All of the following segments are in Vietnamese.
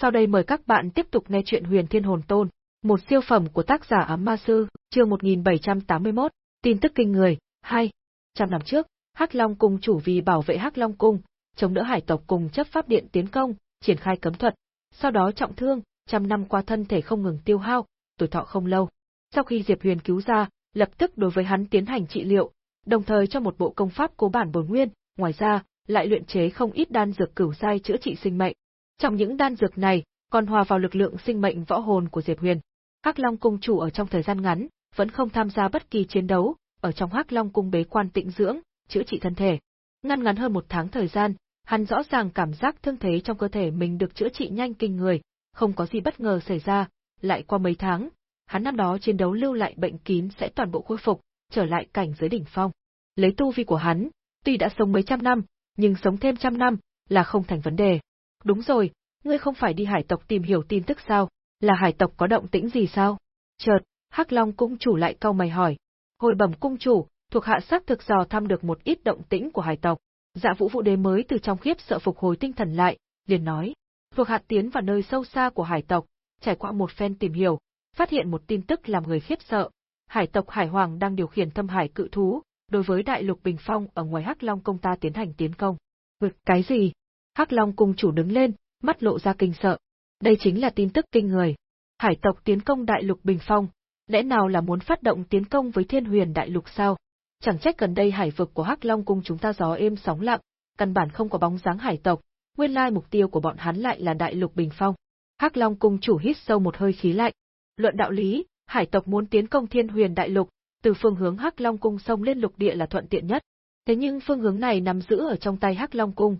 Sau đây mời các bạn tiếp tục nghe chuyện Huyền Thiên Hồn Tôn, một siêu phẩm của tác giả Ám Ma Sư, chương 1781, tin tức kinh người, 2. Trăm năm trước, Hắc Long cung chủ vì bảo vệ Hắc Long cung, chống đỡ hải tộc cùng chấp pháp điện tiến công, triển khai cấm thuật, sau đó trọng thương, trăm năm qua thân thể không ngừng tiêu hao, tuổi thọ không lâu. Sau khi Diệp Huyền cứu ra, lập tức đối với hắn tiến hành trị liệu, đồng thời cho một bộ công pháp cố bản bồi nguyên, ngoài ra, lại luyện chế không ít đan dược cửu giai chữa trị sinh mệnh. Trong những đan dược này, còn hòa vào lực lượng sinh mệnh võ hồn của Diệp Huyền. Hắc Long cung chủ ở trong thời gian ngắn, vẫn không tham gia bất kỳ chiến đấu, ở trong Hắc Long cung bế quan tĩnh dưỡng, chữa trị thân thể. Ngăn ngắn hơn một tháng thời gian, hắn rõ ràng cảm giác thương thế trong cơ thể mình được chữa trị nhanh kinh người, không có gì bất ngờ xảy ra, lại qua mấy tháng, hắn năm đó chiến đấu lưu lại bệnh kín sẽ toàn bộ khôi phục, trở lại cảnh giới đỉnh phong. Lấy tu vi của hắn, tuy đã sống mấy trăm năm, nhưng sống thêm trăm năm là không thành vấn đề. Đúng rồi, ngươi không phải đi hải tộc tìm hiểu tin tức sao? Là hải tộc có động tĩnh gì sao? Chợt, Hắc Long cung chủ lại cau mày hỏi. Hồi bẩm cung chủ, thuộc hạ xác thực dò thăm được một ít động tĩnh của hải tộc. Dạ Vũ Vũ Đế mới từ trong khiếp sợ phục hồi tinh thần lại, liền nói: "Thuộc hạ tiến vào nơi sâu xa của hải tộc, trải qua một phen tìm hiểu, phát hiện một tin tức làm người khiếp sợ. Hải tộc Hải Hoàng đang điều khiển thâm hải cự thú, đối với đại lục Bình Phong ở ngoài Hắc Long công ta tiến hành tiến công. Vực cái gì? Hắc Long cung chủ đứng lên, mắt lộ ra kinh sợ. Đây chính là tin tức kinh người. Hải tộc tiến công đại lục Bình Phong, lẽ nào là muốn phát động tiến công với Thiên Huyền đại lục sao? Chẳng trách gần đây hải vực của Hắc Long cung chúng ta gió êm sóng lặng, căn bản không có bóng dáng hải tộc, nguyên lai mục tiêu của bọn hắn lại là đại lục Bình Phong. Hắc Long cung chủ hít sâu một hơi khí lạnh. Luận đạo lý, hải tộc muốn tiến công Thiên Huyền đại lục, từ phương hướng Hắc Long cung sông lên lục địa là thuận tiện nhất. Thế nhưng phương hướng này nằm giữ ở trong tay Hắc Long cung,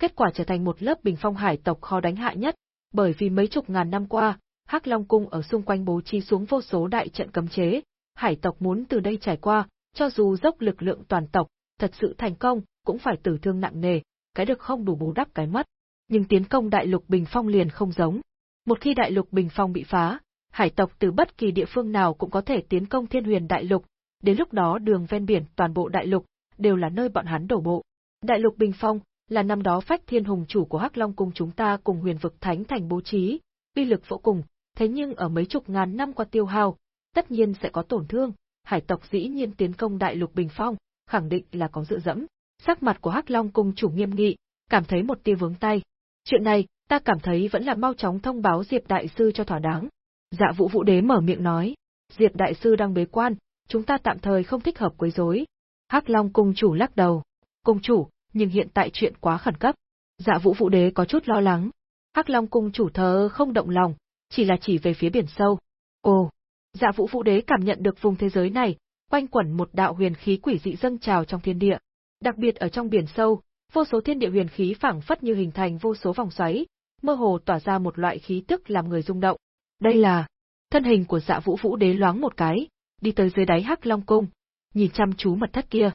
kết quả trở thành một lớp bình phong hải tộc khó đánh hại nhất, bởi vì mấy chục ngàn năm qua, Hắc Long cung ở xung quanh bố trí xuống vô số đại trận cấm chế, hải tộc muốn từ đây trải qua, cho dù dốc lực lượng toàn tộc, thật sự thành công, cũng phải tử thương nặng nề, cái được không đủ bù đắp cái mất. Nhưng tiến công đại lục bình phong liền không giống. Một khi đại lục bình phong bị phá, hải tộc từ bất kỳ địa phương nào cũng có thể tiến công thiên huyền đại lục, đến lúc đó đường ven biển toàn bộ đại lục, đều là nơi bọn hắn đổ bộ. Đại lục bình phong, là năm đó phách thiên hùng chủ của Hắc Long cung chúng ta cùng huyền vực thánh thành bố trí, uy lực vô cùng, thế nhưng ở mấy chục ngàn năm qua tiêu hao, tất nhiên sẽ có tổn thương, hải tộc dĩ nhiên tiến công đại lục bình phong, khẳng định là có dự dẫm. Sắc mặt của Hắc Long cung chủ nghiêm nghị, cảm thấy một tia vướng tay. Chuyện này, ta cảm thấy vẫn là mau chóng thông báo Diệp đại sư cho thỏa đáng. Dạ Vũ Vũ Đế mở miệng nói, Diệp đại sư đang bế quan, chúng ta tạm thời không thích hợp quấy rối. Hắc Long cung chủ lắc đầu, cung chủ, nhưng hiện tại chuyện quá khẩn cấp. Dạ Vũ Vũ Đế có chút lo lắng. Hắc Long cung chủ thờ không động lòng, chỉ là chỉ về phía biển sâu. Ồ, Dạ Vũ Vũ Đế cảm nhận được vùng thế giới này, quanh quẩn một đạo huyền khí quỷ dị dâng trào trong thiên địa. Đặc biệt ở trong biển sâu, vô số thiên địa huyền khí phảng phất như hình thành vô số vòng xoáy, mơ hồ tỏa ra một loại khí tức làm người rung động. Đây là thân hình của Dạ Vũ Vũ Đế loáng một cái, đi tới dưới đáy Hắc Long cung, nhìn chăm chú mật thất kia,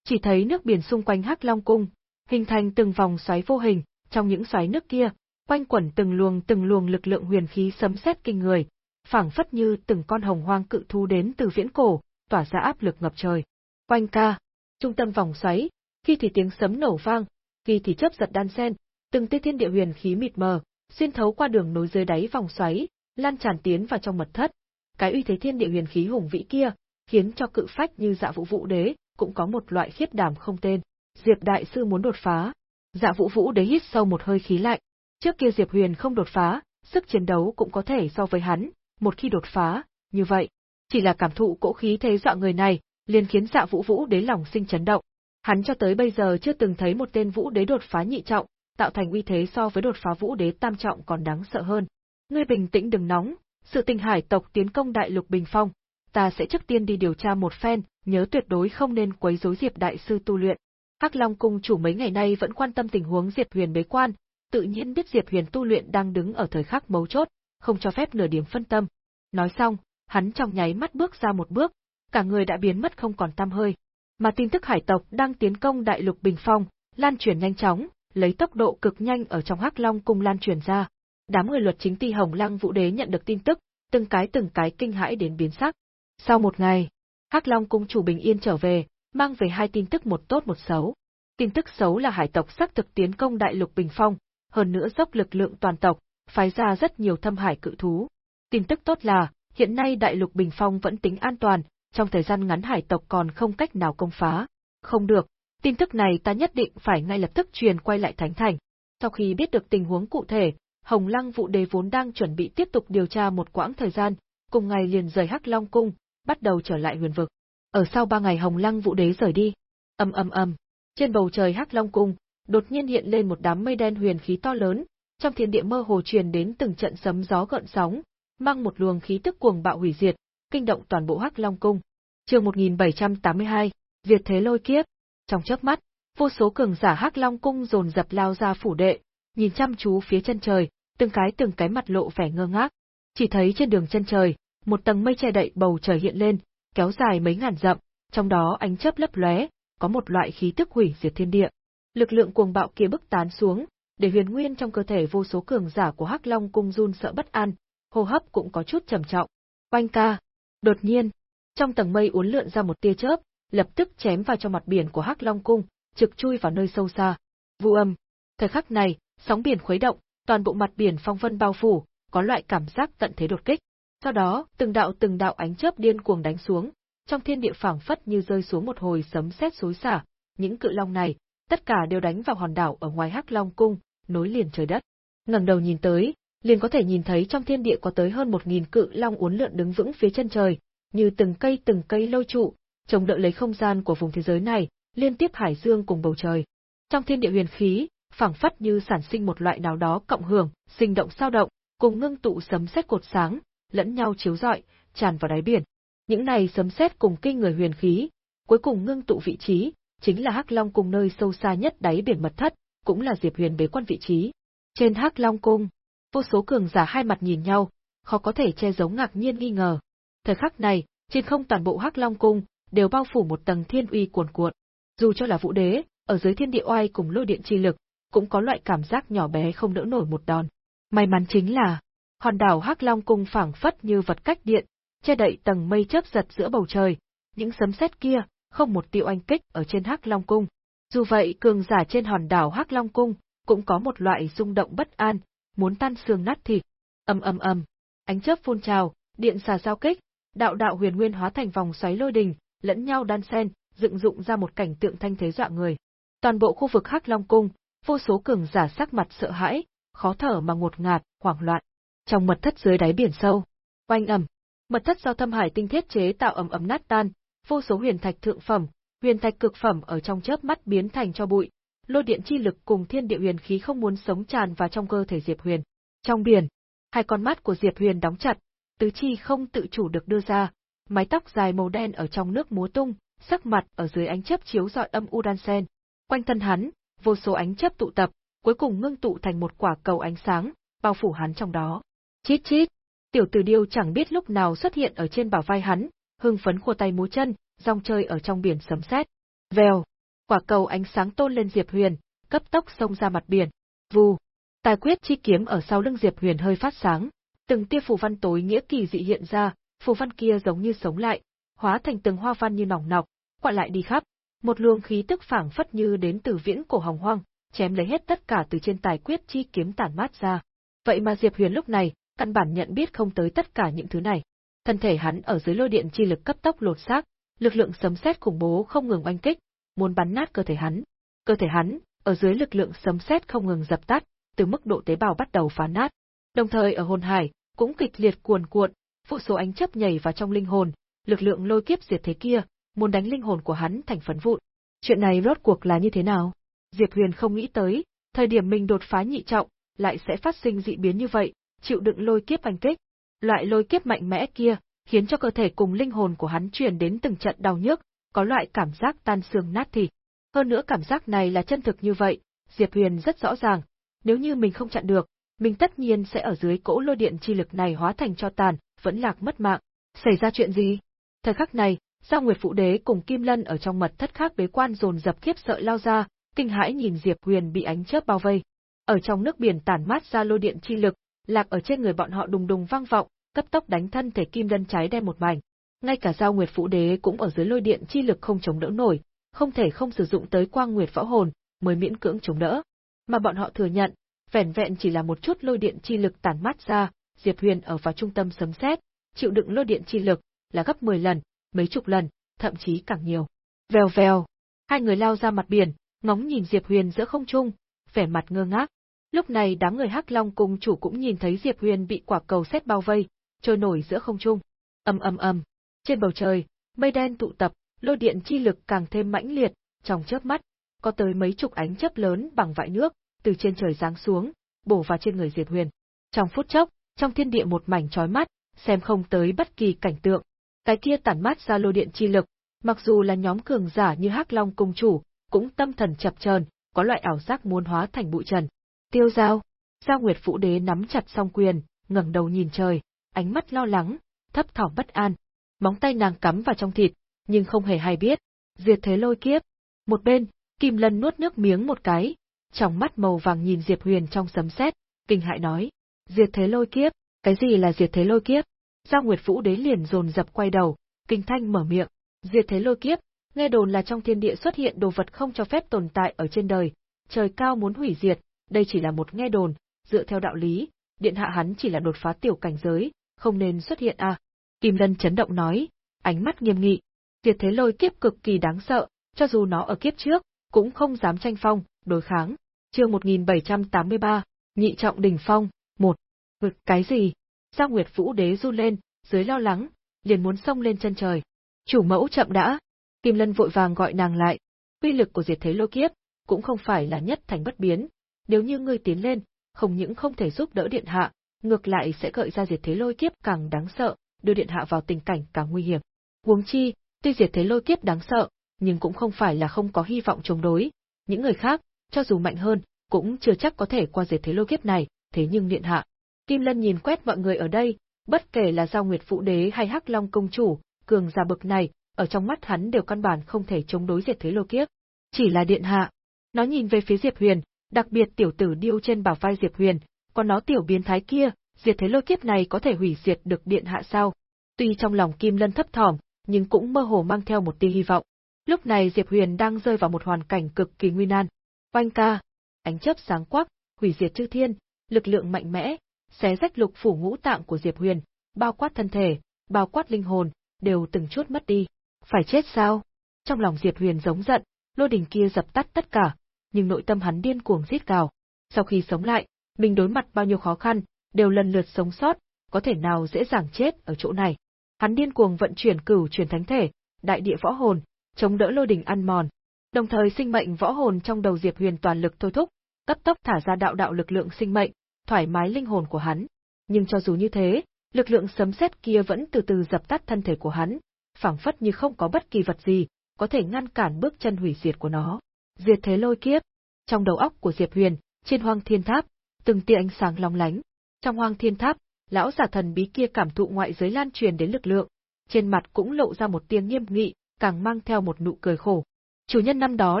chỉ thấy nước biển xung quanh Hắc Long cung hình thành từng vòng xoáy vô hình, trong những xoáy nước kia, quanh quẩn từng luồng từng luồng lực lượng huyền khí sấm sét kinh người, phảng phất như từng con hồng hoang cự thu đến từ viễn cổ, tỏa ra áp lực ngập trời. Quanh ca, trung tâm vòng xoáy, khi thì tiếng sấm nổ vang, khi thì chớp giật đan sen, từng tia thiên địa huyền khí mịt mờ, xuyên thấu qua đường nối dưới đáy vòng xoáy, lan tràn tiến vào trong mật thất. Cái uy thế thiên địa huyền khí hùng vĩ kia, khiến cho cự phách như Dạ Vũ Vũ Đế cũng có một loại khiếp đảm không tên. Diệp đại sư muốn đột phá. Dạ Vũ Vũ Đế hít sâu một hơi khí lạnh. Trước kia Diệp Huyền không đột phá, sức chiến đấu cũng có thể so với hắn, một khi đột phá, như vậy, chỉ là cảm thụ cỗ khí thế dọa người này, liền khiến Dạ Vũ Vũ Đế lòng sinh chấn động. Hắn cho tới bây giờ chưa từng thấy một tên Vũ Đế đột phá nhị trọng, tạo thành uy thế so với đột phá Vũ Đế tam trọng còn đáng sợ hơn. Ngươi bình tĩnh đừng nóng, sự tình hải tộc tiến công đại lục bình phong, ta sẽ trước tiên đi điều tra một phen, nhớ tuyệt đối không nên quấy rối Diệp đại sư tu luyện. Hắc Long cung chủ mấy ngày nay vẫn quan tâm tình huống Diệp Huyền bế quan, tự nhiên biết Diệp Huyền tu luyện đang đứng ở thời khắc mấu chốt, không cho phép nửa điểm phân tâm. Nói xong, hắn trong nháy mắt bước ra một bước, cả người đã biến mất không còn tăm hơi. Mà tin tức hải tộc đang tiến công đại lục Bình Phong, lan truyền nhanh chóng, lấy tốc độ cực nhanh ở trong Hắc Long cung lan truyền ra. Đám người luật chính ti Hồng Lăng Vũ Đế nhận được tin tức, từng cái từng cái kinh hãi đến biến sắc. Sau một ngày, Hắc Long cung chủ bình yên trở về, mang về hai tin tức một tốt một xấu. Tin tức xấu là hải tộc xác thực tiến công đại lục Bình Phong, hơn nữa dốc lực lượng toàn tộc, phái ra rất nhiều thâm hải cự thú. Tin tức tốt là, hiện nay đại lục Bình Phong vẫn tính an toàn, trong thời gian ngắn hải tộc còn không cách nào công phá. Không được, tin tức này ta nhất định phải ngay lập tức truyền quay lại Thánh Thành. Sau khi biết được tình huống cụ thể, Hồng Lăng vụ đế vốn đang chuẩn bị tiếp tục điều tra một quãng thời gian, cùng ngày liền rời Hắc Long Cung, bắt đầu trở lại huyền vực. Ở sau ba ngày Hồng Lăng vũ đế rời đi, ầm ầm ầm, trên bầu trời Hắc Long Cung, đột nhiên hiện lên một đám mây đen huyền khí to lớn, trong thiên địa mơ hồ truyền đến từng trận sấm gió gợn sóng, mang một luồng khí tức cuồng bạo hủy diệt, kinh động toàn bộ Hắc Long Cung. Chương 1782, việt thế lôi kiếp. Trong chớp mắt, vô số cường giả Hắc Long Cung dồn dập lao ra phủ đệ, nhìn chăm chú phía chân trời, từng cái từng cái mặt lộ vẻ ngơ ngác. Chỉ thấy trên đường chân trời, một tầng mây che đậy bầu trời hiện lên, kéo dài mấy ngàn dặm, trong đó ánh chớp lấp lóe, có một loại khí tức hủy diệt thiên địa. Lực lượng cuồng bạo kia bức tán xuống, để huyền nguyên trong cơ thể vô số cường giả của Hắc Long cung run sợ bất an, hô hấp cũng có chút trầm trọng. Oanh ca! Đột nhiên, trong tầng mây uốn lượn ra một tia chớp, lập tức chém vào trong mặt biển của Hắc Long cung, trực chui vào nơi sâu xa. Vu âm. Thời khắc này, sóng biển khuấy động, toàn bộ mặt biển phong vân bao phủ, có loại cảm giác tận thế đột kích. Sau đó, từng đạo từng đạo ánh chớp điên cuồng đánh xuống, trong thiên địa phảng phất như rơi xuống một hồi sấm sét xối xả, những cự long này, tất cả đều đánh vào hòn đảo ở ngoài Hắc Long cung, nối liền trời đất. Ngẩng đầu nhìn tới, liền có thể nhìn thấy trong thiên địa có tới hơn một nghìn cự long uốn lượn đứng vững phía chân trời, như từng cây từng cây lâu trụ, chống đỡ lấy không gian của vùng thế giới này, liên tiếp hải dương cùng bầu trời. Trong thiên địa huyền khí, phảng phất như sản sinh một loại nào đó cộng hưởng, sinh động sao động, cùng ngưng tụ sấm sét cột sáng, lẫn nhau chiếu rọi, tràn vào đáy biển. Những này sấm sét cùng kinh người huyền khí, cuối cùng ngưng tụ vị trí, chính là Hắc Long cung nơi sâu xa nhất đáy biển mật thất, cũng là Diệp Huyền bế quan vị trí. Trên Hắc Long cung, vô số cường giả hai mặt nhìn nhau, khó có thể che giấu ngạc nhiên nghi ngờ. Thời khắc này, trên không toàn bộ Hắc Long cung đều bao phủ một tầng thiên uy cuồn cuộn. Dù cho là Vũ Đế, ở dưới thiên địa oai cùng lôi điện chi lực, cũng có loại cảm giác nhỏ bé không đỡ nổi một đòn. May mắn chính là, hòn đảo Hắc Long cung phảng phất như vật cách điện, che đậy tầng mây chớp giật giữa bầu trời, những sấm sét kia, không một tiêu anh kích ở trên Hắc Long cung. Dù vậy, cường giả trên hòn đảo Hắc Long cung cũng có một loại rung động bất an, muốn tan xương nát thịt. Ầm ầm ầm, ánh chớp phun trào, điện xà giao kích, đạo đạo huyền nguyên hóa thành vòng xoáy lôi đình, lẫn nhau đan xen, dựng dụng ra một cảnh tượng thanh thế dọa người. Toàn bộ khu vực Hắc Long cung, vô số cường giả sắc mặt sợ hãi, khó thở mà ngột ngạt, hoảng loạn. Trong mật thất dưới đáy biển sâu, oanh ầm, mật thất do thâm hải tinh thiết chế tạo ầm ầm nát tan, vô số huyền thạch thượng phẩm, huyền thạch cực phẩm ở trong chớp mắt biến thành cho bụi, lôi điện chi lực cùng thiên địa huyền khí không muốn sống tràn vào trong cơ thể Diệp Huyền. Trong biển, hai con mắt của Diệp Huyền đóng chặt, tứ chi không tự chủ được đưa ra, mái tóc dài màu đen ở trong nước múa tung, sắc mặt ở dưới ánh chớp chiếu rọi âm u đan sen. Quanh thân hắn, vô số ánh chớp tụ tập, cuối cùng ngưng tụ thành một quả cầu ánh sáng, bao phủ hắn trong đó. Chít chít, tiểu tử điêu chẳng biết lúc nào xuất hiện ở trên bảo vai hắn, hưng phấn khua tay múa chân, rong chơi ở trong biển sấm sét. Vèo, quả cầu ánh sáng tôn lên Diệp Huyền, cấp tốc xông ra mặt biển. Vù, tài quyết chi kiếm ở sau lưng Diệp Huyền hơi phát sáng, từng tia phù văn tối nghĩa kỳ dị hiện ra, phù văn kia giống như sống lại, hóa thành từng hoa văn như nòng nọc, quặn lại đi khắp. Một luồng khí tức phảng phất như đến từ viễn cổ hồng hoang, chém lấy hết tất cả từ trên tài quyết chi kiếm tản mát ra. Vậy mà Diệp Huyền lúc này, căn bản nhận biết không tới tất cả những thứ này. Thân thể hắn ở dưới lôi điện chi lực cấp tốc lột xác, lực lượng sấm sét khủng bố không ngừng oanh kích, muốn bắn nát cơ thể hắn. Cơ thể hắn, ở dưới lực lượng sấm sét không ngừng dập tắt, từ mức độ tế bào bắt đầu phá nát. Đồng thời ở hồn hải, cũng kịch liệt cuồn cuộn, phụ số ánh chấp nhảy vào trong linh hồn, lực lượng lôi kiếp diệt thế kia, muốn đánh linh hồn của hắn thành phấn vụn. Chuyện này rốt cuộc là như thế nào? Diệp Huyền không nghĩ tới, thời điểm mình đột phá nhị trọng, lại sẽ phát sinh dị biến như vậy, chịu đựng lôi kiếp oanh kích. Loại lôi kiếp mạnh mẽ kia, khiến cho cơ thể cùng linh hồn của hắn truyền đến từng trận đau nhức, có loại cảm giác tan xương nát thịt. Hơn nữa cảm giác này là chân thực như vậy, Diệp Huyền rất rõ ràng, nếu như mình không chặn được, mình tất nhiên sẽ ở dưới cỗ lôi điện chi lực này hóa thành cho tàn, vẫn lạc mất mạng. Xảy ra chuyện gì? Thời khắc này, Giao Nguyệt Phụ Đế cùng Kim Lân ở trong mật thất khác bế quan dồn dập khiếp sợ lao ra, kinh hãi nhìn Diệp Huyền bị ánh chớp bao vây. Ở trong nước biển tản mát ra lôi điện chi lực, lạc ở trên người bọn họ đùng đùng vang vọng, cấp tốc đánh thân thể Kim đân cháy đen một mảnh. Ngay cả Giao Nguyệt Phụ Đế cũng ở dưới lôi điện chi lực không chống đỡ nổi, không thể không sử dụng tới Quang Nguyệt Võ Hồn mới miễn cưỡng chống đỡ. Mà bọn họ thừa nhận, vẻn vẹn chỉ là một chút lôi điện chi lực tản mát ra, Diệp Huyền ở vào trung tâm sấm sét, chịu đựng lôi điện chi lực là gấp 10 lần, mấy chục lần, thậm chí càng nhiều. Vèo vèo, hai người lao ra mặt biển, ngóng nhìn Diệp Huyền giữa không trung, vẻ mặt ngơ ngác. Lúc này đám người Hắc Long cùng chủ cũng nhìn thấy Diệp Huyền bị quả cầu xét bao vây, trôi nổi giữa không trung. Ầm ầm ầm, trên bầu trời, mây đen tụ tập, lôi điện chi lực càng thêm mãnh liệt, trong chớp mắt, có tới mấy chục ánh chớp lớn bằng vại nước, từ trên trời giáng xuống, bổ vào trên người Diệp Huyền. Trong phút chốc, trong thiên địa một mảnh chói mắt, xem không tới bất kỳ cảnh tượng. Cái kia tản mát ra lôi điện chi lực, mặc dù là nhóm cường giả như Hắc Long cung chủ, cũng tâm thần chập chờn, có loại ảo giác muốn hóa thành bụi trần. Tiêu Giao, Giao Nguyệt Phụ Đế nắm chặt song quyền, ngẩng đầu nhìn trời, ánh mắt lo lắng, thấp thỏm bất an. Móng tay nàng cắm vào trong thịt, nhưng không hề hay biết. Diệt thế lôi kiếp. Một bên, Kim Lân nuốt nước miếng một cái, trong mắt màu vàng nhìn Diệp Huyền trong sấm sét, kinh hại nói: "Diệt thế lôi kiếp, cái gì là diệt thế lôi kiếp?" Giao Nguyệt Vũ Đế liền dồn dập quay đầu, kinh thanh mở miệng: "Diệt thế lôi kiếp, nghe đồn là trong thiên địa xuất hiện đồ vật không cho phép tồn tại ở trên đời, trời cao muốn hủy diệt, đây chỉ là một nghe đồn, dựa theo đạo lý, điện hạ hắn chỉ là đột phá tiểu cảnh giới, không nên xuất hiện à." Kim Lân chấn động nói, ánh mắt nghiêm nghị. Diệt thế lôi kiếp cực kỳ đáng sợ, cho dù nó ở kiếp trước, cũng không dám tranh phong, đối kháng. Chương 1783, Nhị trọng đỉnh phong, một. Vực cái gì? Giao Nguyệt Vũ Đế run lên, dưới lo lắng, liền muốn xông lên chân trời. Chủ mẫu chậm đã. Kim Lân vội vàng gọi nàng lại. Quy lực của diệt thế lôi kiếp cũng không phải là nhất thành bất biến, nếu như ngươi tiến lên, không những không thể giúp đỡ điện hạ, ngược lại sẽ gợi ra diệt thế lôi kiếp càng đáng sợ, đưa điện hạ vào tình cảnh càng nguy hiểm. Huống chi, tuy diệt thế lôi kiếp đáng sợ, nhưng cũng không phải là không có hy vọng chống đối. Những người khác, cho dù mạnh hơn, cũng chưa chắc có thể qua diệt thế lôi kiếp này, thế nhưng điện hạ. Kim Lân nhìn quét mọi người ở đây, bất kể là Giao Nguyệt Phụ Đế hay Hắc Long Công Chủ, cường giả bực này, ở trong mắt hắn đều căn bản không thể chống đối diệt thế lôi kiếp. Chỉ là điện hạ. Nó nhìn về phía Diệp Huyền, đặc biệt tiểu tử điêu trên bảo vai Diệp Huyền, còn nó tiểu biến thái kia, diệt thế lôi kiếp này có thể hủy diệt được điện hạ sao? Tuy trong lòng Kim Lân thấp thỏm, nhưng cũng mơ hồ mang theo một tia hy vọng. Lúc này Diệp Huyền đang rơi vào một hoàn cảnh cực kỳ nguy nan. Oanh ca, ánh chớp sáng quắc, hủy diệt chư thiên, lực lượng mạnh mẽ, xé rách lục phủ ngũ tạng của Diệp Huyền, bao quát thân thể, bao quát linh hồn, đều từng chút mất đi. Phải chết sao? Trong lòng Diệp Huyền giống giận, lôi đình kia dập tắt tất cả, nhưng nội tâm hắn điên cuồng giết gào. Sau khi sống lại, mình đối mặt bao nhiêu khó khăn, đều lần lượt sống sót, có thể nào dễ dàng chết ở chỗ này. Hắn điên cuồng vận chuyển cửu truyền thánh thể, đại địa võ hồn, chống đỡ lôi đình ăn mòn. Đồng thời sinh mệnh võ hồn trong đầu Diệp Huyền toàn lực thôi thúc, cấp tốc thả ra đạo đạo lực lượng sinh mệnh, thoải mái linh hồn của hắn. Nhưng cho dù như thế, lực lượng sấm sét kia vẫn từ từ dập tắt thân thể của hắn, phảng phất như không có bất kỳ vật gì có thể ngăn cản bước chân hủy diệt của nó. Diệt thế lôi kiếp. Trong đầu óc của Diệp Huyền, trên hoang thiên tháp, từng tia ánh sáng long lánh. Trong hoang thiên tháp, lão giả thần bí kia cảm thụ ngoại giới lan truyền đến lực lượng, trên mặt cũng lộ ra một tiếng nghiêm nghị, càng mang theo một nụ cười khổ. Chủ nhân năm đó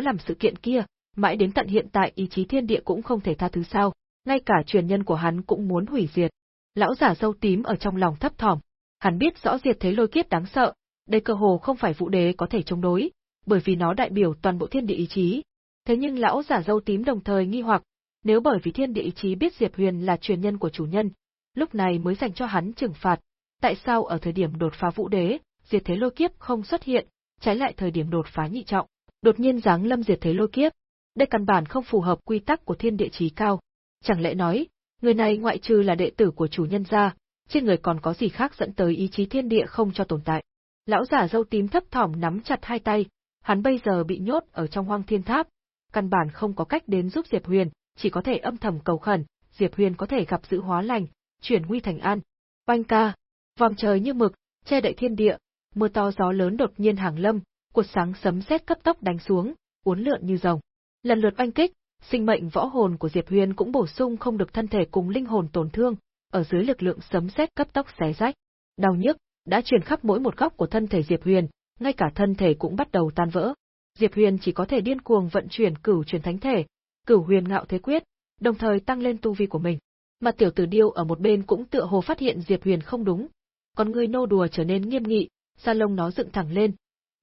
làm sự kiện kia, mãi đến tận hiện tại ý chí thiên địa cũng không thể tha thứ sao, ngay cả truyền nhân của hắn cũng muốn hủy diệt. Lão giả dâu tím ở trong lòng thấp thỏm, hắn biết rõ diệt thế lôi kiếp đáng sợ, đây cơ hồ không phải vũ đế có thể chống đối, bởi vì nó đại biểu toàn bộ thiên địa ý chí. Thế nhưng lão giả dâu tím đồng thời nghi hoặc, nếu bởi vì thiên địa ý chí biết Diệp Huyền là truyền nhân của chủ nhân, lúc này mới dành cho hắn trừng phạt, tại sao ở thời điểm đột phá vũ đế, diệt thế lôi kiếp không xuất hiện, trái lại thời điểm đột phá nhị trọng, đột nhiên giáng lâm diệt thế lôi kiếp, đây căn bản không phù hợp quy tắc của thiên địa chí cao. Chẳng lẽ nói, người này ngoại trừ là đệ tử của chủ nhân ra, trên người còn có gì khác dẫn tới ý chí thiên địa không cho tồn tại. Lão giả dâu tím thấp thỏm nắm chặt hai tay, hắn bây giờ bị nhốt ở trong hoang thiên tháp, căn bản không có cách đến giúp Diệp Huyền, chỉ có thể âm thầm cầu khẩn, Diệp Huyền có thể gặp dữ hóa lành, chuyển nguy thành an. Oanh ca, vòm trời như mực, che đậy thiên địa, mưa to gió lớn đột nhiên hàng lâm, cuột sáng sấm sét cấp tốc đánh xuống, uốn lượn như rồng. Lần lượt oanh kích, sinh mệnh võ hồn của Diệp Huyền cũng bổ sung không được thân thể cùng linh hồn tổn thương, ở dưới lực lượng sấm sét cấp tốc xé rách. Đau nhức đã truyền khắp mỗi một góc của thân thể Diệp Huyền, ngay cả thân thể cũng bắt đầu tan vỡ. Diệp Huyền chỉ có thể điên cuồng vận chuyển cửu truyền thánh thể, cửu huyền ngạo thế quyết, đồng thời tăng lên tu vi của mình. Mà tiểu tử điêu ở một bên cũng tựa hồ phát hiện Diệp Huyền không đúng, còn người nô đùa trở nên nghiêm nghị, da lông nó dựng thẳng lên,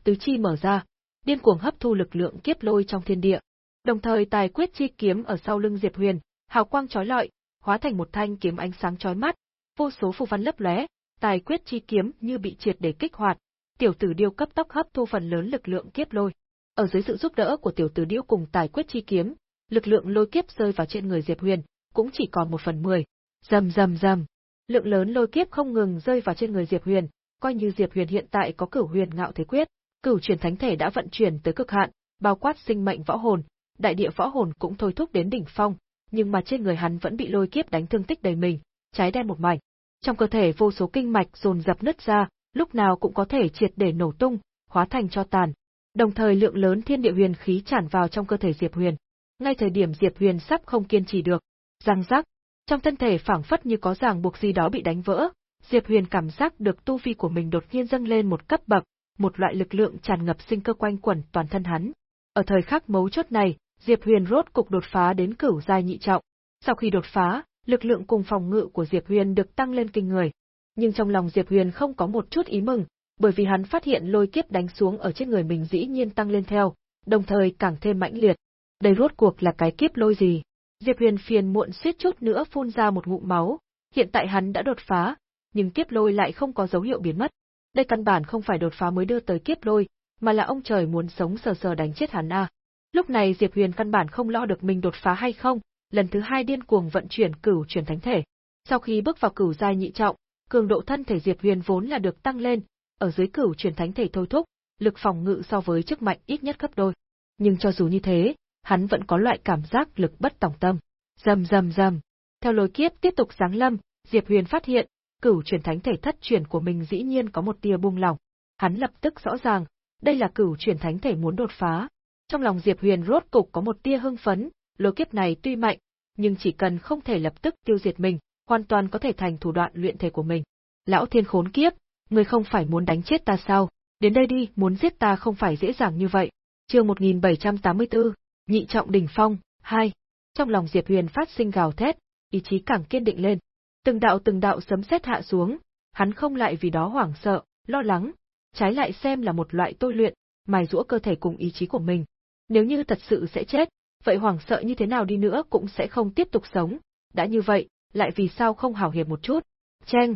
tứ chi mở ra, điên cuồng hấp thu lực lượng kiếp lôi trong thiên địa. Đồng thời tài quyết chi kiếm ở sau lưng Diệp Huyền, hào quang chói lọi, hóa thành một thanh kiếm ánh sáng chói mắt, vô số phù văn lấp lóe, tài quyết chi kiếm như bị triệt để kích hoạt. Tiểu tử điêu cấp tốc hấp thu phần lớn lực lượng kiếp lôi. Ở dưới sự giúp đỡ của tiểu tử điêu cùng tài quyết chi kiếm, lực lượng lôi kiếp rơi vào trên người Diệp Huyền, cũng chỉ còn một phần mười. Rầm rầm rầm, lượng lớn lôi kiếp không ngừng rơi vào trên người Diệp Huyền, coi như Diệp Huyền hiện tại có cửu huyền ngạo thế quyết, cửu truyền thánh thể đã vận chuyển tới cực hạn, bao quát sinh mệnh võ hồn, đại địa võ hồn cũng thôi thúc đến đỉnh phong, nhưng mà trên người hắn vẫn bị lôi kiếp đánh thương tích đầy mình, trái đen một mảnh. Trong cơ thể vô số kinh mạch dồn dập nứt ra, lúc nào cũng có thể triệt để nổ tung, hóa thành cho tàn. Đồng thời lượng lớn thiên địa huyền khí tràn vào trong cơ thể Diệp Huyền. Ngay thời điểm Diệp Huyền sắp không kiên trì được, răng rắc, trong thân thể phảng phất như có ràng buộc gì đó bị đánh vỡ, Diệp Huyền cảm giác được tu vi của mình đột nhiên dâng lên một cấp bậc, một loại lực lượng tràn ngập sinh cơ quanh quẩn toàn thân hắn. Ở thời khắc mấu chốt này, Diệp Huyền rốt cục đột phá đến cửu giai nhị trọng. Sau khi đột phá, lực lượng cùng phòng ngự của Diệp Huyền được tăng lên kinh người. Nhưng trong lòng Diệp Huyền không có một chút ý mừng, bởi vì hắn phát hiện lôi kiếp đánh xuống ở trên người mình dĩ nhiên tăng lên theo, đồng thời càng thêm mãnh liệt. Đây rốt cuộc là cái kiếp lôi gì? Diệp Huyền phiền muộn suýt chút nữa phun ra một ngụm máu, hiện tại hắn đã đột phá, nhưng kiếp lôi lại không có dấu hiệu biến mất. Đây căn bản không phải đột phá mới đưa tới kiếp lôi, mà là ông trời muốn sống sờ sờ đánh chết hắn a. Lúc này Diệp Huyền căn bản không lo được mình đột phá hay không, lần thứ hai điên cuồng vận chuyển cửu chuyển thánh thể. Sau khi bước vào cửu giai nhị trọng, cường độ thân thể Diệp Huyền vốn là được tăng lên, ở dưới cửu truyền thánh thể thôi thúc, lực phòng ngự so với trước mạnh ít nhất gấp đôi. Nhưng cho dù như thế, hắn vẫn có loại cảm giác lực bất tòng tâm. Rầm rầm rầm. Theo lối kiếp tiếp tục giáng lâm, Diệp Huyền phát hiện, cửu truyền thánh thể thất truyền của mình dĩ nhiên có một tia buông lỏng. Hắn lập tức rõ ràng, đây là cửu truyền thánh thể muốn đột phá. Trong lòng Diệp Huyền rốt cục có một tia hưng phấn, lối kiếp này tuy mạnh, nhưng chỉ cần không thể lập tức tiêu diệt mình, hoàn toàn có thể thành thủ đoạn luyện thể của mình. Lão thiên khốn kiếp, người không phải muốn đánh chết ta sao? Đến đây đi, muốn giết ta không phải dễ dàng như vậy. Chương 1784, Nhị trọng đỉnh phong, 2. Trong lòng Diệp Huyền phát sinh gào thét, ý chí càng kiên định lên. Từng đạo từng đạo sấm sét hạ xuống, hắn không lại vì đó hoảng sợ, lo lắng, trái lại xem là một loại tôi luyện, mài rũa cơ thể cùng ý chí của mình. Nếu như thật sự sẽ chết, vậy hoảng sợ như thế nào đi nữa cũng sẽ không tiếp tục sống, đã như vậy, lại vì sao không hảo hiệp một chút? Cheng!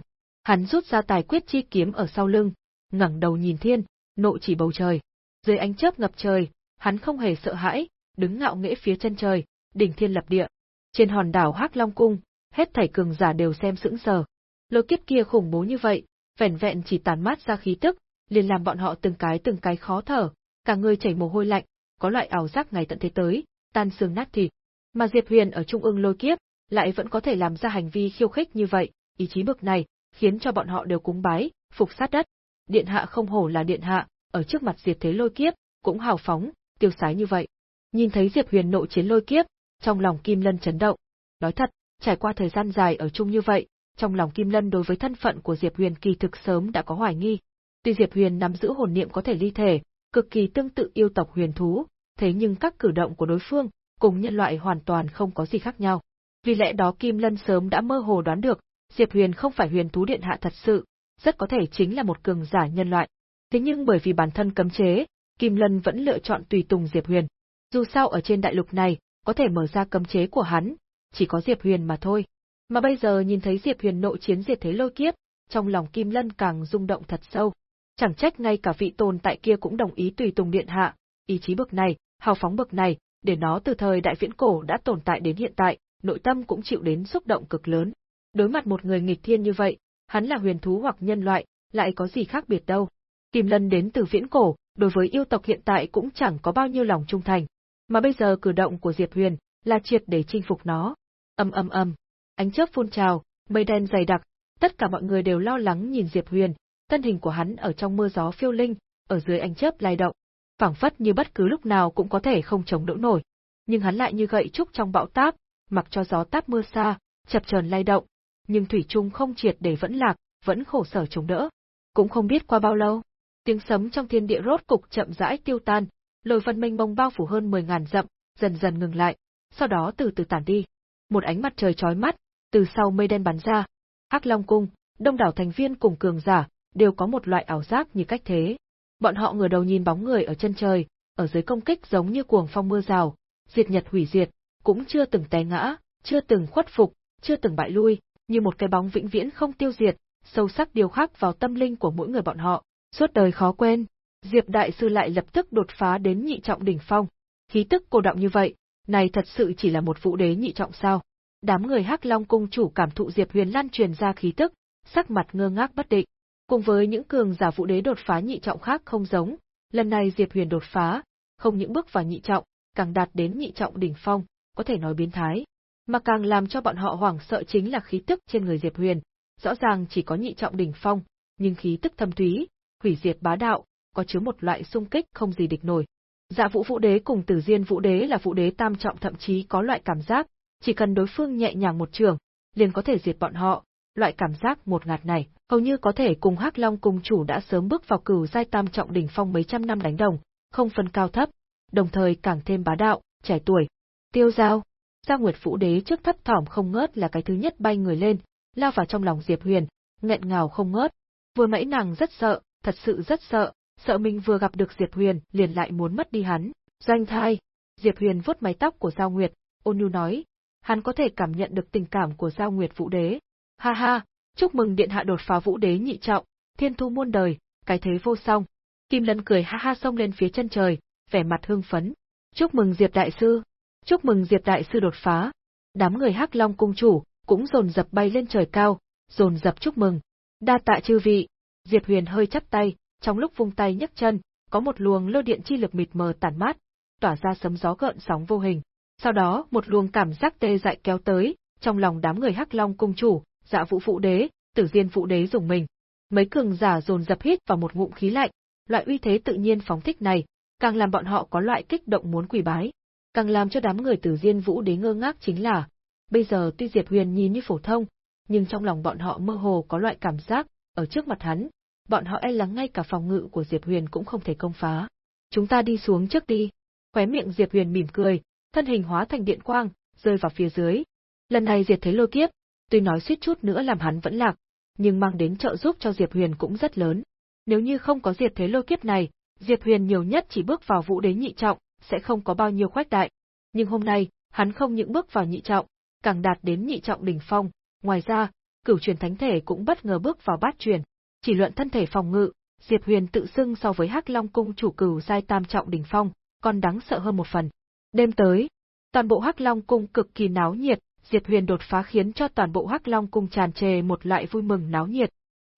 Hắn rút ra tài quyết chi kiếm ở sau lưng, ngẩng đầu nhìn thiên, nộ chỉ bầu trời. Dưới ánh chớp ngập trời, hắn không hề sợ hãi, đứng ngạo nghễ phía chân trời, đỉnh thiên lập địa. Trên hòn đảo Hắc Long Cung, hết thảy cường giả đều xem sững sờ. Lôi kiếp kia khủng bố như vậy, vẻn vẹn chỉ tàn mát ra khí tức, liền làm bọn họ từng cái từng cái khó thở, cả người chảy mồ hôi lạnh, có loại ảo giác ngày tận thế tới, tan xương nát thịt. Mà Diệp Huyền ở trung ương lôi kiếp, lại vẫn có thể làm ra hành vi khiêu khích như vậy, ý chí bực này, khiến cho bọn họ đều cúng bái, phục sát đất. Điện hạ không hổ là điện hạ, ở trước mặt Diệp thế lôi kiếp, cũng hào phóng, tiêu sái như vậy. Nhìn thấy Diệp Huyền nộ chiến lôi kiếp, trong lòng Kim Lân chấn động. Nói thật, trải qua thời gian dài ở chung như vậy, trong lòng Kim Lân đối với thân phận của Diệp Huyền kỳ thực sớm đã có hoài nghi. Tuy Diệp Huyền nắm giữ hồn niệm có thể ly thể, cực kỳ tương tự yêu tộc huyền thú, thế nhưng các cử động của đối phương cùng nhân loại hoàn toàn không có gì khác nhau. Vì lẽ đó Kim Lân sớm đã mơ hồ đoán được, Diệp Huyền không phải huyền thú điện hạ thật sự, rất có thể chính là một cường giả nhân loại. Thế nhưng bởi vì bản thân cấm chế, Kim Lân vẫn lựa chọn tùy tùng Diệp Huyền. Dù sao ở trên đại lục này, có thể mở ra cấm chế của hắn, chỉ có Diệp Huyền mà thôi. Mà bây giờ nhìn thấy Diệp Huyền nội chiến diệt thế lôi kiếp, trong lòng Kim Lân càng rung động thật sâu. Chẳng trách ngay cả vị tồn tại kia cũng đồng ý tùy tùng điện hạ, ý chí bực này, hào phóng bực này, để nó từ thời đại viễn cổ đã tồn tại đến hiện tại, nội tâm cũng chịu đến xúc động cực lớn. Đối mặt một người nghịch thiên như vậy, hắn là huyền thú hoặc nhân loại, lại có gì khác biệt đâu. Kim Lân đến từ viễn cổ, đối với yêu tộc hiện tại cũng chẳng có bao nhiêu lòng trung thành. Mà bây giờ cử động của Diệp Huyền là triệt để chinh phục nó. Âm âm âm, ánh chớp phun trào, mây đen dày đặc, tất cả mọi người đều lo lắng nhìn Diệp Huyền, thân hình của hắn ở trong mưa gió phiêu linh, ở dưới ánh chớp lay động, phảng phất như bất cứ lúc nào cũng có thể không chống đỡ nổi. Nhưng hắn lại như gậy trúc trong bão táp, mặc cho gió táp mưa xa, chập chờn lay động, nhưng thủy trung không triệt để vẫn lạc, vẫn khổ sở chống đỡ. Cũng không biết qua bao lâu, tiếng sấm trong thiên địa rốt cục chậm rãi tiêu tan, lôi vân mênh mông bao phủ hơn 10 ngàn dặm, dần dần ngừng lại, sau đó từ từ tản đi. Một ánh mặt trời chói mắt, từ sau mây đen bắn ra. Hắc Long cung, đông đảo thành viên cùng cường giả, đều có một loại ảo giác như cách thế. Bọn họ ngửa đầu nhìn bóng người ở chân trời, ở dưới công kích giống như cuồng phong mưa rào, diệt nhật hủy diệt, cũng chưa từng té ngã, chưa từng khuất phục, chưa từng bại lui, như một cái bóng vĩnh viễn không tiêu diệt, sâu sắc điều khắc vào tâm linh của mỗi người bọn họ, suốt đời khó quên. Diệp đại sư lại lập tức đột phá đến nhị trọng đỉnh phong. Khí tức cô động như vậy, này thật sự chỉ là một vũ đế nhị trọng sao? Đám người Hắc Long cung chủ cảm thụ Diệp Huyền lan truyền ra khí tức, sắc mặt ngơ ngác bất định. Cùng với những cường giả vũ đế đột phá nhị trọng khác không giống, lần này Diệp Huyền đột phá, không những bước vào nhị trọng, càng đạt đến nhị trọng đỉnh phong, có thể nói biến thái. Mà càng làm cho bọn họ hoảng sợ chính là khí tức trên người Diệp Huyền, rõ ràng chỉ có nhị trọng đỉnh phong, nhưng khí tức thâm thúy, hủy diệt bá đạo, có chứa một loại xung kích không gì địch nổi. Dạ Vũ Vũ Đế cùng Tử Diên Vũ Đế là Vũ Đế tam trọng thậm chí có loại cảm giác, chỉ cần đối phương nhẹ nhàng một trường, liền có thể diệt bọn họ. Loại cảm giác một ngạt này, hầu như có thể cùng Hắc Long cùng chủ đã sớm bước vào cửu giai tam trọng đỉnh phong mấy trăm năm đánh đồng, không phân cao thấp, đồng thời càng thêm bá đạo, trẻ tuổi. Tiêu Giao, Gia Nguyệt Vũ Đế trước thấp thỏm không ngớt là cái thứ nhất bay người lên, lao vào trong lòng Diệp Huyền, nghẹn ngào không ngớt. Vừa nãy nàng rất sợ, thật sự rất sợ, sợ mình vừa gặp được Diệp Huyền liền lại muốn mất đi hắn. Doanh thai, Diệp Huyền vuốt mái tóc của Giao Nguyệt, ôn nhu nói, hắn có thể cảm nhận được tình cảm của Giao Nguyệt Vũ Đế. Ha ha, chúc mừng điện hạ đột phá Vũ Đế nhị trọng, thiên thu muôn đời, cái thế vô song. Kim Lân cười ha ha xông lên phía chân trời, vẻ mặt hưng phấn. Chúc mừng Diệp đại sư, chúc mừng Diệp đại sư đột phá. Đám người Hắc Long cung chủ cũng dồn dập bay lên trời cao, dồn dập chúc mừng. Đa tạ chư vị. Diệp Huyền hơi chắp tay, trong lúc vung tay nhấc chân, có một luồng lô điện chi lực mịt mờ tản mát, tỏa ra sấm gió gợn sóng vô hình. Sau đó, một luồng cảm giác tê dại kéo tới, trong lòng đám người Hắc Long cung chủ, Dạ Vũ phụ đế, Tử Diên phụ đế dùng mình. Mấy cường giả dồn dập hít vào một ngụm khí lạnh, loại uy thế tự nhiên phóng thích này, càng làm bọn họ có loại kích động muốn quỳ bái. Càng làm cho đám người từ Diên Vũ đế ngơ ngác chính là, bây giờ tuy Diệp Huyền nhìn như phổ thông, nhưng trong lòng bọn họ mơ hồ có loại cảm giác, ở trước mặt hắn, bọn họ e lắng ngay cả phòng ngự của Diệp Huyền cũng không thể công phá. Chúng ta đi xuống trước đi. Khóe miệng Diệp Huyền mỉm cười, thân hình hóa thành điện quang, rơi vào phía dưới. Lần này diệt thấy lôi kiếp, tuy nói suýt chút nữa làm hắn vẫn lạc, nhưng mang đến trợ giúp cho Diệp Huyền cũng rất lớn. Nếu như không có diệt thế lôi kiếp này, Diệp Huyền nhiều nhất chỉ bước vào vũ đế nhị trọng, sẽ không có bao nhiêu khoách đại. Nhưng hôm nay, hắn không những bước vào nhị trọng, càng đạt đến nhị trọng đỉnh phong, ngoài ra, cửu truyền thánh thể cũng bất ngờ bước vào bát truyền. Chỉ luận thân thể phòng ngự, Diệp Huyền tự xưng so với Hắc Long cung chủ cửu giai tam trọng đỉnh phong, còn đáng sợ hơn một phần. Đêm tới, toàn bộ Hắc Long cung cực kỳ náo nhiệt, Diệp Huyền đột phá khiến cho toàn bộ Hắc Long cung tràn trề một loại vui mừng náo nhiệt.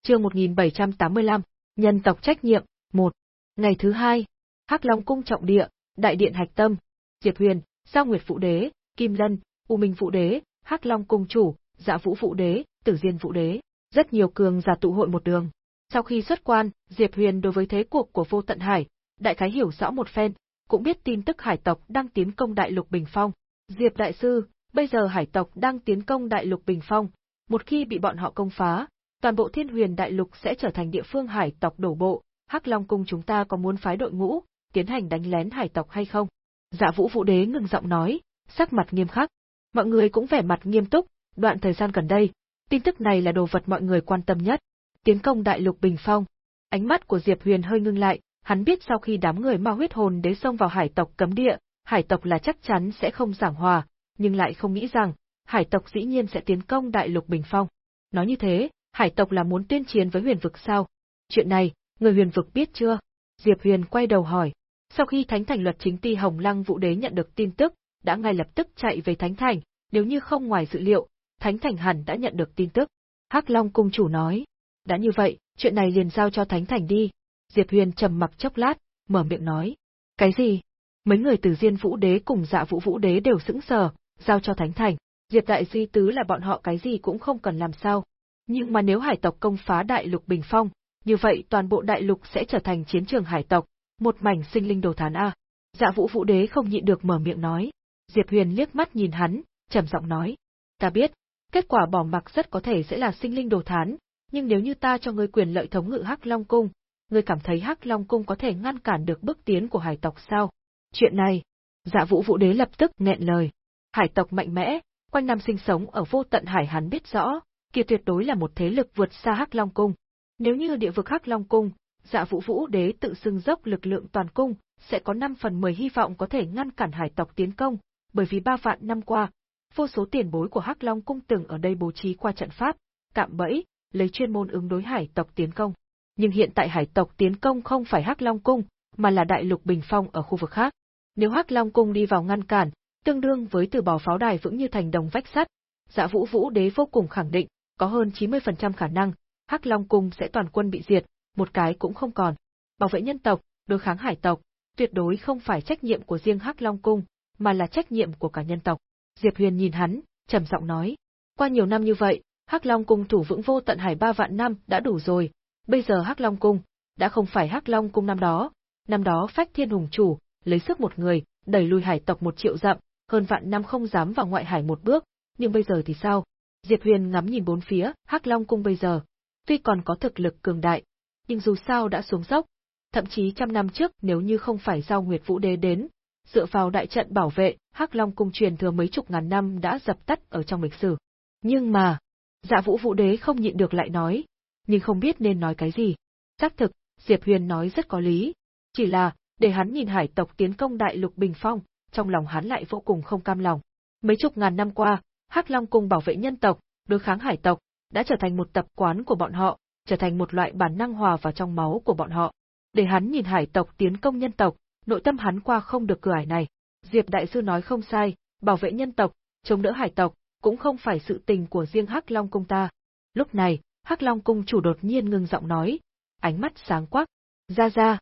Chương 1785, nhân tộc trách nhiệm, 1. Ngày thứ hai, Hắc Long cung trọng địa, đại điện hạch tâm, Diệp Huyền, Giao Nguyệt Phụ Đế, Kim Lân, U Minh Phụ Đế, Hắc Long cung chủ, Dạ Vũ Phụ Đế, Tử Diên Phụ Đế, rất nhiều cường giả tụ hội một đường. Sau khi xuất quan, Diệp Huyền đối với thế cuộc của Vô Tận Hải, đại khái hiểu rõ một phen, cũng biết tin tức hải tộc đang tiến công đại lục Bình Phong. Diệp đại sư, bây giờ hải tộc đang tiến công đại lục Bình Phong, một khi bị bọn họ công phá, toàn bộ Thiên Huyền đại lục sẽ trở thành địa phương hải tộc đổ bộ, Hắc Long cung chúng ta có muốn phái đội ngũ tiến hành đánh lén hải tộc hay không? Dạ Vũ Vũ Đế ngừng giọng nói, sắc mặt nghiêm khắc. Mọi người cũng vẻ mặt nghiêm túc, đoạn thời gian gần đây, tin tức này là đồ vật mọi người quan tâm nhất. Tiến công đại lục Bình Phong. Ánh mắt của Diệp Huyền hơi ngưng lại, hắn biết sau khi đám người ma huyết hồn đế xông vào hải tộc cấm địa, hải tộc là chắc chắn sẽ không giảng hòa, nhưng lại không nghĩ rằng, hải tộc dĩ nhiên sẽ tiến công đại lục Bình Phong. Nói như thế, hải tộc là muốn tuyên chiến với huyền vực sao? Chuyện này, người huyền vực biết chưa? Diệp Huyền quay đầu hỏi. Sau khi Thánh Thành luật chính ti Hồng Lăng Vũ Đế nhận được tin tức, đã ngay lập tức chạy về Thánh Thành, nếu như không ngoài dự liệu, Thánh Thành hẳn đã nhận được tin tức. Hắc Long cung chủ nói, đã như vậy, chuyện này liền giao cho Thánh Thành đi. Diệp Huyền trầm mặc chốc lát, mở miệng nói, cái gì? Mấy người từ Diên Vũ Đế cùng Dạ Vũ Vũ Đế đều sững sờ, giao cho Thánh Thành. Diệp Đại Di tứ là bọn họ cái gì cũng không cần làm sao. Nhưng mà nếu hải tộc công phá đại lục Bình Phong, như vậy toàn bộ đại lục sẽ trở thành chiến trường hải tộc, một mảnh sinh linh đồ thán a. Dạ Vũ Vũ Đế không nhịn được mở miệng nói. Diệp Huyền liếc mắt nhìn hắn, trầm giọng nói, ta biết, kết quả bỏ mặc rất có thể sẽ là sinh linh đồ thán, nhưng nếu như ta cho ngươi quyền lợi thống ngự Hắc Long cung, ngươi cảm thấy Hắc Long cung có thể ngăn cản được bước tiến của hải tộc sao? Chuyện này, Dạ Vũ Vũ Đế lập tức nghẹn lời. Hải tộc mạnh mẽ, quanh năm sinh sống ở vô tận hải hắn biết rõ, kia tuyệt đối là một thế lực vượt xa Hắc Long cung. Nếu như địa vực Hắc Long cung, Dạ Vũ Vũ Đế tự xưng dốc lực lượng toàn cung, sẽ có 5 phần 10 hy vọng có thể ngăn cản hải tộc tiến công, bởi vì ba vạn năm qua, vô số tiền bối của Hắc Long cung từng ở đây bố trí qua trận pháp, cạm bẫy, lấy chuyên môn ứng đối hải tộc tiến công. Nhưng hiện tại hải tộc tiến công không phải Hắc Long cung, mà là đại lục bình phong ở khu vực khác. Nếu Hắc Long cung đi vào ngăn cản, tương đương với từ bỏ pháo đài vững như thành đồng vách sắt, Dạ Vũ Vũ Đế vô cùng khẳng định, có hơn 90% khả năng, Hắc Long cung sẽ toàn quân bị diệt, một cái cũng không còn. Bảo vệ nhân tộc, đối kháng hải tộc, tuyệt đối không phải trách nhiệm của riêng Hắc Long cung, mà là trách nhiệm của cả nhân tộc. Diệp Huyền nhìn hắn, trầm giọng nói, qua nhiều năm như vậy, Hắc Long cung thủ vững vô tận hải ba vạn năm đã đủ rồi, bây giờ Hắc Long cung đã không phải Hắc Long cung năm đó, năm đó Phách Thiên Hùng chủ lấy sức một người, đẩy lùi hải tộc một triệu dặm, hơn vạn năm không dám vào ngoại hải một bước, nhưng bây giờ thì sao? Diệp Huyền ngắm nhìn bốn phía, Hắc Long cung bây giờ, tuy còn có thực lực cường đại, nhưng dù sao đã xuống dốc, thậm chí trăm năm trước nếu như không phải giao Nguyệt Vũ Đế đến, dựa vào đại trận bảo vệ, Hắc Long cung truyền thừa mấy chục ngàn năm đã dập tắt ở trong lịch sử. Nhưng mà, Dạ Vũ Vũ Đế không nhịn được lại nói, nhưng không biết nên nói cái gì. Xác thực, Diệp Huyền nói rất có lý, chỉ là, để hắn nhìn hải tộc tiến công đại lục bình phong, trong lòng hắn lại vô cùng không cam lòng. Mấy chục ngàn năm qua, Hắc Long cung bảo vệ nhân tộc, đối kháng hải tộc, đã trở thành một tập quán của bọn họ, trở thành một loại bản năng hòa vào trong máu của bọn họ. Để hắn nhìn hải tộc tiến công nhân tộc, nội tâm hắn qua không được cửa ải này. Diệp Đại Sư nói không sai, bảo vệ nhân tộc, chống đỡ hải tộc, cũng không phải sự tình của riêng Hắc Long cung ta. Lúc này, Hắc Long cung chủ đột nhiên ngừng giọng nói, ánh mắt sáng quắc, ra ra,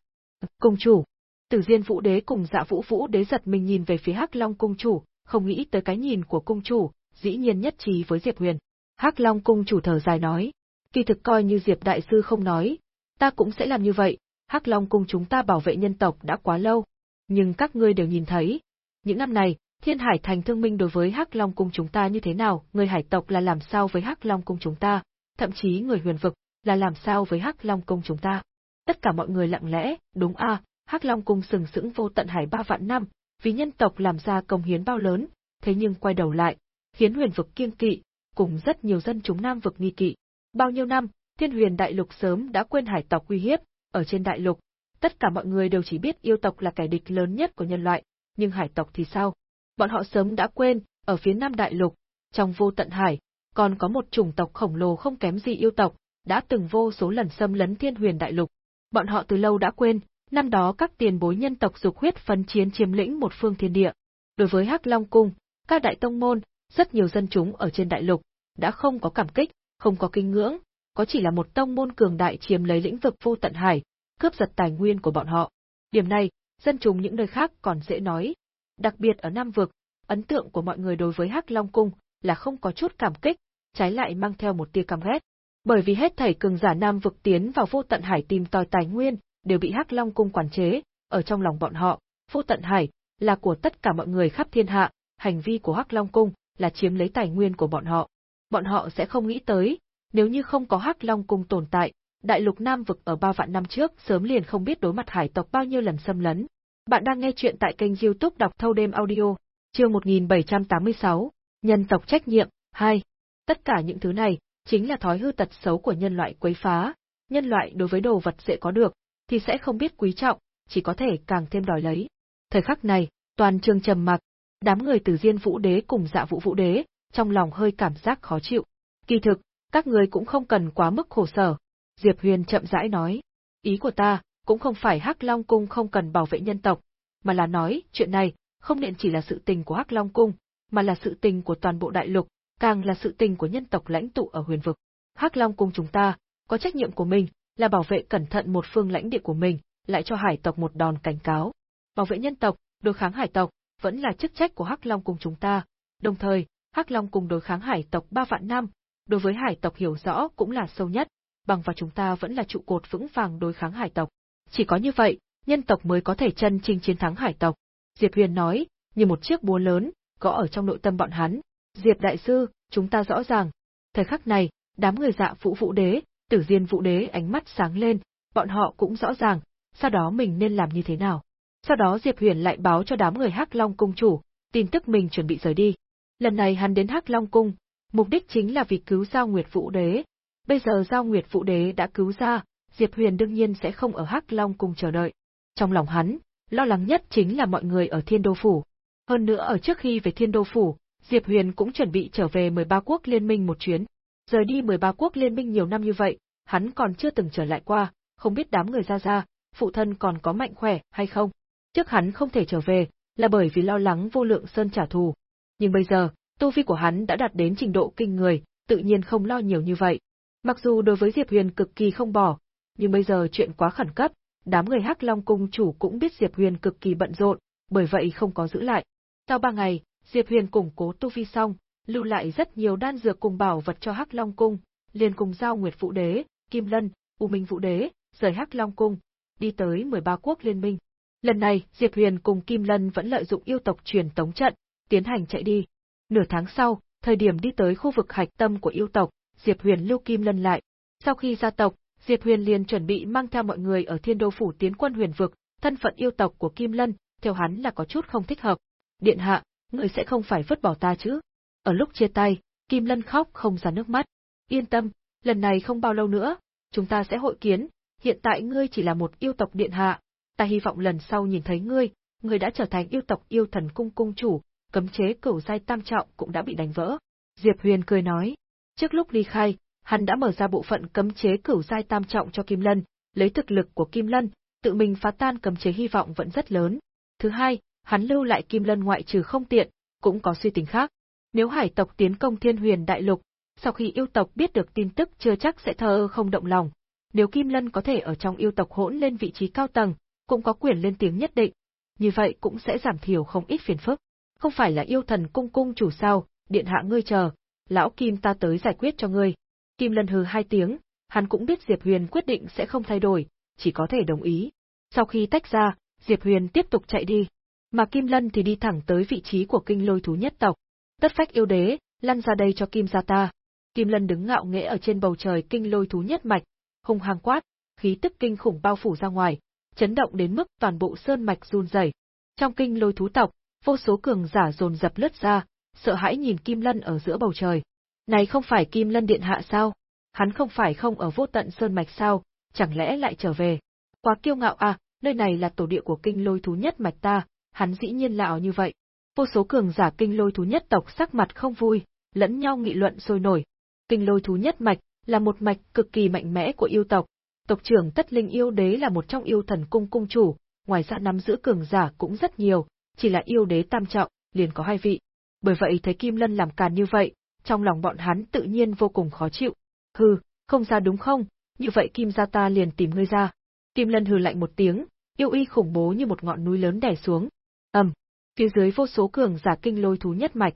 cung chủ. Tử Diên Vũ Đế cùng Dạ Vũ Vũ Đế giật mình nhìn về phía Hắc Long cung chủ, không nghĩ tới cái nhìn của cung chủ, dĩ nhiên nhất trí với Diệp Huyền. Hắc Long cung chủ thở dài nói, kỳ thực coi như Diệp đại sư không nói, ta cũng sẽ làm như vậy, Hắc Long cung chúng ta bảo vệ nhân tộc đã quá lâu, nhưng các ngươi đều nhìn thấy, những năm này, Thiên Hải Thành thương minh đối với Hắc Long cung chúng ta như thế nào, người hải tộc là làm sao với Hắc Long cung chúng ta, thậm chí người huyền vực là làm sao với Hắc Long cung chúng ta. Tất cả mọi người lặng lẽ, đúng a, Hắc Long cung sừng sững vô tận hải ba vạn năm, vì nhân tộc làm ra công hiến bao lớn, thế nhưng quay đầu lại, khiến huyền vực kiêng kỵ, cùng rất nhiều dân chúng nam vực nghi kỵ. Bao nhiêu năm, Thiên Huyền Đại Lục sớm đã quên hải tộc uy hiếp, ở trên đại lục, tất cả mọi người đều chỉ biết yêu tộc là kẻ địch lớn nhất của nhân loại, nhưng hải tộc thì sao? Bọn họ sớm đã quên, ở phía Nam Đại Lục, trong vô tận hải, còn có một chủng tộc khổng lồ không kém gì yêu tộc, đã từng vô số lần xâm lấn Thiên Huyền Đại Lục. Bọn họ từ lâu đã quên, năm đó các tiền bối nhân tộc dục huyết phấn chiến chiếm lĩnh một phương thiên địa. Đối với Hắc Long cung, các đại tông môn, rất nhiều dân chúng ở trên đại lục đã không có cảm kích, không có kinh ngưỡng, có chỉ là một tông môn cường đại chiếm lấy lĩnh vực vô tận hải, cướp giật tài nguyên của bọn họ. Điểm này, dân chúng những nơi khác còn dễ nói. Đặc biệt ở Nam vực, ấn tượng của mọi người đối với Hắc Long cung là không có chút cảm kích, trái lại mang theo một tia căm ghét. Bởi vì hết thảy cường giả Nam vực tiến vào vô tận hải tìm tòi tài nguyên, đều bị Hắc Long cung quản chế, ở trong lòng bọn họ, vô tận hải là của tất cả mọi người khắp thiên hạ, hành vi của Hắc Long cung là chiếm lấy tài nguyên của bọn họ. Bọn họ sẽ không nghĩ tới, nếu như không có Hắc Long cung tồn tại, đại lục Nam vực ở bao vạn năm trước sớm liền không biết đối mặt hải tộc bao nhiêu lần xâm lấn. Bạn đang nghe chuyện tại kênh youtube đọc thâu đêm audio, chương 1786, nhân tộc trách nhiệm, 2. Tất cả những thứ này, chính là thói hư tật xấu của nhân loại quấy phá. Nhân loại đối với đồ vật dễ có được, thì sẽ không biết quý trọng, chỉ có thể càng thêm đòi lấy. Thời khắc này, toàn trường trầm mặc, đám người từ Diên Vũ Đế cùng Dạ Vũ Vũ Đế, trong lòng hơi cảm giác khó chịu. Kỳ thực, các người cũng không cần quá mức khổ sở, Diệp Huyền chậm rãi nói. Ý của ta, cũng không phải Hắc Long Cung không cần bảo vệ nhân tộc, mà là nói, chuyện này, không nên chỉ là sự tình của Hắc Long Cung, mà là sự tình của toàn bộ đại lục, càng là sự tình của nhân tộc lãnh tụ ở huyền vực. Hắc Long Cung chúng ta, có trách nhiệm của mình, là bảo vệ cẩn thận một phương lãnh địa của mình, lại cho hải tộc một đòn cảnh cáo. Bảo vệ nhân tộc, đối kháng hải tộc, vẫn là chức trách của Hắc Long Cung chúng ta. Đồng thời, Hắc Long cùng đối kháng hải tộc ba vạn năm, đối với hải tộc hiểu rõ cũng là sâu nhất, bằng vào chúng ta vẫn là trụ cột vững vàng đối kháng hải tộc. Chỉ có như vậy, nhân tộc mới có thể chân chính chiến thắng hải tộc. Diệp Huyền nói, như một chiếc búa lớn, gõ ở trong nội tâm bọn hắn. Diệp đại sư, chúng ta rõ ràng. Thời khắc này, đám người dạ phụ vũ đế, tử diên vũ đế ánh mắt sáng lên, bọn họ cũng rõ ràng, sau đó mình nên làm như thế nào. Sau đó Diệp Huyền lại báo cho đám người Hắc Long cung chủ, tin tức mình chuẩn bị rời đi. Lần này hắn đến Hắc Long cung, mục đích chính là vì cứu Giao Nguyệt Vũ Đế, Bây giờ Giao Nguyệt Vũ Đế đã cứu ra, Diệp Huyền đương nhiên sẽ không ở Hắc Long Cung chờ đợi. Trong lòng hắn, lo lắng nhất chính là mọi người ở Thiên Đô Phủ. Hơn nữa ở trước khi về Thiên Đô Phủ, Diệp Huyền cũng chuẩn bị trở về 13 quốc liên minh một chuyến. Rời đi 13 quốc liên minh nhiều năm như vậy, hắn còn chưa từng trở lại qua, không biết đám người ra ra, phụ thân còn có mạnh khỏe hay không. Trước hắn không thể trở về, là bởi vì lo lắng vô lượng sơn trả thù. Nhưng bây giờ, tu vi của hắn đã đạt đến trình độ kinh người, tự nhiên không lo nhiều như vậy. Mặc dù đối với Diệp Huyền cực kỳ không bỏ, nhưng bây giờ chuyện quá khẩn cấp, đám người Hắc Long cung chủ cũng biết Diệp Huyền cực kỳ bận rộn, bởi vậy không có giữ lại. Sau ba ngày, Diệp Huyền củng cố tu vi xong, lưu lại rất nhiều đan dược cùng bảo vật cho Hắc Long cung, liền cùng giao Nguyệt Vũ Đế, Kim Lân, U Minh Vũ Đế, rời Hắc Long cung, đi tới 13 quốc liên minh. Lần này, Diệp Huyền cùng Kim Lân vẫn lợi dụng yêu tộc truyền tống trận, tiến hành chạy đi. Nửa tháng sau, thời điểm đi tới khu vực hạch tâm của yêu tộc, Diệp Huyền lưu Kim Lân lại. Sau khi ra tộc, Diệp Huyền liền chuẩn bị mang theo mọi người ở Thiên Đô phủ tiến quân huyền vực, thân phận yêu tộc của Kim Lân, theo hắn là có chút không thích hợp. Điện hạ, người sẽ không phải vứt bỏ ta chứ? Ở lúc chia tay, Kim Lân khóc không ra nước mắt. Yên tâm, lần này không bao lâu nữa, chúng ta sẽ hội kiến, hiện tại ngươi chỉ là một yêu tộc điện hạ, ta hy vọng lần sau nhìn thấy ngươi, ngươi đã trở thành yêu tộc yêu thần cung cung chủ, cấm chế cửu giai tam trọng cũng đã bị đánh vỡ. Diệp Huyền cười nói, trước lúc ly khai, hắn đã mở ra bộ phận cấm chế cửu giai tam trọng cho Kim Lân, lấy thực lực của Kim Lân, tự mình phá tan cấm chế hy vọng vẫn rất lớn. Thứ hai, hắn lưu lại Kim Lân ngoại trừ không tiện, cũng có suy tính khác. Nếu hải tộc tiến công Thiên Huyền Đại Lục, sau khi yêu tộc biết được tin tức chưa chắc sẽ thờ ơ không động lòng. Nếu Kim Lân có thể ở trong yêu tộc hỗn lên vị trí cao tầng, cũng có quyền lên tiếng nhất định, như vậy cũng sẽ giảm thiểu không ít phiền phức. Không phải là yêu thần cung cung chủ sao, điện hạ ngươi chờ, lão Kim ta tới giải quyết cho ngươi. Kim Lân hừ hai tiếng, hắn cũng biết Diệp Huyền quyết định sẽ không thay đổi, chỉ có thể đồng ý. Sau khi tách ra, Diệp Huyền tiếp tục chạy đi, mà Kim Lân thì đi thẳng tới vị trí của kinh lôi thú nhất tộc. Tất phách yêu đế, lăn ra đây cho Kim gia ta. Kim Lân đứng ngạo nghễ ở trên bầu trời kinh lôi thú nhất mạch, hung hăng quát, khí tức kinh khủng bao phủ ra ngoài, chấn động đến mức toàn bộ sơn mạch run rẩy. Trong kinh lôi thú tộc, vô số cường giả dồn dập lướt ra, sợ hãi nhìn Kim Lân ở giữa bầu trời. Này không phải Kim Lân điện hạ sao? Hắn không phải không ở vô tận sơn mạch sao? Chẳng lẽ lại trở về? Quá kiêu ngạo à, nơi này là tổ địa của kinh lôi thú nhất mạch ta, hắn dĩ nhiên lạo như vậy. Vô số cường giả kinh lôi thú nhất tộc sắc mặt không vui, lẫn nhau nghị luận sôi nổi. Kinh lôi thú nhất mạch là một mạch cực kỳ mạnh mẽ của yêu tộc. Tộc trưởng Tất Linh yêu đế là một trong yêu thần cung cung chủ, ngoài ra nắm giữ cường giả cũng rất nhiều, chỉ là yêu đế tam trọng, liền có hai vị. Bởi vậy thấy Kim Lân làm càn như vậy, trong lòng bọn hắn tự nhiên vô cùng khó chịu. Hừ, không ra đúng không? Như vậy Kim gia ta liền tìm ngươi ra. Kim Lân hừ lạnh một tiếng, yêu uy khủng bố như một ngọn núi lớn đè xuống. ầm, phía dưới vô số cường giả kinh lôi thú nhất mạch,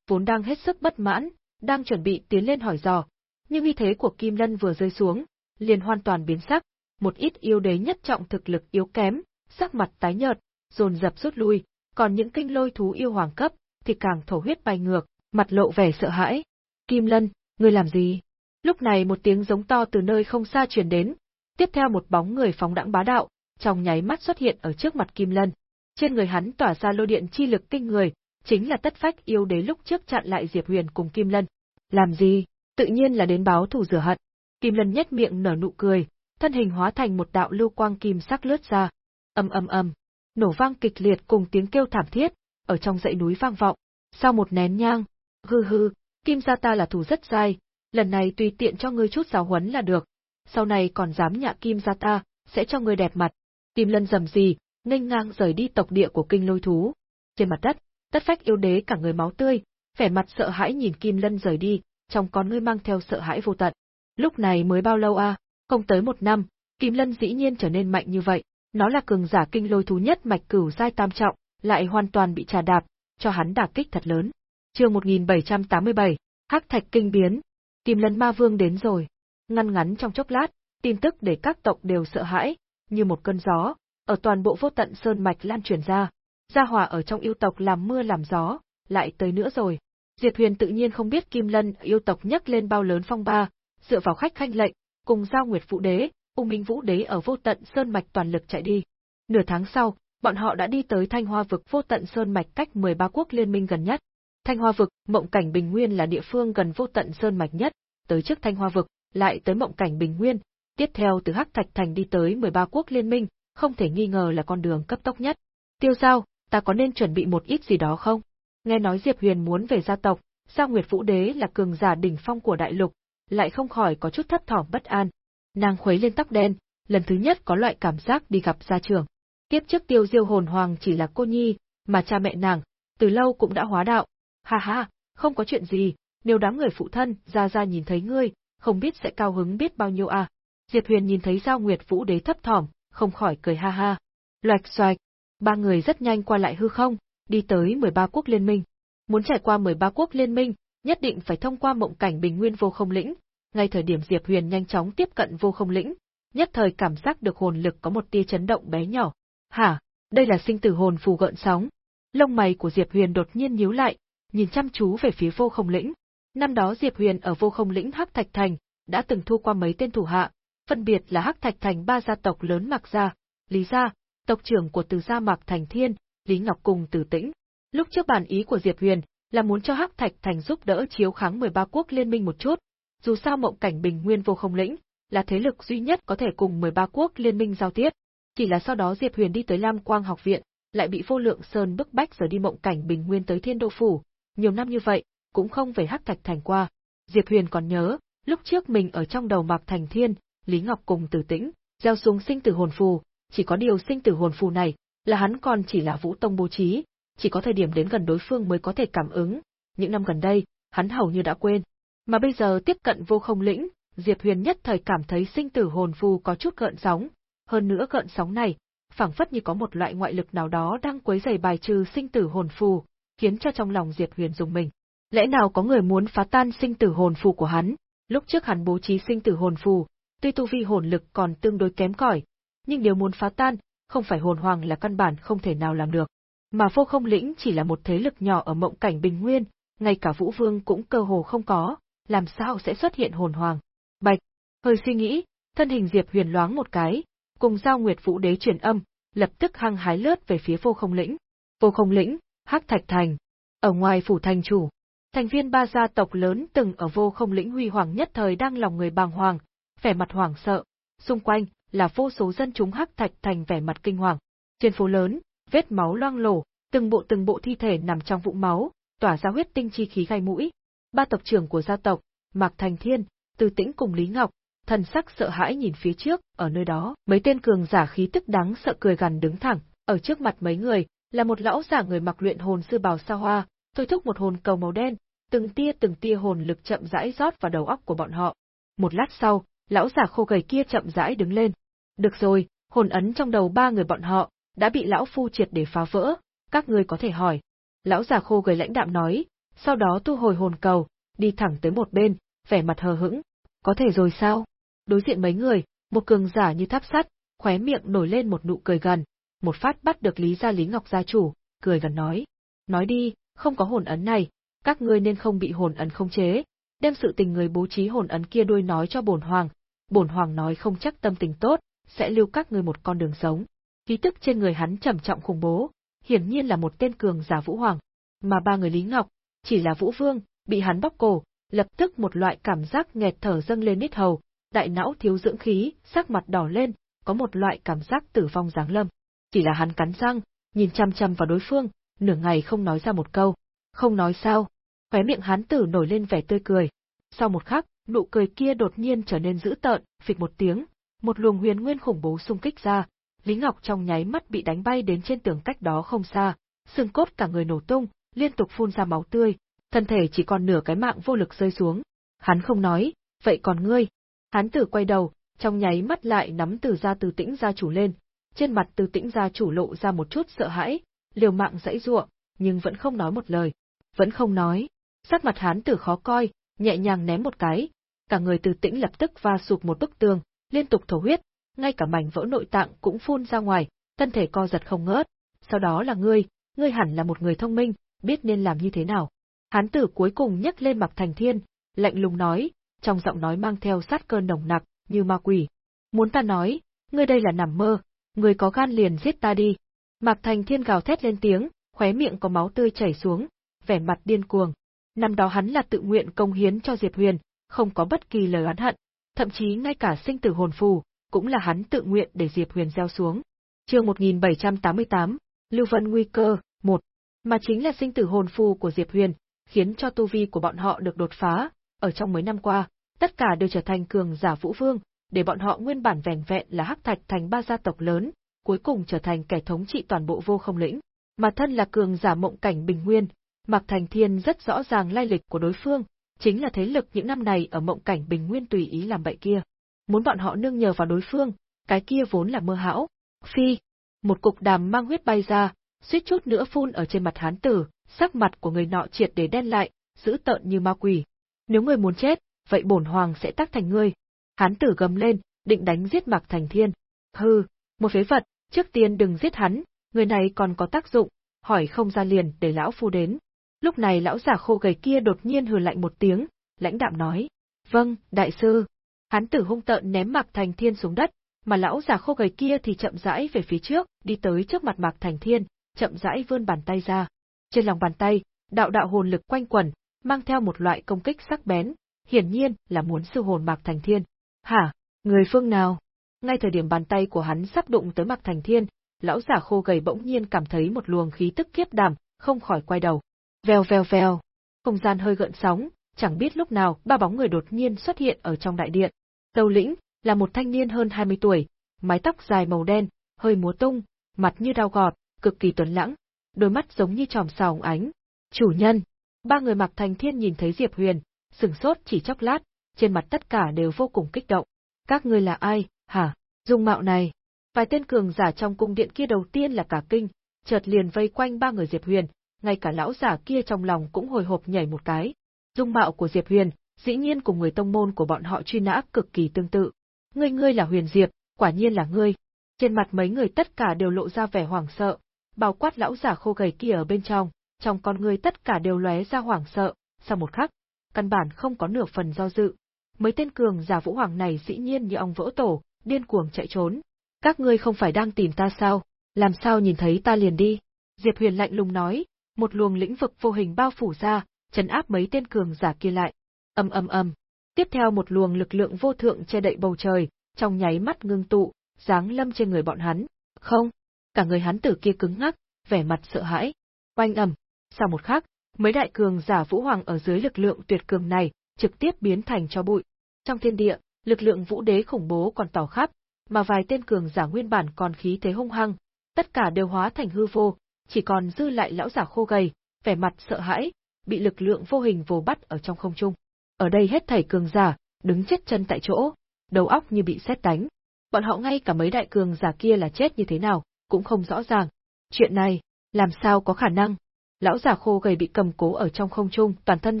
vốn đang hết sức bất mãn, đang chuẩn bị tiến lên hỏi dò, nhưng uy thế của Kim Lân vừa rơi xuống, liền hoàn toàn biến sắc, một ít yêu đế nhất trọng thực lực yếu kém, sắc mặt tái nhợt, dồn dập rút lui, còn những kinh lôi thú yêu hoàng cấp thì càng thổ huyết bay ngược, mặt lộ vẻ sợ hãi. Kim Lân, ngươi làm gì? Lúc này một tiếng giống to từ nơi không xa truyền đến, tiếp theo một bóng người phóng đãng bá đạo, trong nháy mắt xuất hiện ở trước mặt Kim Lân. Trên người hắn tỏa ra lôi điện chi lực kinh người, chính là tất phách yêu đế lúc trước chặn lại Diệp Huyền cùng Kim Lân. Làm gì? Tự nhiên là đến báo thù rửa hận. Kim Lân nhếch miệng nở nụ cười, thân hình hóa thành một đạo lưu quang kim sắc lướt ra. Ầm ầm ầm, nổ vang kịch liệt cùng tiếng kêu thảm thiết, ở trong dãy núi vang vọng. Sau một nén nhang, hư hư, Kim gia ta là thù rất dai, lần này tùy tiện cho ngươi chút giáo huấn là được. Sau này còn dám nhạ Kim gia ta, sẽ cho ngươi đẹp mặt. Kim Lân dầm gì, nghênh ngang rời đi tộc địa của kinh lôi thú. Trên mặt đất, tất phách yêu đế cả người máu tươi, vẻ mặt sợ hãi nhìn Kim Lân rời đi, trong con ngươi mang theo sợ hãi vô tận. Lúc này mới bao lâu a? Không tới một năm, Kim Lân dĩ nhiên trở nên mạnh như vậy, nó là cường giả kinh lôi thú nhất mạch cửu giai tam trọng, lại hoàn toàn bị trà đạp, cho hắn đả kích thật lớn. Chương 1787, Hắc Thạch kinh biến. Kim Lân Ma Vương đến rồi. Ngăn ngắn trong chốc lát, tin tức để các tộc đều sợ hãi, như một cơn gió, ở toàn bộ vô tận sơn mạch lan truyền ra. Gia hỏa ở trong yêu tộc làm mưa làm gió, lại tới nữa rồi. Diệt Huyền tự nhiên không biết Kim Lân yêu tộc nhấc lên bao lớn phong ba, dựa vào khách khanh lệnh, cùng giao Nguyệt Phụ Đế, U Minh Vũ Đế ở vô tận sơn mạch toàn lực chạy đi. Nửa tháng sau, bọn họ đã đi tới Thanh Hoa vực vô tận sơn mạch cách 13 quốc liên minh gần nhất. Thanh Hoa vực, Mộng Cảnh Bình Nguyên là địa phương gần vô tận sơn mạch nhất, tới trước Thanh Hoa vực, lại tới Mộng Cảnh Bình Nguyên, tiếp theo từ Hắc Thạch Thành đi tới 13 quốc liên minh, không thể nghi ngờ là con đường cấp tốc nhất. Tiêu Giao, ta có nên chuẩn bị một ít gì đó không? Nghe nói Diệp Huyền muốn về gia tộc, Giao Nguyệt Vũ Đế là cường giả đỉnh phong của đại lục, lại không khỏi có chút thấp thỏm bất an. Nàng khuấy lên tóc đen, lần thứ nhất có loại cảm giác đi gặp gia trưởng. Kiếp trước tiêu diêu hồn hoàng chỉ là cô nhi, mà cha mẹ nàng, từ lâu cũng đã hóa đạo. Ha ha, không có chuyện gì, nếu đám người phụ thân, ra ra nhìn thấy ngươi, không biết sẽ cao hứng biết bao nhiêu à. Diệp Huyền nhìn thấy Giao Nguyệt Vũ Đế thấp thỏm, không khỏi cười ha ha. Loạch xoạch, ba người rất nhanh qua lại hư không, đi tới 13 quốc liên minh. Muốn trải qua 13 quốc liên minh, nhất định phải thông qua mộng cảnh bình nguyên vô không lĩnh. Ngay thời điểm Diệp Huyền nhanh chóng tiếp cận vô không lĩnh, nhất thời cảm giác được hồn lực có một tia chấn động bé nhỏ. Hả, đây là sinh tử hồn phù gợn sóng. Lông mày của Diệp Huyền đột nhiên nhíu lại, nhìn chăm chú về phía vô không lĩnh. Năm đó Diệp Huyền ở vô không lĩnh Hắc Thạch Thành, đã từng thu qua mấy tên thủ hạ, phân biệt là Hắc Thạch Thành ba gia tộc lớn Mạc Gia, Lý Gia, tộc trưởng của Từ Gia Mạc Thành Thiên, Lý Ngọc cùng Từ Tĩnh. Lúc trước bản ý của Diệp Huyền là muốn cho Hắc Thạch Thành giúp đỡ chiếu kháng 13 quốc liên minh một chút, dù sao mộng cảnh bình nguyên vô không lĩnh, là thế lực duy nhất có thể cùng 13 quốc liên minh giao tiếp. Chỉ là sau đó Diệp Huyền đi tới Lam Quang học viện, lại bị Vô Lượng Sơn bức bách rời đi mộng cảnh bình nguyên tới Thiên Đô phủ, nhiều năm như vậy, cũng không về Hắc Thạch Thành qua. Diệp Huyền còn nhớ, lúc trước mình ở trong đầu Mạc Thành Thiên, Lý Ngọc cùng Tử Tĩnh, gieo xuống sinh tử hồn phù, chỉ có điều sinh tử hồn phù này, là hắn còn chỉ là Vũ Tông bố trí, chỉ có thời điểm đến gần đối phương mới có thể cảm ứng, những năm gần đây, hắn hầu như đã quên. Mà bây giờ tiếp cận vô không lĩnh, Diệp Huyền nhất thời cảm thấy sinh tử hồn phù có chút gợn sóng, hơn nữa gợn sóng này, phảng phất như có một loại ngoại lực nào đó đang quấy rầy bài trừ sinh tử hồn phù, khiến cho trong lòng Diệp Huyền dùng mình. Lẽ nào có người muốn phá tan sinh tử hồn phù của hắn? Lúc trước hắn bố trí sinh tử hồn phù, tuy tu vi hồn lực còn tương đối kém cỏi, nhưng nếu muốn phá tan, không phải hồn hoàng là căn bản không thể nào làm được. Mà vô không lĩnh chỉ là một thế lực nhỏ ở mộng cảnh bình nguyên, ngay cả vũ vương cũng cơ hồ không có, làm sao sẽ xuất hiện hồn hoàng. Bạch, hơi suy nghĩ, thân hình Diệp Huyền loáng một cái, cùng giao Nguyệt Vũ Đế truyền âm, lập tức hăng hái lướt về phía vô không lĩnh. Vô không lĩnh, Hắc Thạch Thành. Ở ngoài phủ thành chủ, thành viên ba gia tộc lớn từng ở vô không lĩnh huy hoàng nhất thời đang lòng người bàng hoàng, vẻ mặt hoảng sợ, xung quanh là vô số dân chúng Hắc Thạch Thành vẻ mặt kinh hoàng. Trên phố lớn, vết máu loang lổ, từng bộ từng bộ thi thể nằm trong vũng máu, tỏa ra huyết tinh chi khí gai mũi. Ba tộc trưởng của gia tộc, Mạc Thành Thiên, Từ Tĩnh cùng Lý Ngọc, thần sắc sợ hãi nhìn phía trước, ở nơi đó, mấy tên cường giả khí tức đáng sợ cười gằn đứng thẳng, ở trước mặt mấy người, là một lão giả người mặc luyện hồn sư bào sa hoa, thôi thúc một hồn cầu màu đen, từng tia từng tia hồn lực chậm rãi rót vào đầu óc của bọn họ. Một lát sau, lão giả khô gầy kia chậm rãi đứng lên. Được rồi, hồn ấn trong đầu ba người bọn họ đã bị lão phu triệt để phá vỡ, các ngươi có thể hỏi. Lão già khô gầy lãnh đạm nói, sau đó thu hồi hồn cầu, đi thẳng tới một bên, vẻ mặt hờ hững. Có thể rồi sao? Đối diện mấy người, một cường giả như tháp sắt, khóe miệng nổi lên một nụ cười gần, một phát bắt được Lý Gia Lý Ngọc gia chủ, cười gần nói. Nói đi, không có hồn ấn này, các ngươi nên không bị hồn ấn không chế, đem sự tình người bố trí hồn ấn kia đuôi nói cho bổn hoàng. Bổn hoàng nói không chắc tâm tình tốt, sẽ lưu các ngươi một con đường sống. Khí tức trên người hắn trầm trọng khủng bố, hiển nhiên là một tên cường giả Vũ Hoàng. Mà ba người Lý Ngọc, chỉ là Vũ Vương, bị hắn bóc cổ, lập tức một loại cảm giác nghẹt thở dâng lên nít hầu, đại não thiếu dưỡng khí, sắc mặt đỏ lên, có một loại cảm giác tử vong giáng lâm. Chỉ là hắn cắn răng, nhìn chăm chăm vào đối phương, nửa ngày không nói ra một câu. Không nói sao, khóe miệng hắn tử nổi lên vẻ tươi cười. Sau một khắc, nụ cười kia đột nhiên trở nên dữ tợn, phịch một tiếng, một luồng huyền nguyên khủng bố xung kích ra, Lý Ngọc trong nháy mắt bị đánh bay đến trên tường cách đó không xa, xương cốt cả người nổ tung, liên tục phun ra máu tươi, thân thể chỉ còn nửa cái mạng vô lực rơi xuống. Hắn không nói, vậy còn ngươi? Hắn tử quay đầu, trong nháy mắt lại nắm từ gia từ tĩnh gia chủ lên, trên mặt từ tĩnh gia chủ lộ ra một chút sợ hãi, liều mạng dãy ruộng, nhưng vẫn không nói một lời. Vẫn không nói. Sắc mặt hán tử khó coi, nhẹ nhàng ném một cái, cả người từ tĩnh lập tức va sụp một bức tường, liên tục thổ huyết, ngay cả mảnh vỡ nội tạng cũng phun ra ngoài, thân thể co giật không ngớt. Sau đó là ngươi, ngươi hẳn là một người thông minh, biết nên làm như thế nào. Hán tử cuối cùng nhấc lên mặt thành thiên, lạnh lùng nói, trong giọng nói mang theo sát cơ nồng nặc, như ma quỷ. Muốn ta nói, ngươi đây là nằm mơ, ngươi có gan liền giết ta đi. Mạc Thành Thiên gào thét lên tiếng, khóe miệng có máu tươi chảy xuống, vẻ mặt điên cuồng. Năm đó hắn là tự nguyện công hiến cho Diệp Huyền, không có bất kỳ lời oán hận, thậm chí ngay cả sinh tử hồn phù, cũng là hắn tự nguyện để Diệp Huyền gieo xuống. Chương 1788, Lưu Vân nguy cơ, 1 mà chính là sinh tử hồn phù của Diệp Huyền, khiến cho tu vi của bọn họ được đột phá, ở trong mấy năm qua, tất cả đều trở thành cường giả vũ vương, để bọn họ nguyên bản vẻn vẹn là hắc thạch thành ba gia tộc lớn, cuối cùng trở thành kẻ thống trị toàn bộ vô không lĩnh. Mà thân là cường giả mộng cảnh bình nguyên, Mạc Thành Thiên rất rõ ràng lai lịch của đối phương, chính là thế lực những năm này ở mộng cảnh bình nguyên tùy ý làm bậy kia. Muốn bọn họ nương nhờ vào đối phương, cái kia vốn là mơ hão. Phi, một cục đàm mang huyết bay ra, suýt chút nữa phun ở trên mặt hán tử, sắc mặt của người nọ triệt để đen lại, giữ tợn như ma quỷ. Nếu người muốn chết, vậy bổn hoàng sẽ tác thành ngươi. Hán tử gầm lên, định đánh giết Mạc Thành Thiên. Hừ, một phế vật, trước tiên đừng giết hắn, người này còn có tác dụng, hỏi không ra liền để lão phu đến. Lúc này lão giả khô gầy kia đột nhiên hừ lạnh một tiếng, lãnh đạm nói. Vâng, đại sư. Hán tử hung tợn ném Mạc Thành Thiên xuống đất, mà lão giả khô gầy kia thì chậm rãi về phía trước, đi tới trước mặt Mạc Thành Thiên, chậm rãi vươn bàn tay ra. Trên lòng bàn tay, đạo đạo hồn lực quanh quẩn, mang theo một loại công kích sắc bén, hiển nhiên là muốn sư hồn Mạc Thành Thiên. Hả? Người phương nào? Ngay thời điểm bàn tay của hắn sắp đụng tới Mạc Thành Thiên, lão giả khô gầy bỗng nhiên cảm thấy một luồng khí tức kiếp đảm không khỏi quay đầu. Vèo vèo vèo. Không gian hơi gợn sóng, chẳng biết lúc nào ba bóng người đột nhiên xuất hiện ở trong đại điện. Tâu lĩnh, là một thanh niên hơn 20 tuổi, mái tóc dài màu đen, hơi múa tung, mặt như đao gọt, cực kỳ tuấn lãng, đôi mắt giống như tròm sao ánh. Chủ nhân, ba người mặc thành thiên nhìn thấy Diệp Huyền, sừng sốt chỉ chốc lát, trên mặt tất cả đều vô cùng kích động. Các ngươi là ai, hả? Dung mạo này. Vài tên cường giả trong cung điện kia đầu tiên là cả kinh, chợt liền vây quanh ba người Diệp Huyền, ngay cả lão giả kia trong lòng cũng hồi hộp nhảy một cái. Dung mạo của Diệp Huyền, dĩ nhiên cùng người tông môn của bọn họ truy nã cực kỳ tương tự. Ngươi ngươi là Huyền Diệp, quả nhiên là ngươi. Trên mặt mấy người tất cả đều lộ ra vẻ hoảng sợ, bao quát lão giả khô gầy kia ở bên trong, trong con người tất cả đều lóe ra hoảng sợ, sau một khắc, căn bản không có nửa phần do dự. Mấy tên cường giả vũ hoàng này dĩ nhiên như ong vỡ tổ, điên cuồng chạy trốn. Các ngươi không phải đang tìm ta sao, làm sao nhìn thấy ta liền đi? Diệp Huyền lạnh lùng nói, một luồng lĩnh vực vô hình bao phủ ra, chấn áp mấy tên cường giả kia lại. Ầm ầm ầm. Tiếp theo một luồng lực lượng vô thượng che đậy bầu trời, trong nháy mắt ngưng tụ, giáng lâm trên người bọn hắn. Không, cả người hắn tử kia cứng ngắc, vẻ mặt sợ hãi. Oanh ầm, sau một khắc, mấy đại cường giả vũ hoàng ở dưới lực lượng tuyệt cường này, trực tiếp biến thành cho bụi. Trong thiên địa, lực lượng vũ đế khủng bố còn tỏ khắp, mà vài tên cường giả nguyên bản còn khí thế hung hăng, tất cả đều hóa thành hư vô, chỉ còn dư lại lão giả khô gầy, vẻ mặt sợ hãi, bị lực lượng vô hình vồ bắt ở trong không trung. Ở đây hết thảy cường giả, đứng chết chân tại chỗ, đầu óc như bị sét đánh. Bọn họ ngay cả mấy đại cường giả kia là chết như thế nào, cũng không rõ ràng. Chuyện này, làm sao có khả năng? Lão già khô gầy bị cầm cố ở trong không trung, toàn thân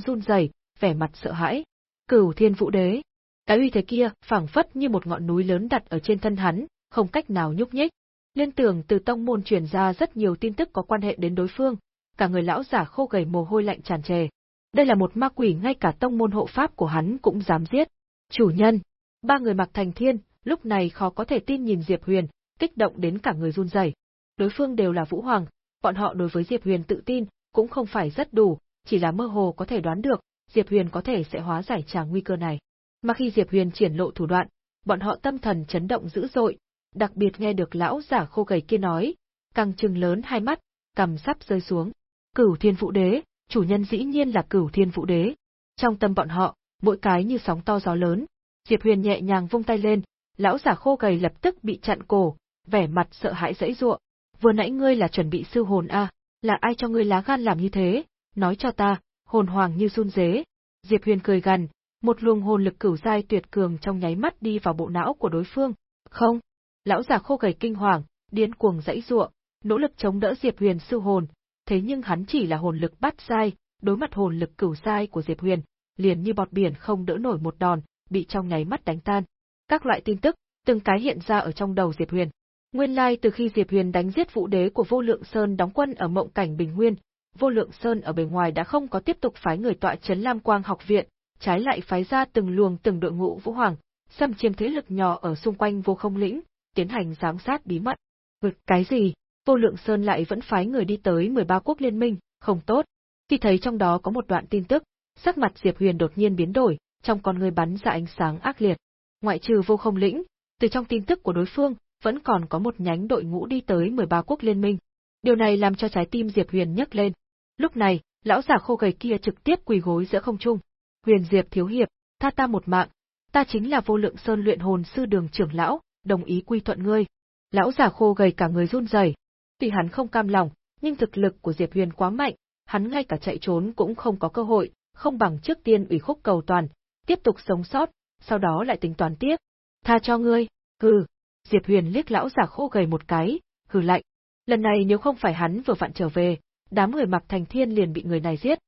run rẩy, vẻ mặt sợ hãi. Cửu Thiên Vũ Đế, cái uy thế kia, phảng phất như một ngọn núi lớn đặt ở trên thân hắn, không cách nào nhúc nhích. Liên tưởng từ tông môn truyền ra rất nhiều tin tức có quan hệ đến đối phương, cả người lão giả khô gầy mồ hôi lạnh tràn trề. Đây là một ma quỷ ngay cả tông môn hộ pháp của hắn cũng dám giết. Chủ nhân, ba người mặc thành thiên, lúc này khó có thể tin nhìn Diệp Huyền, kích động đến cả người run rẩy. Đối phương đều là Vũ Hoàng, bọn họ đối với Diệp Huyền tự tin, cũng không phải rất đủ, chỉ là mơ hồ có thể đoán được, Diệp Huyền có thể sẽ hóa giải tràng nguy cơ này. Mà khi Diệp Huyền triển lộ thủ đoạn, bọn họ tâm thần chấn động dữ dội, đặc biệt nghe được lão giả khô gầy kia nói, căng trừng lớn hai mắt, cầm sắp rơi xuống. Cửu Thiên Vũ Đế, chủ nhân dĩ nhiên là Cửu Thiên Vũ Đế. Trong tâm bọn họ, mỗi cái như sóng to gió lớn. Diệp Huyền nhẹ nhàng vung tay lên, lão giả khô gầy lập tức bị chặn cổ, vẻ mặt sợ hãi dãy ruộng. Vừa nãy ngươi là chuẩn bị sư hồn a, à, là ai cho ngươi lá gan làm như thế? Nói cho ta, hồn hoàng như run dế Diệp Huyền cười gằn, một luồng hồn lực cửu giai tuyệt cường trong nháy mắt đi vào bộ não của đối phương. Không, lão già khô gầy kinh hoàng, điên cuồng dãy ruộng, nỗ lực chống đỡ Diệp Huyền sư hồn, thế nhưng hắn chỉ là hồn lực bắt giai, đối mặt hồn lực cửu giai của Diệp Huyền, liền như bọt biển không đỡ nổi một đòn, bị trong nháy mắt đánh tan. Các loại tin tức, từng cái hiện ra ở trong đầu Diệp Huyền. Nguyên lai từ khi Diệp Huyền đánh giết vũ đế của Vô Lượng Sơn đóng quân ở Mộng Cảnh Bình Nguyên, Vô Lượng Sơn ở bề ngoài đã không có tiếp tục phái người tọa chấn Lam Quang học viện, trái lại phái ra từng luồng từng đội ngũ vũ hoàng, xâm chiếm thế lực nhỏ ở xung quanh Vô Không lĩnh, tiến hành giám sát bí mật. Vực cái gì? Vô Lượng Sơn lại vẫn phái người đi tới 13 quốc liên minh, không tốt. Khi thấy trong đó có một đoạn tin tức, sắc mặt Diệp Huyền đột nhiên biến đổi, trong con người bắn ra ánh sáng ác liệt. Ngoại trừ Vô Không lĩnh, từ trong tin tức của đối phương, vẫn còn có một nhánh đội ngũ đi tới 13 quốc liên minh. Điều này làm cho trái tim Diệp Huyền nhấc lên. Lúc này, lão giả khô gầy kia trực tiếp quỳ gối giữa không trung. Huyền Diệp thiếu hiệp, tha ta một mạng, ta chính là vô lượng sơn luyện hồn sư đường trưởng lão, đồng ý quy thuận ngươi. Lão giả khô gầy cả người run rẩy, tuy hắn không cam lòng, nhưng thực lực của Diệp Huyền quá mạnh, hắn ngay cả chạy trốn cũng không có cơ hội, không bằng trước tiên ủy khúc cầu toàn, tiếp tục sống sót, sau đó lại tính toán tiếp. Tha cho ngươi, hừ. Diệp Huyền liếc lão giả khô gầy một cái, hừ lạnh. Lần này nếu không phải hắn vừa vặn trở về, đám người mặc thành thiên liền bị người này giết.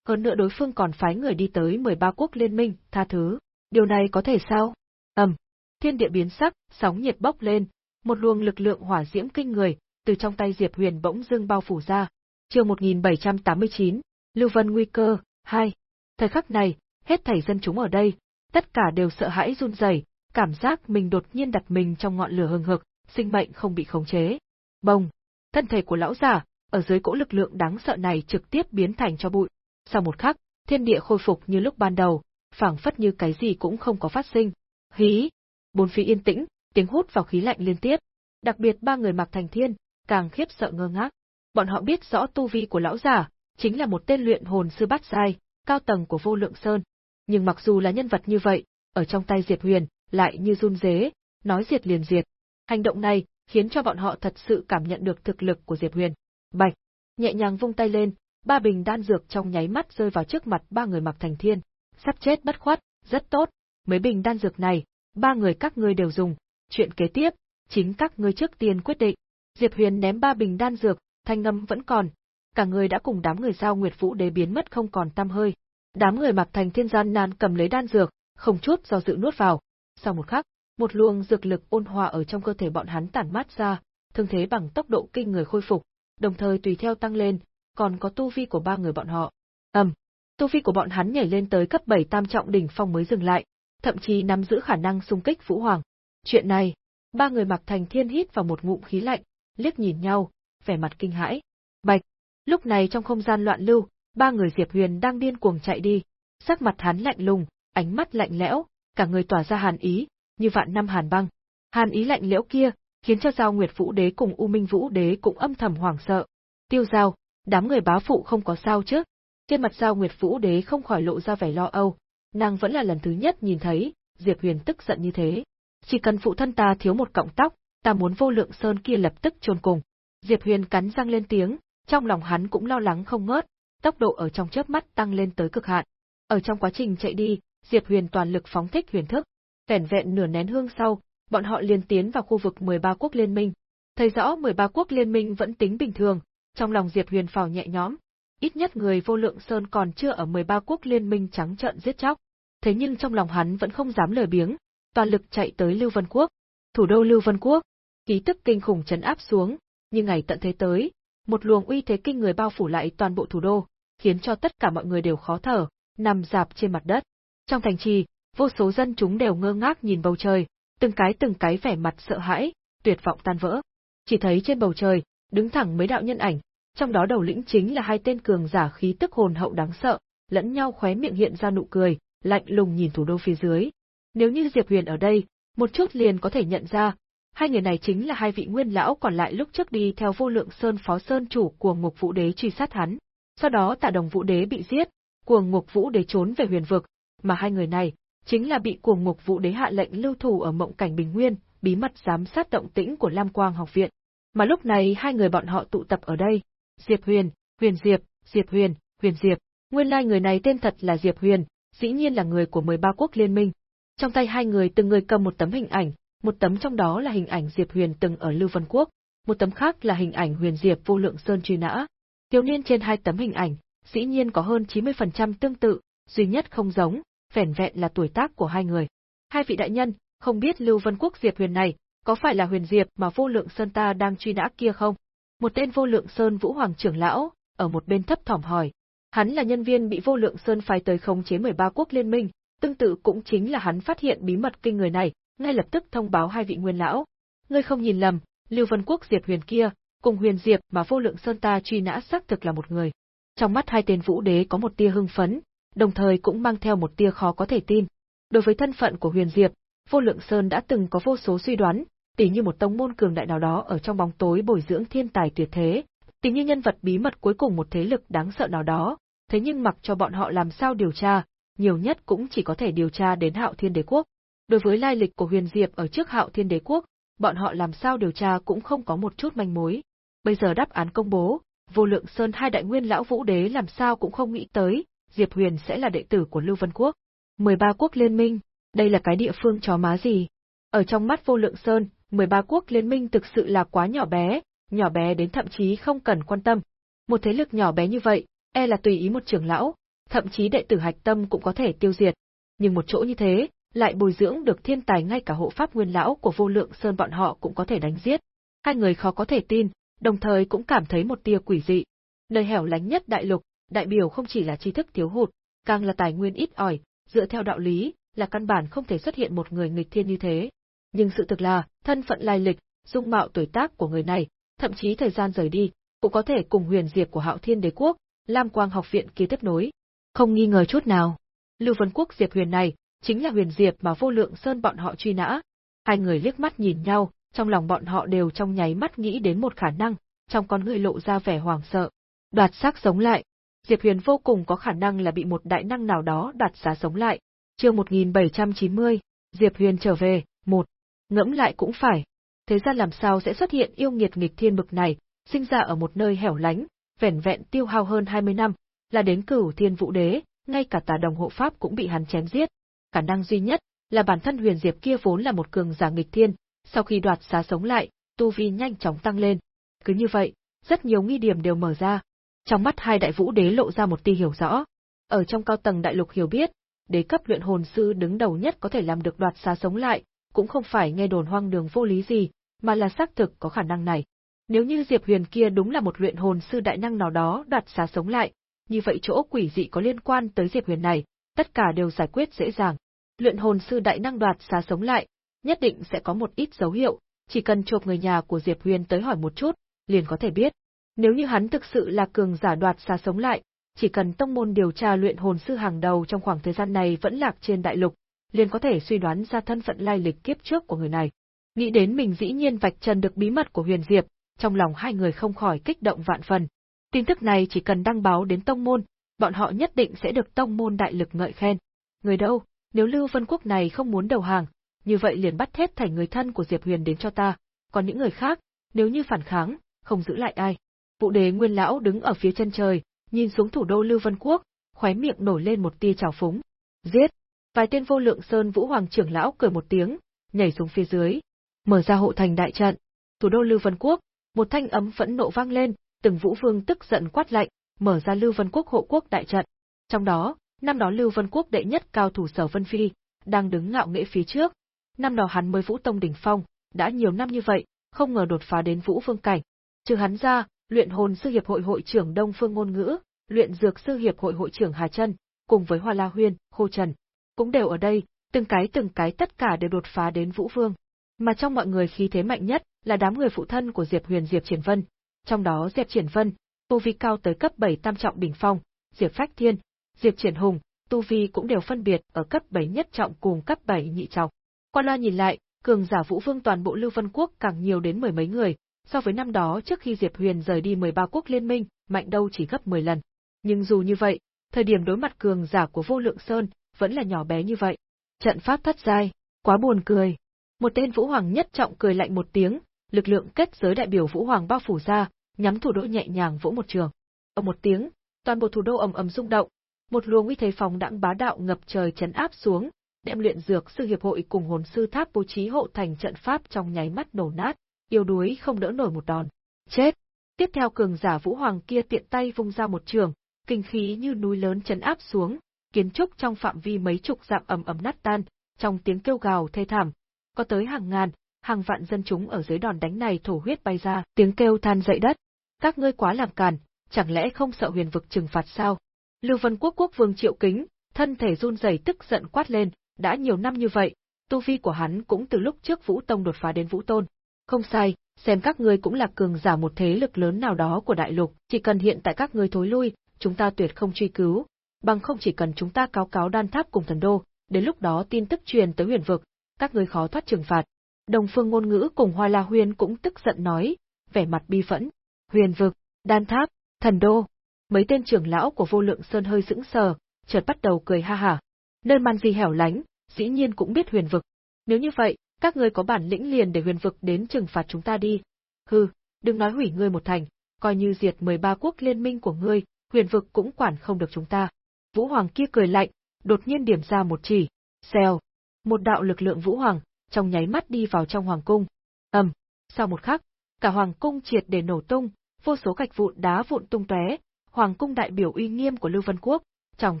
Hơn nữa đối phương còn phái người đi tới 13 quốc liên minh, tha thứ. Điều này có thể sao? ầm, thiên địa biến sắc, sóng nhiệt bốc lên, một luồng lực lượng hỏa diễm kinh người, từ trong tay Diệp Huyền bỗng dưng bao phủ ra. Chương 1789, Lưu Vân nguy cơ 2. Thời khắc này, hết thảy dân chúng ở đây, tất cả đều sợ hãi run rẩy, cảm giác mình đột nhiên đặt mình trong ngọn lửa hừng hực, sinh mệnh không bị khống chế. Bông, thân thể của lão giả, ở dưới cỗ lực lượng đáng sợ này trực tiếp biến thành cho bụi. Sau một khắc, thiên địa khôi phục như lúc ban đầu, phảng phất như cái gì cũng không có phát sinh. Hí! Bốn phía yên tĩnh, tiếng hút vào khí lạnh liên tiếp. Đặc biệt ba người mặc thành thiên, càng khiếp sợ ngơ ngác. Bọn họ biết rõ tu vi của lão giả, chính là một tên luyện hồn sư bát giai, cao tầng của vô lượng sơn. Nhưng mặc dù là nhân vật như vậy, ở trong tay Diệp Huyền, lại như run rế, nói diệt liền diệt. Hành động này, khiến cho bọn họ thật sự cảm nhận được thực lực của Diệp Huyền. Bạch, nhẹ nhàng vung tay lên, ba bình đan dược trong nháy mắt rơi vào trước mặt ba người mặc thành thiên. Sắp chết bất khuất, rất tốt, mấy bình đan dược này, ba người các ngươi đều dùng, chuyện kế tiếp, chính các ngươi trước tiên quyết định. Diệp Huyền ném ba bình đan dược, thanh ngâm vẫn còn, cả người đã cùng đám người giao Nguyệt Vũ Đế biến mất không còn tăm hơi. Đám người mặc thành thiên gian nan cầm lấy đan dược, không chút do dự nuốt vào. Sau một khắc, một luồng dược lực ôn hòa ở trong cơ thể bọn hắn tản mát ra, thương thế bằng tốc độ kinh người khôi phục, đồng thời tùy theo tăng lên, còn có tu vi của ba người bọn họ. Ầm, tu vi của bọn hắn nhảy lên tới cấp 7 tam trọng đỉnh phong mới dừng lại, thậm chí nắm giữ khả năng xung kích vũ hoàng. Chuyện này, ba người mặc thành thiên hít vào một ngụm khí lạnh, liếc nhìn nhau, vẻ mặt kinh hãi. Bạch, lúc này trong không gian loạn lưu, ba người Diệp Huyền đang điên cuồng chạy đi, sắc mặt hắn lạnh lùng, ánh mắt lạnh lẽo, cả người tỏa ra hàn ý, như vạn năm hàn băng. Hàn ý lạnh lẽo kia, khiến cho Giao Nguyệt Vũ Đế cùng U Minh Vũ Đế cũng âm thầm hoảng sợ. Tiêu Giao, đám người bá phụ không có sao chứ? Trên mặt Giao Nguyệt Vũ Đế không khỏi lộ ra vẻ lo âu, nàng vẫn là lần thứ nhất nhìn thấy, Diệp Huyền tức giận như thế. Chỉ cần phụ thân ta thiếu một cọng tóc, ta muốn vô lượng sơn kia lập tức chôn cùng. Diệp Huyền cắn răng lên tiếng, trong lòng hắn cũng lo lắng không ngớt, tốc độ ở trong chớp mắt tăng lên tới cực hạn. Ở trong quá trình chạy đi, Diệp Huyền toàn lực phóng thích huyền thức. Vẻn vẹn nửa nén hương sau, bọn họ liền tiến vào khu vực 13 quốc liên minh. Thấy rõ 13 quốc liên minh vẫn tính bình thường, trong lòng Diệp Huyền phào nhẹ nhõm. Ít nhất người vô lượng sơn còn chưa ở 13 quốc liên minh trắng trợn giết chóc. Thế nhưng trong lòng hắn vẫn không dám lời biếng, toàn lực chạy tới Lưu Vân Quốc. Thủ đô Lưu Vân Quốc, ký tức kinh khủng chấn áp xuống, như ngày tận thế tới, một luồng uy thế kinh người bao phủ lại toàn bộ thủ đô, khiến cho tất cả mọi người đều khó thở, nằm dạp trên mặt đất. Trong thành trì, vô số dân chúng đều ngơ ngác nhìn bầu trời, từng cái từng cái vẻ mặt sợ hãi, tuyệt vọng tan vỡ. Chỉ thấy trên bầu trời, đứng thẳng mấy đạo nhân ảnh, trong đó đầu lĩnh chính là hai tên cường giả khí tức hồn hậu đáng sợ, lẫn nhau khóe miệng hiện ra nụ cười, lạnh lùng nhìn thủ đô phía dưới. Nếu như Diệp Huyền ở đây, một chút liền có thể nhận ra, hai người này chính là hai vị nguyên lão còn lại lúc trước đi theo vô lượng sơn phó sơn chủ của ngục vũ đế truy sát hắn. Sau đó tạ đồng vũ đế bị giết, cuồng ngục vũ đế trốn về huyền vực, mà hai người này, chính là bị cuồng ngục vũ đế hạ lệnh lưu thủ ở mộng cảnh bình nguyên, bí mật giám sát động tĩnh của Lam Quang học viện. Mà lúc này hai người bọn họ tụ tập ở đây, Diệp Huyền, Huyền Diệp, Diệp Huyền, Huyền Diệp, nguyên lai người này tên thật là Diệp Huyền, dĩ nhiên là người của 13 quốc liên minh. Trong tay hai người từng người cầm một tấm hình ảnh, một tấm trong đó là hình ảnh Diệp Huyền từng ở Lưu Vân Quốc, một tấm khác là hình ảnh Huyền Diệp vô lượng sơn truy nã. Thiếu niên trên hai tấm hình ảnh, dĩ nhiên có hơn 90% tương tự, duy nhất không giống, vẻn vẹn là tuổi tác của hai người. Hai vị đại nhân, không biết Lưu Vân Quốc Diệp Huyền này, có phải là Huyền Diệp mà vô lượng sơn ta đang truy nã kia không? Một tên vô lượng sơn vũ hoàng trưởng lão, ở một bên thấp thỏm hỏi. Hắn là nhân viên bị vô lượng sơn phái tới khống chế 13 quốc liên minh, tương tự cũng chính là hắn phát hiện bí mật kinh người này, ngay lập tức thông báo hai vị nguyên lão. Ngươi không nhìn lầm, Lưu Vân Quốc Diệp Huyền kia, cùng Huyền Diệp mà vô lượng sơn ta truy nã xác thực là một người. Trong mắt hai tên vũ đế có một tia hưng phấn, đồng thời cũng mang theo một tia khó có thể tin. Đối với thân phận của Huyền Diệp, Vô Lượng Sơn đã từng có vô số suy đoán, tỉ như một tông môn cường đại nào đó ở trong bóng tối bồi dưỡng thiên tài tuyệt thế, tỉ như nhân vật bí mật cuối cùng một thế lực đáng sợ nào đó, thế nhưng mặc cho bọn họ làm sao điều tra, nhiều nhất cũng chỉ có thể điều tra đến Hạo Thiên Đế Quốc. Đối với lai lịch của Huyền Diệp ở trước Hạo Thiên Đế Quốc, bọn họ làm sao điều tra cũng không có một chút manh mối. Bây giờ đáp án công bố, vô lượng sơn hai đại nguyên lão vũ đế làm sao cũng không nghĩ tới, Diệp Huyền sẽ là đệ tử của Lưu Vân Quốc. 13 quốc liên minh, đây là cái địa phương chó má gì? Ở trong mắt vô lượng sơn, 13 quốc liên minh thực sự là quá nhỏ bé, nhỏ bé đến thậm chí không cần quan tâm. Một thế lực nhỏ bé như vậy, e là tùy ý một trưởng lão, thậm chí đệ tử hạch tâm cũng có thể tiêu diệt. Nhưng một chỗ như thế, lại bồi dưỡng được thiên tài ngay cả hộ pháp nguyên lão của vô lượng sơn bọn họ cũng có thể đánh giết. Hai người khó có thể tin, đồng thời cũng cảm thấy một tia quỷ dị. Nơi hẻo lánh nhất đại lục, đại biểu không chỉ là tri thức thiếu hụt, càng là tài nguyên ít ỏi, dựa theo đạo lý, là căn bản không thể xuất hiện một người nghịch thiên như thế. Nhưng sự thực là, thân phận lai lịch, dung mạo tuổi tác của người này, thậm chí thời gian rời đi, cũng có thể cùng huyền diệp của hạo thiên đế quốc, Lam Quang học viện kia tiếp nối. Không nghi ngờ chút nào. Lưu Vân Quốc Diệp Huyền này, chính là huyền diệp mà vô lượng sơn bọn họ truy nã. Hai người liếc mắt nhìn nhau, trong lòng bọn họ đều trong nháy mắt nghĩ đến một khả năng, trong con người lộ ra vẻ hoảng sợ. Đoạt xác sống lại. Diệp Huyền vô cùng có khả năng là bị một đại năng nào đó đặt giá sống lại. Chương 1790, Diệp Huyền trở về, một. Ngẫm lại cũng phải. Thế ra làm sao sẽ xuất hiện yêu nghiệt nghịch thiên bực này, sinh ra ở một nơi hẻo lánh, vẻn vẹn tiêu hao hơn 20 năm, là đến cửu thiên vũ đế, ngay cả tà đồng hộ pháp cũng bị hắn chém giết. Khả năng duy nhất là bản thân huyền diệp kia vốn là một cường giả nghịch thiên, sau khi đoạt xá sống lại, tu vi nhanh chóng tăng lên. Cứ như vậy, rất nhiều nghi điểm đều mở ra. Trong mắt hai đại vũ đế lộ ra một tia hiểu rõ. Ở trong cao tầng đại lục hiểu biết, đế cấp luyện hồn sư đứng đầu nhất có thể làm được đoạt xá sống lại, cũng không phải nghe đồn hoang đường vô lý gì, mà là xác thực có khả năng này. Nếu như Diệp Huyền kia đúng là một luyện hồn sư đại năng nào đó đoạt xá sống lại, như vậy chỗ quỷ dị có liên quan tới Diệp Huyền này, tất cả đều giải quyết dễ dàng. Luyện hồn sư đại năng đoạt xá sống lại, nhất định sẽ có một ít dấu hiệu, chỉ cần chộp người nhà của Diệp Huyền tới hỏi một chút, liền có thể biết. Nếu như hắn thực sự là cường giả đoạt xá sống lại, chỉ cần tông môn điều tra luyện hồn sư hàng đầu trong khoảng thời gian này vẫn lạc trên đại lục, liền có thể suy đoán ra thân phận lai lịch kiếp trước của người này. Nghĩ đến mình dĩ nhiên vạch trần được bí mật của Huyền Diệp, trong lòng hai người không khỏi kích động vạn phần. Tin tức này chỉ cần đăng báo đến tông môn, bọn họ nhất định sẽ được tông môn đại lực ngợi khen. Người đâu, nếu Lưu Vân Quốc này không muốn đầu hàng, như vậy liền bắt hết thảy người thân của Diệp Huyền đến cho ta, còn những người khác, nếu như phản kháng, không giữ lại ai. Vũ đế Nguyên lão đứng ở phía chân trời, nhìn xuống thủ đô Lưu Vân Quốc, khóe miệng nổi lên một tia trào phúng. Giết! Vài tên vô lượng sơn Vũ Hoàng trưởng lão cười một tiếng, nhảy xuống phía dưới, mở ra hộ thành đại trận. Thủ đô Lưu Vân Quốc, một thanh ấm phẫn nộ vang lên, từng Vũ Vương tức giận quát lạnh, mở ra Lưu Vân Quốc hộ quốc đại trận. Trong đó, năm đó Lưu Vân Quốc đệ nhất cao thủ Sở Vân Phi, đang đứng ngạo nghễ phía trước. Năm đó hắn mới Vũ Tông đỉnh phong, đã nhiều năm như vậy, không ngờ đột phá đến Vũ Vương cảnh. Trừ hắn ra, luyện hồn sư hiệp hội hội trưởng Đông Phương Ngôn Ngữ, luyện dược sư hiệp hội hội trưởng Hà Trân, cùng với Hoa La Huyên, Khô Trần, cũng đều ở đây, từng cái từng cái tất cả đều đột phá đến Vũ Vương. Mà trong mọi người khí thế mạnh nhất là đám người phụ thân của Diệp Huyền Diệp Triển Vân, trong đó Diệp Triển Vân, tu vi cao tới cấp 7 tam trọng đỉnh phong, Diệp Phách Thiên, Diệp Triển Hùng, tu vi cũng đều phân biệt ở cấp 7 nhất trọng cùng cấp 7 nhị trọng. Qua loa nhìn lại, cường giả Vũ Vương toàn bộ Lưu Vân Quốc càng nhiều đến mười mấy người, so với năm đó trước khi Diệp Huyền rời đi 13 quốc liên minh, mạnh đâu chỉ gấp 10 lần. Nhưng dù như vậy, thời điểm đối mặt cường giả của Vô Lượng Sơn vẫn là nhỏ bé như vậy. Trận pháp thất giai, quá buồn cười. Một tên Vũ Hoàng nhất trọng cười lạnh một tiếng, lực lượng kết giới đại biểu Vũ Hoàng bao phủ ra, nhắm thủ đô nhẹ nhàng vỗ một trường. Ở một tiếng, toàn bộ thủ đô ầm ầm rung động, một luồng uy thế phóng đãng bá đạo ngập trời chấn áp xuống, đem luyện dược sư hiệp hội cùng hồn sư tháp bố trí hộ thành trận pháp trong nháy mắt đổ nát, yêu đuối không đỡ nổi một đòn. Chết! Tiếp theo cường giả Vũ Hoàng kia tiện tay vung ra một trường, kinh khí như núi lớn chấn áp xuống, kiến trúc trong phạm vi mấy chục dặm ầm ầm nát tan, trong tiếng kêu gào thê thảm, có tới hàng ngàn, hàng vạn dân chúng ở dưới đòn đánh này thổ huyết bay ra, tiếng kêu than dậy đất. Các ngươi quá làm càn, chẳng lẽ không sợ huyền vực trừng phạt sao? Lưu Vân Quốc quốc vương Triệu Kính, thân thể run rẩy tức giận quát lên, đã nhiều năm như vậy, tu vi của hắn cũng từ lúc trước Vũ Tông đột phá đến Vũ Tôn. Không sai, xem các ngươi cũng là cường giả một thế lực lớn nào đó của đại lục, chỉ cần hiện tại các ngươi thối lui, chúng ta tuyệt không truy cứu, bằng không chỉ cần chúng ta cáo cáo đan tháp cùng thần đô, đến lúc đó tin tức truyền tới huyền vực, các ngươi khó thoát trừng phạt. Đồng phương ngôn ngữ cùng Hoa La Huyên cũng tức giận nói, vẻ mặt bi phẫn. Huyền vực, Đan tháp, thần đô. Mấy tên trưởng lão của vô lượng sơn hơi sững sờ, chợt bắt đầu cười ha hả. Nơi man di hẻo lánh, dĩ nhiên cũng biết huyền vực. Nếu như vậy, các ngươi có bản lĩnh liền để huyền vực đến trừng phạt chúng ta đi. Hừ, đừng nói hủy ngươi một thành, coi như diệt 13 quốc liên minh của ngươi, huyền vực cũng quản không được chúng ta. Vũ Hoàng kia cười lạnh, đột nhiên điểm ra một chỉ. Xèo. Một đạo lực lượng Vũ Hoàng, trong nháy mắt đi vào trong Hoàng cung. ầm, sau một khắc, cả Hoàng cung triệt để nổ tung, vô số gạch vụn đá vụn tung tóe, Hoàng cung đại biểu uy nghiêm của Lưu Vân Quốc, trong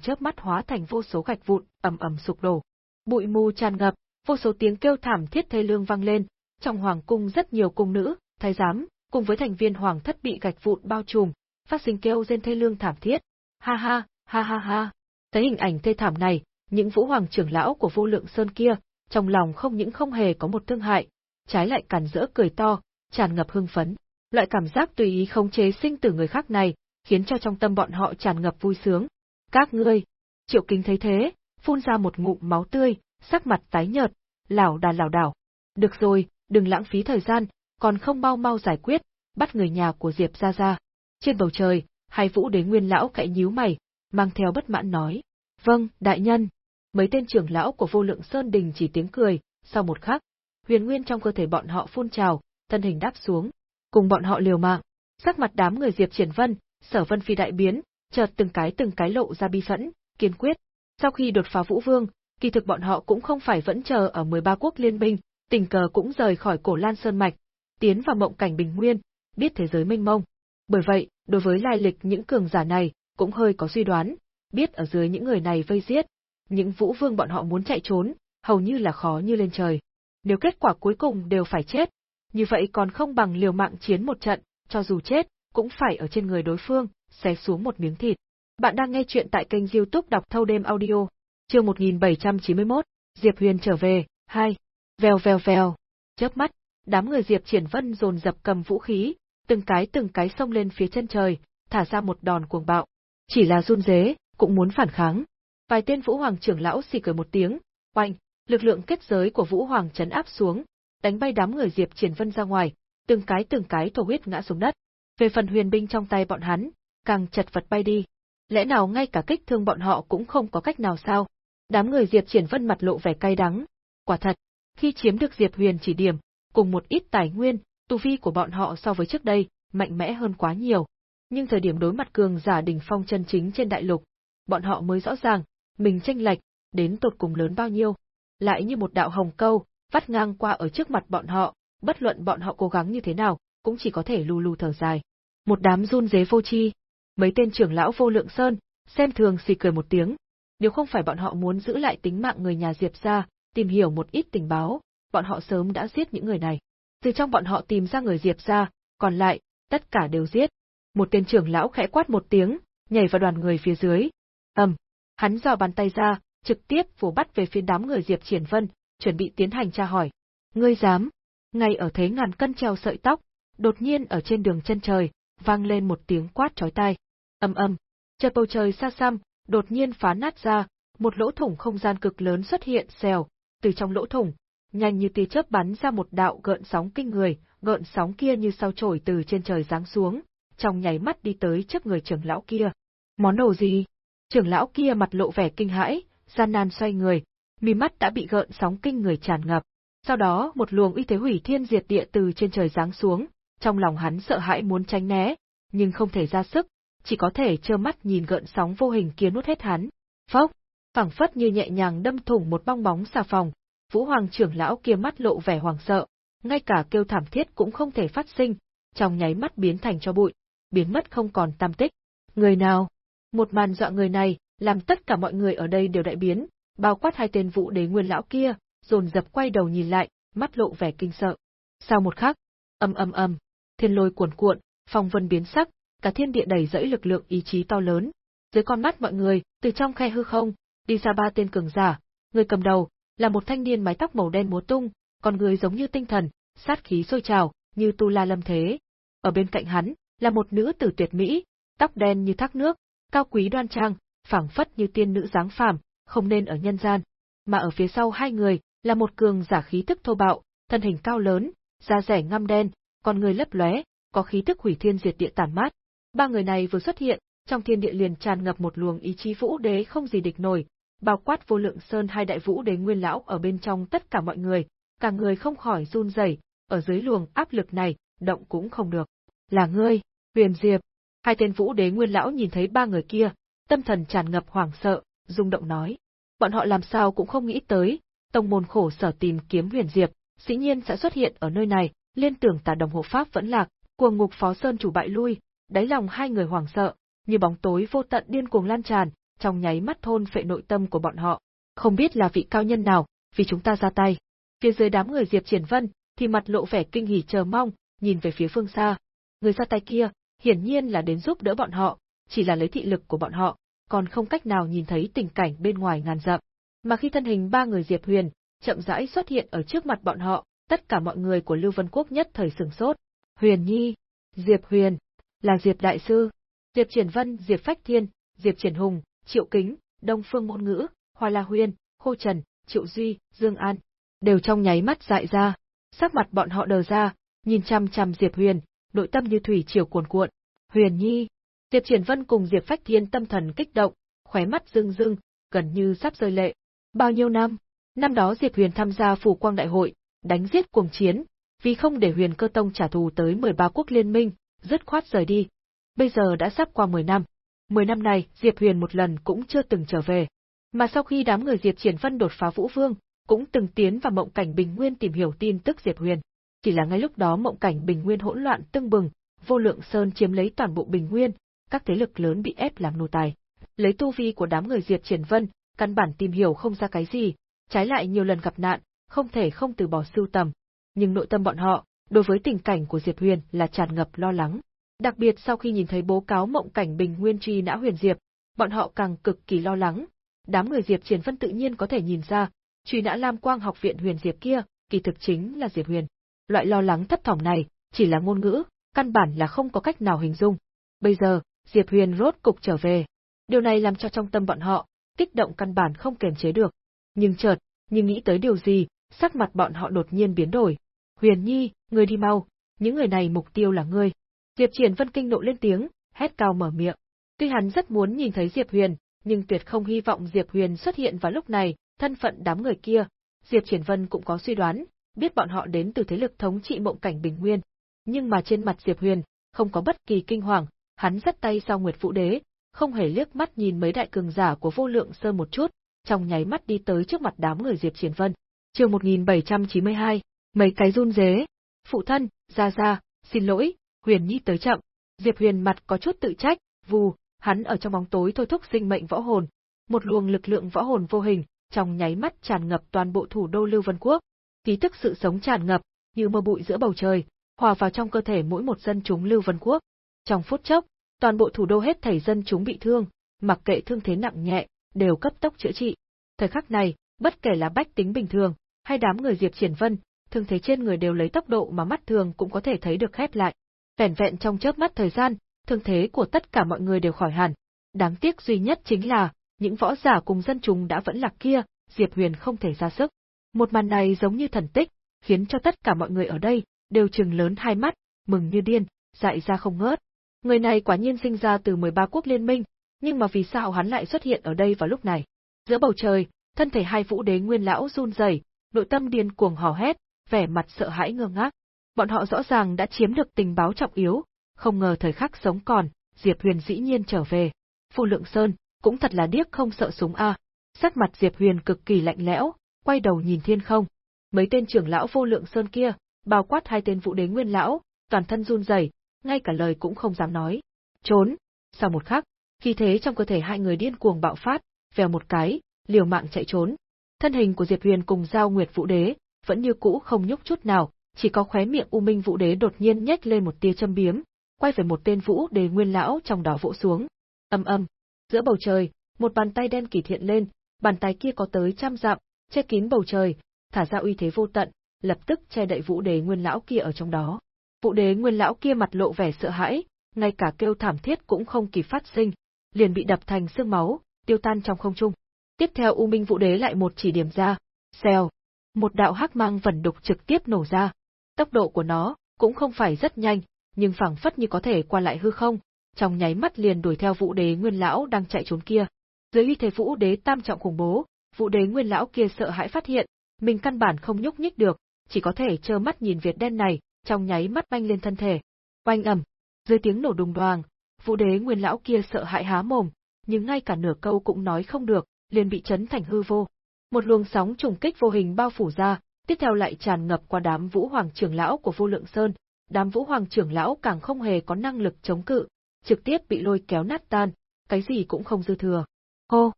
chớp mắt hóa thành vô số gạch vụn, ầm ầm sụp đổ. Bụi mù tràn ngập, vô số tiếng kêu thảm thiết thê lương vang lên, trong hoàng cung rất nhiều cung nữ, thái giám, cùng với thành viên hoàng thất bị gạch vụn bao trùm, phát sinh kêu rên thê lương thảm thiết. Ha ha, ha ha ha. Thấy hình ảnh thê thảm này, những vũ hoàng trưởng lão của vô lượng sơn kia, trong lòng không những không hề có một thương hại, trái lại càn rỡ cười to, tràn ngập hưng phấn. Loại cảm giác tùy ý khống chế sinh tử người khác này, khiến cho trong tâm bọn họ tràn ngập vui sướng. Các ngươi, triệu kính thấy thế, phun ra một ngụm máu tươi, sắc mặt tái nhợt, lảo đà lảo đảo. Được rồi, đừng lãng phí thời gian, còn không mau mau giải quyết, bắt người nhà của Diệp ra ra. Trên bầu trời, hai vũ đế nguyên lão cậy nhíu mày, mang theo bất mãn nói. Vâng, đại nhân. Mấy tên trưởng lão của vô lượng Sơn Đình chỉ tiếng cười, sau một khắc, huyền nguyên trong cơ thể bọn họ phun trào, thân hình đáp xuống, cùng bọn họ liều mạng. Sắc mặt đám người Diệp Triển Vân, Sở Vân Phi đại biến, chợt từng cái từng cái lộ ra bi phẫn, kiên quyết. Sau khi đột phá Vũ Vương, kỳ thực bọn họ cũng không phải vẫn chờ ở 13 quốc liên minh, tình cờ cũng rời khỏi cổ Lan Sơn Mạch, tiến vào mộng cảnh bình nguyên, biết thế giới mênh mông. Bởi vậy, đối với lai lịch những cường giả này, cũng hơi có suy đoán, biết ở dưới những người này vây giết, những vũ vương bọn họ muốn chạy trốn, hầu như là khó như lên trời. Nếu kết quả cuối cùng đều phải chết, như vậy còn không bằng liều mạng chiến một trận, cho dù chết, cũng phải ở trên người đối phương, xé xuống một miếng thịt. Bạn đang nghe chuyện tại kênh youtube đọc thâu đêm audio, chương 1791, Diệp Huyền trở về, 2. Vèo vèo vèo. Chớp mắt, đám người Diệp Triển Vân dồn dập cầm vũ khí, từng cái từng cái xông lên phía chân trời, thả ra một đòn cuồng bạo. Chỉ là run rế, cũng muốn phản kháng. Vài tên Vũ Hoàng trưởng lão xì cười một tiếng, oanh, lực lượng kết giới của Vũ Hoàng chấn áp xuống, đánh bay đám người Diệp Triển Vân ra ngoài, từng cái từng cái thổ huyết ngã xuống đất. Về phần huyền binh trong tay bọn hắn, càng chật vật bay đi. Lẽ nào ngay cả kích thương bọn họ cũng không có cách nào sao? Đám người Diệp Triển Vân mặt lộ vẻ cay đắng. Quả thật, khi chiếm được Diệp Huyền chỉ điểm, cùng một ít tài nguyên, tu vi của bọn họ so với trước đây, mạnh mẽ hơn quá nhiều. Nhưng thời điểm đối mặt cường giả đỉnh phong chân chính trên đại lục, bọn họ mới rõ ràng, mình tranh lệch, đến tột cùng lớn bao nhiêu. Lại như một đạo hồng câu, vắt ngang qua ở trước mặt bọn họ, bất luận bọn họ cố gắng như thế nào, cũng chỉ có thể lù lù thở dài. Một đám run dế vô chi, mấy tên trưởng lão vô lượng sơn, xem thường xì cười một tiếng. Nếu không phải bọn họ muốn giữ lại tính mạng người nhà Diệp ra, tìm hiểu một ít tình báo, bọn họ sớm đã giết những người này. Từ trong bọn họ tìm ra người Diệp ra, còn lại, tất cả đều giết. Một tên trưởng lão khẽ quát một tiếng, nhảy vào đoàn người phía dưới. ầm, hắn dò bàn tay ra, trực tiếp phủ bắt về phía đám người Diệp Triển Vân, chuẩn bị tiến hành tra hỏi. Ngươi dám? Ngay ở thế ngàn cân treo sợi tóc, đột nhiên ở trên đường chân trời, vang lên một tiếng quát chói tai. Âm âm, chợt bầu trời xa xăm, đột nhiên phá nát ra, một lỗ thủng không gian cực lớn xuất hiện xèo, từ trong lỗ thủng, nhanh như tia chớp bắn ra một đạo gợn sóng kinh người, gợn sóng kia như sao chổi từ trên trời giáng xuống, trong nháy mắt đi tới trước người trưởng lão kia. Món đồ gì? Trưởng lão kia mặt lộ vẻ kinh hãi, gian nan xoay người, mi mắt đã bị gợn sóng kinh người tràn ngập. Sau đó, một luồng uy thế hủy thiên diệt địa từ trên trời giáng xuống, trong lòng hắn sợ hãi muốn tránh né, nhưng không thể ra sức, chỉ có thể trơ mắt nhìn gợn sóng vô hình kia nuốt hết hắn. Phốc, phảng phất như nhẹ nhàng đâm thủng một bong bóng xà phòng, Vũ Hoàng trưởng lão kia mắt lộ vẻ hoàng sợ, ngay cả kêu thảm thiết cũng không thể phát sinh, trong nháy mắt biến thành cho bụi, biến mất không còn tam tích. Người nào? Một màn dọa người này, làm tất cả mọi người ở đây đều đại biến, bao quát hai tên vũ đế nguyên lão kia, dồn dập quay đầu nhìn lại, mắt lộ vẻ kinh sợ. Sau một khắc, ầm ầm ầm, thiên lôi cuồn cuộn, phong vân biến sắc, cả thiên địa đầy dẫy lực lượng ý chí to lớn. Dưới con mắt mọi người, từ trong khe hư không, đi ra ba tên cường giả, người cầm đầu là một thanh niên mái tóc màu đen múa tung, còn người giống như tinh thần, sát khí sôi trào, như tu la lâm thế. Ở bên cạnh hắn, là một nữ tử tuyệt mỹ, tóc đen như thác nước, cao quý đoan trang, phảng phất như tiên nữ dáng phàm, không nên ở nhân gian. Mà ở phía sau hai người, là một cường giả khí tức thô bạo, thân hình cao lớn, da rẻ ngăm đen, con người lấp lóe, có khí tức hủy thiên diệt địa tàn mát. Ba người này vừa xuất hiện, trong thiên địa liền tràn ngập một luồng ý chí vũ đế không gì địch nổi, bao quát vô lượng sơn hai đại vũ đế nguyên lão ở bên trong tất cả mọi người, cả người không khỏi run rẩy, ở dưới luồng áp lực này, động cũng không được. Là ngươi, Huyền Diệp. Hai tên vũ đế nguyên lão nhìn thấy ba người kia, tâm thần tràn ngập hoảng sợ, rung động nói. Bọn họ làm sao cũng không nghĩ tới, tông môn khổ sở tìm kiếm Huyền Diệp, dĩ nhiên sẽ xuất hiện ở nơi này, liên tưởng tà đồng hộ pháp vẫn lạc, cuồng ngục phó sơn chủ bại lui, đáy lòng hai người hoảng sợ, như bóng tối vô tận điên cuồng lan tràn, trong nháy mắt thôn phệ nội tâm của bọn họ. Không biết là vị cao nhân nào, vì chúng ta ra tay. Phía dưới đám người Diệp Triển Vân, thì mặt lộ vẻ kinh hỉ chờ mong, nhìn về phía phương xa. Người ra tay kia, hiển nhiên là đến giúp đỡ bọn họ, chỉ là lấy thị lực của bọn họ, còn không cách nào nhìn thấy tình cảnh bên ngoài ngàn dặm. Mà khi thân hình ba người Diệp Huyền chậm rãi xuất hiện ở trước mặt bọn họ, tất cả mọi người của Lưu Vân Quốc nhất thời sửng sốt. Huyền Nhi, Diệp Huyền, là Diệp Đại Sư, Diệp Triển Vân, Diệp Phách Thiên, Diệp Triển Hùng, Triệu Kính, Đông Phương Môn Ngữ, Hoa La Huyên, Khô Trần, Triệu Duy, Dương An, đều trong nháy mắt dại ra. Sắc mặt bọn họ đờ ra, nhìn chăm chăm Diệp Huyền, nội tâm như thủy triều cuồn cuộn. Huyền Nhi, Diệp Triển Vân cùng Diệp Phách Thiên tâm thần kích động, khóe mắt rưng rưng, gần như sắp rơi lệ. Bao nhiêu năm? Năm đó Diệp Huyền tham gia phủ quang đại hội, đánh giết cuồng chiến, vì không để Huyền Cơ Tông trả thù tới 13 quốc liên minh, dứt khoát rời đi. Bây giờ đã sắp qua 10 năm. 10 năm này, Diệp Huyền một lần cũng chưa từng trở về. Mà sau khi đám người Diệp Triển Vân đột phá Vũ Vương, cũng từng tiến vào mộng cảnh Bình Nguyên tìm hiểu tin tức Diệp Huyền. Chỉ là ngay lúc đó mộng cảnh Bình Nguyên hỗn loạn tưng bừng, vô lượng sơn chiếm lấy toàn bộ Bình Nguyên, các thế lực lớn bị ép làm nô tài. Lấy tu vi của đám người Diệp Triển Vân, căn bản tìm hiểu không ra cái gì, trái lại nhiều lần gặp nạn, không thể không từ bỏ sưu tầm. Nhưng nội tâm bọn họ, đối với tình cảnh của Diệp Huyền là tràn ngập lo lắng. Đặc biệt sau khi nhìn thấy bố cáo mộng cảnh Bình Nguyên truy nã Huyền Diệp, bọn họ càng cực kỳ lo lắng. Đám người Diệp Triển Vân tự nhiên có thể nhìn ra, truy nã Lam Quang học viện Huyền Diệp kia, kỳ thực chính là Diệp Huyền. Loại lo lắng thấp thỏm này, chỉ là ngôn ngữ, căn bản là không có cách nào hình dung. Bây giờ, Diệp Huyền rốt cục trở về. Điều này làm cho trong tâm bọn họ, kích động căn bản không kềm chế được. Nhưng chợt, nhưng nghĩ tới điều gì, sắc mặt bọn họ đột nhiên biến đổi. Huyền Nhi, ngươi đi mau, những người này mục tiêu là ngươi. Diệp Triển Vân kinh nộ lên tiếng, hét cao mở miệng. Tuy hắn rất muốn nhìn thấy Diệp Huyền, nhưng tuyệt không hy vọng Diệp Huyền xuất hiện vào lúc này, thân phận đám người kia. Diệp Triển Vân cũng có suy đoán, biết bọn họ đến từ thế lực thống trị mộng cảnh bình nguyên. Nhưng mà trên mặt Diệp Huyền, không có bất kỳ kinh hoàng, hắn dắt tay sau Nguyệt Vũ Đế, không hề liếc mắt nhìn mấy đại cường giả của vô lượng sơn một chút, trong nháy mắt đi tới trước mặt đám người Diệp Triển Vân. Chương 1792, mấy cái run rế. Phụ thân, ra ra, xin lỗi, Huyền Nhi tới chậm. Diệp Huyền mặt có chút tự trách, vù, hắn ở trong bóng tối thôi thúc sinh mệnh võ hồn, một luồng lực lượng võ hồn vô hình, trong nháy mắt tràn ngập toàn bộ thủ đô Lưu Vân Quốc. Ký tức sự sống tràn ngập, như mưa bụi giữa bầu trời, hòa vào trong cơ thể mỗi một dân chúng Lưu Vân Quốc. Trong phút chốc, toàn bộ thủ đô hết thảy dân chúng bị thương, mặc kệ thương thế nặng nhẹ, đều cấp tốc chữa trị. Thời khắc này, bất kể là bách tính bình thường, hay đám người Diệp Triển Vân, thương thế trên người đều lấy tốc độ mà mắt thường cũng có thể thấy được khép lại. Vẻn vẹn trong chớp mắt thời gian, thương thế của tất cả mọi người đều khỏi hẳn. Đáng tiếc duy nhất chính là, những võ giả cùng dân chúng đã vẫn lạc kia, Diệp Huyền không thể ra sức. Một màn này giống như thần tích, khiến cho tất cả mọi người ở đây đều trừng lớn hai mắt, mừng như điên, dại ra không ngớt. Người này quả nhiên sinh ra từ 13 quốc liên minh, nhưng mà vì sao hắn lại xuất hiện ở đây vào lúc này? Giữa bầu trời, thân thể hai vũ đế nguyên lão run rẩy, nội tâm điên cuồng hò hét, vẻ mặt sợ hãi ngơ ngác. Bọn họ rõ ràng đã chiếm được tình báo trọng yếu, không ngờ thời khắc sống còn, Diệp Huyền dĩ nhiên trở về. Phù Lượng Sơn, cũng thật là điếc không sợ súng a. Sắc mặt Diệp Huyền cực kỳ lạnh lẽo, quay đầu nhìn thiên không. Mấy tên trưởng lão Vô Lượng Sơn kia, bao quát hai tên vũ đế nguyên lão, toàn thân run rẩy, ngay cả lời cũng không dám nói. Trốn! Sau một khắc, khi thế trong cơ thể hai người điên cuồng bạo phát, vèo một cái, liều mạng chạy trốn. Thân hình của Diệp Huyền cùng Giao Nguyệt Vũ Đế, vẫn như cũ không nhúc chút nào, chỉ có khóe miệng U Minh Vũ Đế đột nhiên nhếch lên một tia châm biếm, quay về một tên Vũ Đế Nguyên lão trong đó vỗ xuống. Âm âm, giữa bầu trời, một bàn tay đen kỳ thiện lên, bàn tay kia có tới trăm dặm, che kín bầu trời, thả ra uy thế vô tận, lập tức che đậy Vũ Đế Nguyên lão kia ở trong đó. Vũ Đế Nguyên lão kia mặt lộ vẻ sợ hãi, ngay cả kêu thảm thiết cũng không kịp phát sinh, liền bị đập thành xương máu, tiêu tan trong không trung. Tiếp theo U Minh Vũ Đế lại một chỉ điểm ra, xèo, một đạo hắc mang vẩn đục trực tiếp nổ ra. Tốc độ của nó cũng không phải rất nhanh, nhưng phảng phất như có thể qua lại hư không, trong nháy mắt liền đuổi theo Vũ Đế Nguyên lão đang chạy trốn kia. Dưới uy thế Vũ Đế tam trọng khủng bố, Vũ Đế Nguyên lão kia sợ hãi phát hiện, mình căn bản không nhúc nhích được, chỉ có thể trơ mắt nhìn Việt đen này, trong nháy mắt banh lên thân thể. Oanh ầm, dưới tiếng nổ đùng đoàng, Vũ Đế Nguyên lão kia sợ hãi há mồm, nhưng ngay cả nửa câu cũng nói không được, liền bị chấn thành hư vô. Một luồng sóng trùng kích vô hình bao phủ ra, tiếp theo lại tràn ngập qua đám Vũ Hoàng trưởng lão của Vô Lượng Sơn, đám Vũ Hoàng trưởng lão càng không hề có năng lực chống cự, trực tiếp bị lôi kéo nát tan, cái gì cũng không dư thừa. Hô,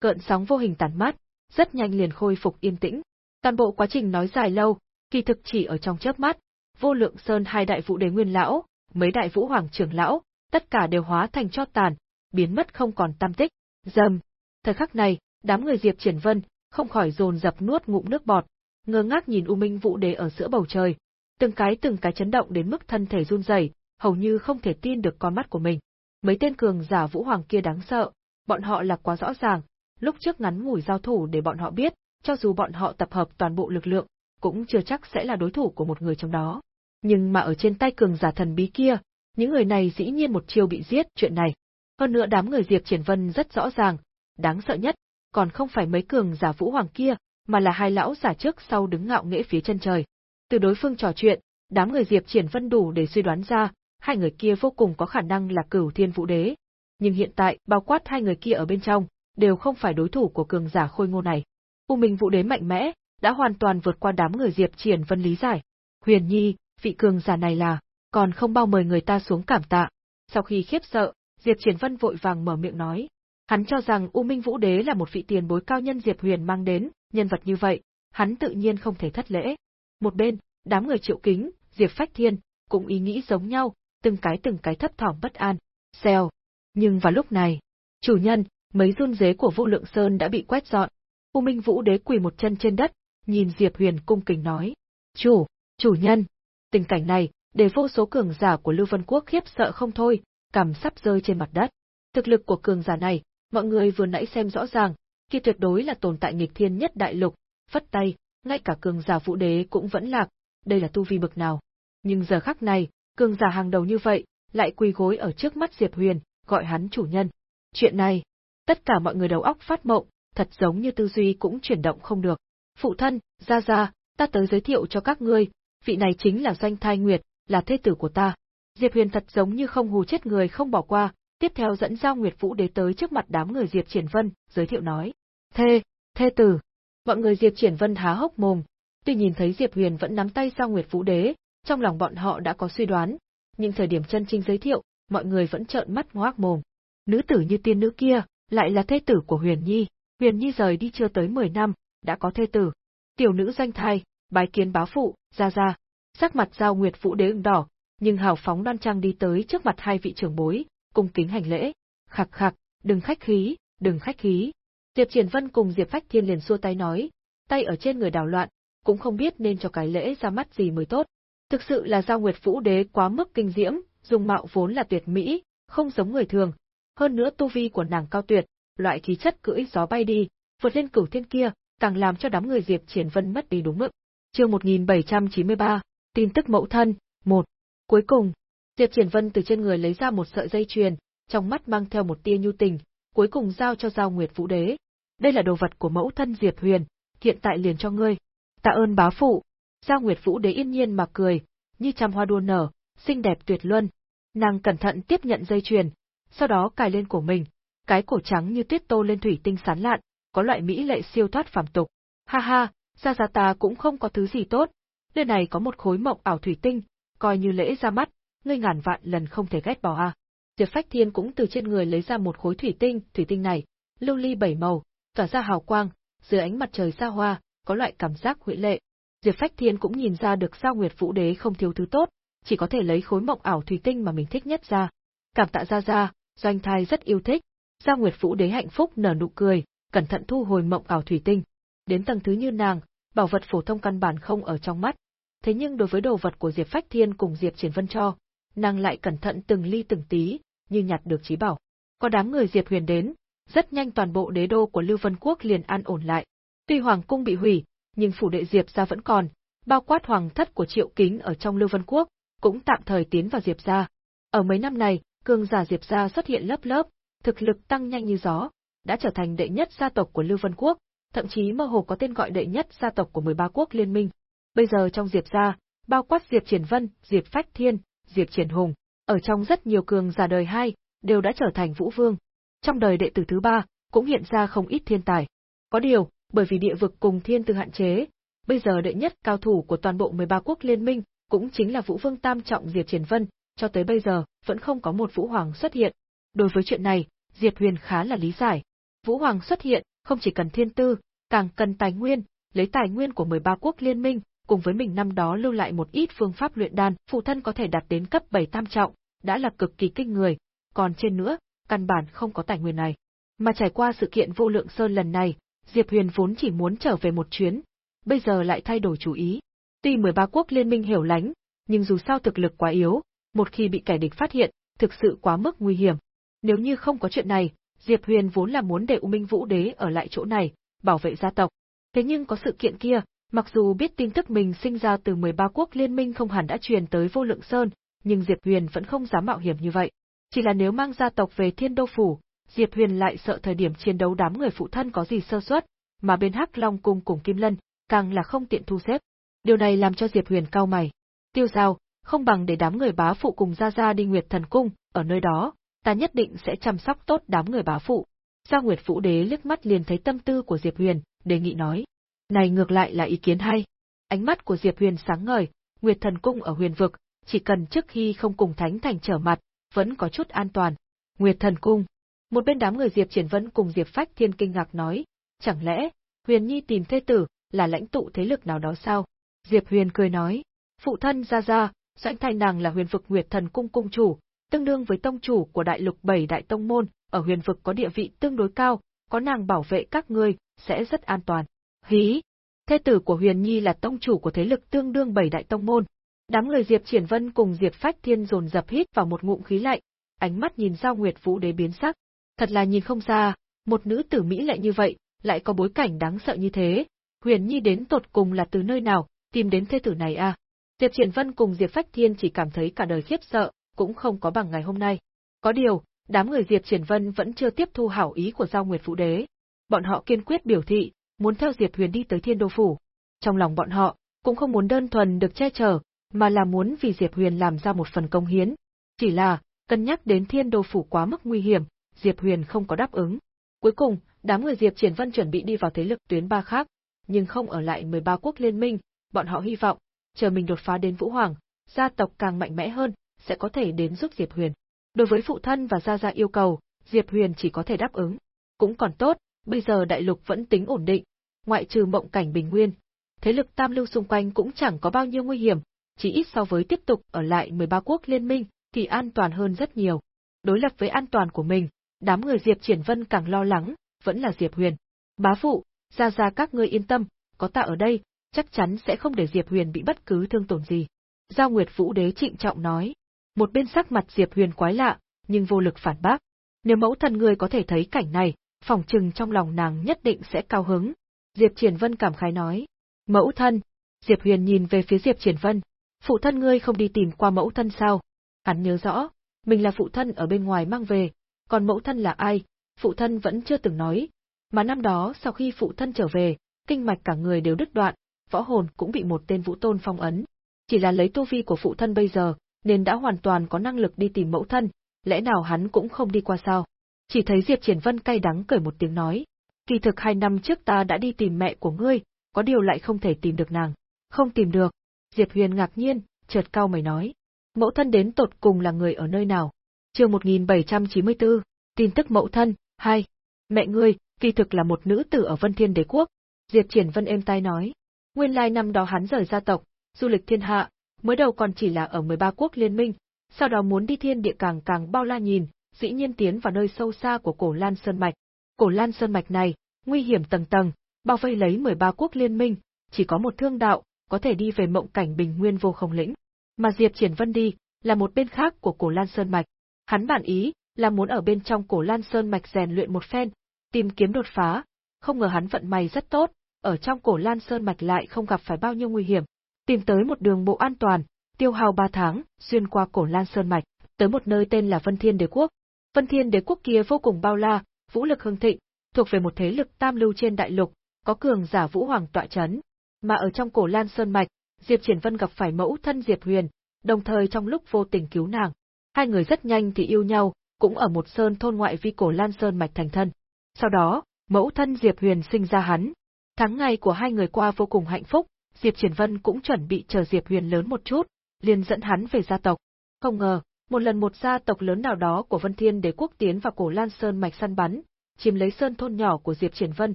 cợn sóng vô hình tàn mát, rất nhanh liền khôi phục yên tĩnh. Toàn bộ quá trình nói dài lâu, kỳ thực chỉ ở trong chớp mắt, Vô Lượng Sơn hai đại vũ đế nguyên lão, mấy đại vũ hoàng trưởng lão, tất cả đều hóa thành cho tàn, biến mất không còn tam tích. Dầm. Thời khắc này, đám người Diệp Triển Vân không khỏi dồn dập nuốt ngụm nước bọt, ngơ ngác nhìn U Minh Vũ Đế ở giữa bầu trời, từng cái từng cái chấn động đến mức thân thể run rẩy, hầu như không thể tin được con mắt của mình. Mấy tên cường giả Vũ Hoàng kia đáng sợ, bọn họ là quá rõ ràng, lúc trước ngắn ngủi giao thủ để bọn họ biết, cho dù bọn họ tập hợp toàn bộ lực lượng, cũng chưa chắc sẽ là đối thủ của một người trong đó. Nhưng mà ở trên tay cường giả thần bí kia, những người này dĩ nhiên một chiều bị giết chuyện này. Hơn nữa đám người Diệp Triển Vân rất rõ ràng, đáng sợ nhất, còn không phải mấy cường giả vũ hoàng kia, mà là hai lão giả trước sau đứng ngạo nghễ phía chân trời. Từ đối phương trò chuyện, đám người Diệp Triển Vân đủ để suy đoán ra, hai người kia vô cùng có khả năng là cửu thiên vũ đế. Nhưng hiện tại, bao quát hai người kia ở bên trong, đều không phải đối thủ của cường giả khôi ngô này. U Minh Vũ Đế mạnh mẽ, đã hoàn toàn vượt qua đám người Diệp Triển Vân lý giải. Huyền Nhi, vị cường giả này là, còn không bao mời người ta xuống cảm tạ. Sau khi khiếp sợ, Diệp Triển Vân vội vàng mở miệng nói. Hắn cho rằng U Minh Vũ Đế là một vị tiền bối cao nhân Diệp Huyền mang đến, nhân vật như vậy, hắn tự nhiên không thể thất lễ. Một bên, đám người triệu kính, Diệp Phách Thiên, cũng ý nghĩ giống nhau, từng cái từng cái thấp thỏm bất an. Xèo. Nhưng vào lúc này, chủ nhân, mấy run dế của Vũ Lượng Sơn đã bị quét dọn. U Minh Vũ Đế quỳ một chân trên đất, nhìn Diệp Huyền cung kính nói: "Chủ, chủ nhân." Tình cảnh này, để vô số cường giả của Lưu Vân Quốc khiếp sợ không thôi, cằm sắp rơi trên mặt đất. Thực lực của cường giả này, mọi người vừa nãy xem rõ ràng, kia tuyệt đối là tồn tại nghịch thiên nhất đại lục, phất tay, ngay cả cường giả vũ đế cũng vẫn lạc, đây là tu vi bực nào. Nhưng giờ khắc này, cường giả hàng đầu như vậy, lại quỳ gối ở trước mắt Diệp Huyền, gọi hắn chủ nhân. Chuyện này, tất cả mọi người đầu óc phát mộng, thật giống như tư duy cũng chuyển động không được. Phụ thân, ra ra, ta tới giới thiệu cho các ngươi, vị này chính là Doanh Thai Nguyệt, là thế tử của ta. Diệp Huyền thật giống như không hù chết người không bỏ qua, tiếp theo dẫn Giao Nguyệt Vũ Đế tới trước mặt đám người Diệp Triển Vân, giới thiệu nói: "Thê, thê tử." Mọi người Diệp Triển Vân há hốc mồm, tuy nhìn thấy Diệp Huyền vẫn nắm tay Giao Nguyệt Vũ Đế, trong lòng bọn họ đã có suy đoán, nhưng thời điểm chân chính giới thiệu, mọi người vẫn trợn mắt ngoác mồm. Nữ tử như tiên nữ kia, lại là thê tử của Huyền Nhi, Huyền Nhi rời đi chưa tới 10 năm, đã có thê tử. Tiểu nữ danh thai, bái kiến bá phụ, ra ra. Sắc mặt Giao Nguyệt Vũ Đế ửng đỏ, nhưng hào phóng đoan trang đi tới trước mặt hai vị trưởng bối, cung kính hành lễ. Khặc khặc, đừng khách khí, đừng khách khí. Diệp Triển Vân cùng Diệp Phách Thiên liền xua tay nói, tay ở trên người đảo loạn, cũng không biết nên cho cái lễ ra mắt gì mới tốt. Thực sự là Giao Nguyệt Vũ Đế quá mức kinh diễm, dung mạo vốn là tuyệt mỹ, không giống người thường. Hơn nữa tu vi của nàng cao tuyệt, loại khí chất cưỡi gió bay đi, vượt lên cửu thiên kia, càng làm cho đám người Diệp Triển Vân mất đi đúng mực. Chương 1793, tin tức mẫu thân, 1. Cuối cùng, Diệp Triển Vân từ trên người lấy ra một sợi dây chuyền, trong mắt mang theo một tia nhu tình, cuối cùng giao cho Giao Nguyệt Vũ Đế. Đây là đồ vật của mẫu thân Diệp Huyền, hiện tại liền cho ngươi. Tạ ơn bá phụ. Giao Nguyệt Vũ Đế yên nhiên mà cười, như trăm hoa đua nở, xinh đẹp tuyệt luân. Nàng cẩn thận tiếp nhận dây chuyền, sau đó cài lên cổ mình, cái cổ trắng như tuyết tô lên thủy tinh sán lạn, có loại mỹ lệ siêu thoát phàm tục. Ha ha, gia gia ta cũng không có thứ gì tốt, nơi này có một khối mộng ảo thủy tinh, coi như lễ ra mắt, ngươi ngàn vạn lần không thể ghét bỏ a. Diệp Phách Thiên cũng từ trên người lấy ra một khối thủy tinh, thủy tinh này, lưu ly bảy màu, tỏa ra hào quang, dưới ánh mặt trời xa hoa, có loại cảm giác huyễn lệ. Diệp Phách Thiên cũng nhìn ra được sao Nguyệt Vũ Đế không thiếu thứ tốt, chỉ có thể lấy khối mộng ảo thủy tinh mà mình thích nhất ra. Cảm tạ ra ra, doanh thai rất yêu thích. Giao Nguyệt Vũ Đế hạnh phúc nở nụ cười, cẩn thận thu hồi mộng ảo thủy tinh. Đến tầng thứ như nàng, bảo vật phổ thông căn bản không ở trong mắt. Thế nhưng đối với đồ vật của Diệp Phách Thiên cùng Diệp Triển Vân cho, nàng lại cẩn thận từng ly từng tí, như nhặt được trí bảo. Có đám người Diệp Huyền đến, rất nhanh toàn bộ đế đô của Lưu Vân Quốc liền an ổn lại. Tuy hoàng cung bị hủy, nhưng phủ đệ Diệp gia vẫn còn, bao quát hoàng thất của Triệu Kính ở trong Lưu Vân Quốc, cũng tạm thời tiến vào Diệp gia. Ở mấy năm này, cường giả Diệp gia xuất hiện lớp lớp, thực lực tăng nhanh như gió, đã trở thành đệ nhất gia tộc của Lưu Vân Quốc, thậm chí mơ hồ có tên gọi đệ nhất gia tộc của 13 quốc liên minh. Bây giờ trong Diệp gia, bao quát Diệp Triển Vân, Diệp Phách Thiên, Diệp Triển Hùng, ở trong rất nhiều cường giả đời hai, đều đã trở thành vũ vương. Trong đời đệ tử thứ ba, cũng hiện ra không ít thiên tài. Có điều, bởi vì địa vực cùng thiên tư hạn chế, bây giờ đệ nhất cao thủ của toàn bộ 13 quốc liên minh, cũng chính là Vũ Vương Tam Trọng Diệp Triển Vân, cho tới bây giờ, vẫn không có một Vũ Hoàng xuất hiện. Đối với chuyện này, Diệp Huyền khá là lý giải. Vũ Hoàng xuất hiện, không chỉ cần thiên tư, càng cần tài nguyên, lấy tài nguyên của 13 quốc liên minh, cùng với mình năm đó lưu lại một ít phương pháp luyện đan, phụ thân có thể đạt đến cấp 7 tam trọng, đã là cực kỳ kinh người, còn trên nữa, căn bản không có tài nguyên này. Mà trải qua sự kiện vô lượng sơn lần này, Diệp Huyền vốn chỉ muốn trở về một chuyến, bây giờ lại thay đổi chủ ý. Tuy 13 quốc liên minh hiểu lánh, nhưng dù sao thực lực quá yếu, một khi bị kẻ địch phát hiện, thực sự quá mức nguy hiểm. Nếu như không có chuyện này, Diệp Huyền vốn là muốn để U Minh Vũ Đế ở lại chỗ này, bảo vệ gia tộc. Thế nhưng có sự kiện kia, mặc dù biết tin tức mình sinh ra từ 13 quốc liên minh không hẳn đã truyền tới Vô Lượng Sơn, nhưng Diệp Huyền vẫn không dám mạo hiểm như vậy. Chỉ là nếu mang gia tộc về Thiên Đô phủ, Diệp Huyền lại sợ thời điểm chiến đấu đám người phụ thân có gì sơ suất, mà bên Hắc Long cung cùng Kim Lân, càng là không tiện thu xếp. Điều này làm cho Diệp Huyền cau mày. Tiêu giao, không bằng để đám người bá phụ cùng ra ra đi Nguyệt Thần Cung, ở nơi đó, ta nhất định sẽ chăm sóc tốt đám người bá phụ. Giao Nguyệt Vũ Đế liếc mắt liền thấy tâm tư của Diệp Huyền, đề nghị nói. Này ngược lại là ý kiến hay. Ánh mắt của Diệp Huyền sáng ngời, Nguyệt Thần Cung ở huyền vực, chỉ cần trước khi không cùng Thánh Thành trở mặt, vẫn có chút an toàn. Nguyệt Thần Cung. Một bên đám người Diệp Triển vẫn cùng Diệp Phách Thiên kinh ngạc nói, chẳng lẽ, Huyền Nhi tìm thê tử, là lãnh tụ thế lực nào đó sao? Diệp Huyền cười nói, phụ thân ra ra, Doãn Thanh nàng là huyền vực Nguyệt Thần Cung cung chủ, tương đương với tông chủ của đại lục bảy đại tông môn, ở huyền vực có địa vị tương đối cao, có nàng bảo vệ các ngươi, sẽ rất an toàn. Hí! Thê tử của Huyền Nhi là tông chủ của thế lực tương đương bảy đại tông môn. Đám người Diệp Triển Vân cùng Diệp Phách Thiên dồn dập hít vào một ngụm khí lạnh, ánh mắt nhìn Giao Nguyệt Vũ Đế biến sắc. Thật là nhìn không ra, một nữ tử mỹ lệ như vậy, lại có bối cảnh đáng sợ như thế. Huyền Nhi đến tột cùng là từ nơi nào, tìm đến thê tử này à? Diệp Triển Vân cùng Diệp Phách Thiên chỉ cảm thấy cả đời khiếp sợ, cũng không có bằng ngày hôm nay. Có điều, đám người Diệp Triển Vân vẫn chưa tiếp thu hảo ý của Giao Nguyệt Vũ Đế. Bọn họ kiên quyết biểu thị, muốn theo Diệp Huyền đi tới Thiên Đô Phủ. Trong lòng bọn họ, cũng không muốn đơn thuần được che chở, mà là muốn vì Diệp Huyền làm ra một phần công hiến. Chỉ là, cân nhắc đến Thiên Đô Phủ quá mức nguy hiểm, Diệp Huyền không có đáp ứng. Cuối cùng, đám người Diệp Triển Vân chuẩn bị đi vào thế lực tuyến ba khác, nhưng không ở lại 13 quốc liên minh, bọn họ hy vọng, chờ mình đột phá đến Vũ Hoàng, gia tộc càng mạnh mẽ hơn, sẽ có thể đến giúp Diệp Huyền. Đối với phụ thân và gia gia yêu cầu, Diệp Huyền chỉ có thể đáp ứng. Cũng còn tốt, bây giờ đại lục vẫn tính ổn định, ngoại trừ mộng cảnh bình nguyên. Thế lực tam lưu xung quanh cũng chẳng có bao nhiêu nguy hiểm, chỉ ít so với tiếp tục ở lại 13 quốc liên minh, thì an toàn hơn rất nhiều. Đối lập với an toàn của mình, đám người Diệp Triển Vân càng lo lắng, vẫn là Diệp Huyền. Bá phụ, gia gia các ngươi yên tâm, có ta ở đây, chắc chắn sẽ không để Diệp Huyền bị bất cứ thương tổn gì. Giao Nguyệt Vũ Đế trịnh trọng nói. Một bên sắc mặt Diệp Huyền quái lạ, nhưng vô lực phản bác. Nếu mẫu thân ngươi có thể thấy cảnh này, phòng trừng trong lòng nàng nhất định sẽ cao hứng. Diệp Triển Vân cảm khái nói. Mẫu thân. Diệp Huyền nhìn về phía Diệp Triển Vân. Phụ thân ngươi không đi tìm qua mẫu thân sao? Hắn nhớ rõ, mình là phụ thân ở bên ngoài mang về, còn mẫu thân là ai, phụ thân vẫn chưa từng nói. Mà năm đó sau khi phụ thân trở về, kinh mạch cả người đều đứt đoạn, võ hồn cũng bị một tên vũ tôn phong ấn. Chỉ là lấy tu vi của phụ thân bây giờ, nên đã hoàn toàn có năng lực đi tìm mẫu thân, lẽ nào hắn cũng không đi qua sao? Chỉ thấy Diệp Triển Vân cay đắng cười một tiếng nói, kỳ thực hai năm trước ta đã đi tìm mẹ của ngươi, có điều lại không thể tìm được nàng. Không tìm được. Diệp Huyền ngạc nhiên, chợt cao mày nói. Mẫu thân đến tột cùng là người ở nơi nào? chương 1794, tin tức mẫu thân, hai. Mẹ ngươi, kỳ thực là một nữ tử ở Vân Thiên Đế Quốc. Diệp Triển Vân êm tai nói. Nguyên lai năm đó hắn rời gia tộc, du lịch thiên hạ, mới đầu còn chỉ là ở 13 quốc liên minh, sau đó muốn đi thiên địa càng càng bao la nhìn, dĩ nhiên tiến vào nơi sâu xa của cổ Lan Sơn Mạch. Cổ Lan Sơn Mạch này, nguy hiểm tầng tầng, bao vây lấy 13 quốc liên minh, chỉ có một thương đạo, có thể đi về mộng cảnh bình nguyên vô không lĩnh. Mà Diệp Triển Vân đi, là một bên khác của cổ Lan Sơn Mạch. Hắn bản ý, là muốn ở bên trong cổ Lan Sơn Mạch rèn luyện một phen, tìm kiếm đột phá, không ngờ hắn vận may rất tốt, ở trong cổ Lan Sơn mạch lại không gặp phải bao nhiêu nguy hiểm, tìm tới một đường bộ an toàn, tiêu hao 3 tháng, xuyên qua cổ Lan Sơn mạch. tới một nơi tên là Vân Thiên Đế Quốc. Vân Thiên Đế Quốc kia vô cùng bao la, vũ lực hưng thịnh, thuộc về một thế lực tam lưu trên đại lục, có cường giả vũ hoàng tọa chấn. Mà ở trong cổ Lan Sơn Mạch, Diệp Triển Vân gặp phải mẫu thân Diệp Huyền, đồng thời trong lúc vô tình cứu nàng. Hai người rất nhanh thì yêu nhau, cũng ở một sơn thôn ngoại vi cổ Lan Sơn Mạch thành thân. Sau đó, mẫu thân Diệp Huyền sinh ra hắn. Tháng ngày của hai người qua vô cùng hạnh phúc, Diệp Triển Vân cũng chuẩn bị chờ Diệp Huyền lớn một chút, liền dẫn hắn về gia tộc. Không ngờ, một lần một gia tộc lớn nào đó của Vân Thiên Đế quốc tiến vào cổ Lan Sơn mạch săn bắn, chiếm lấy sơn thôn nhỏ của Diệp Triển Vân,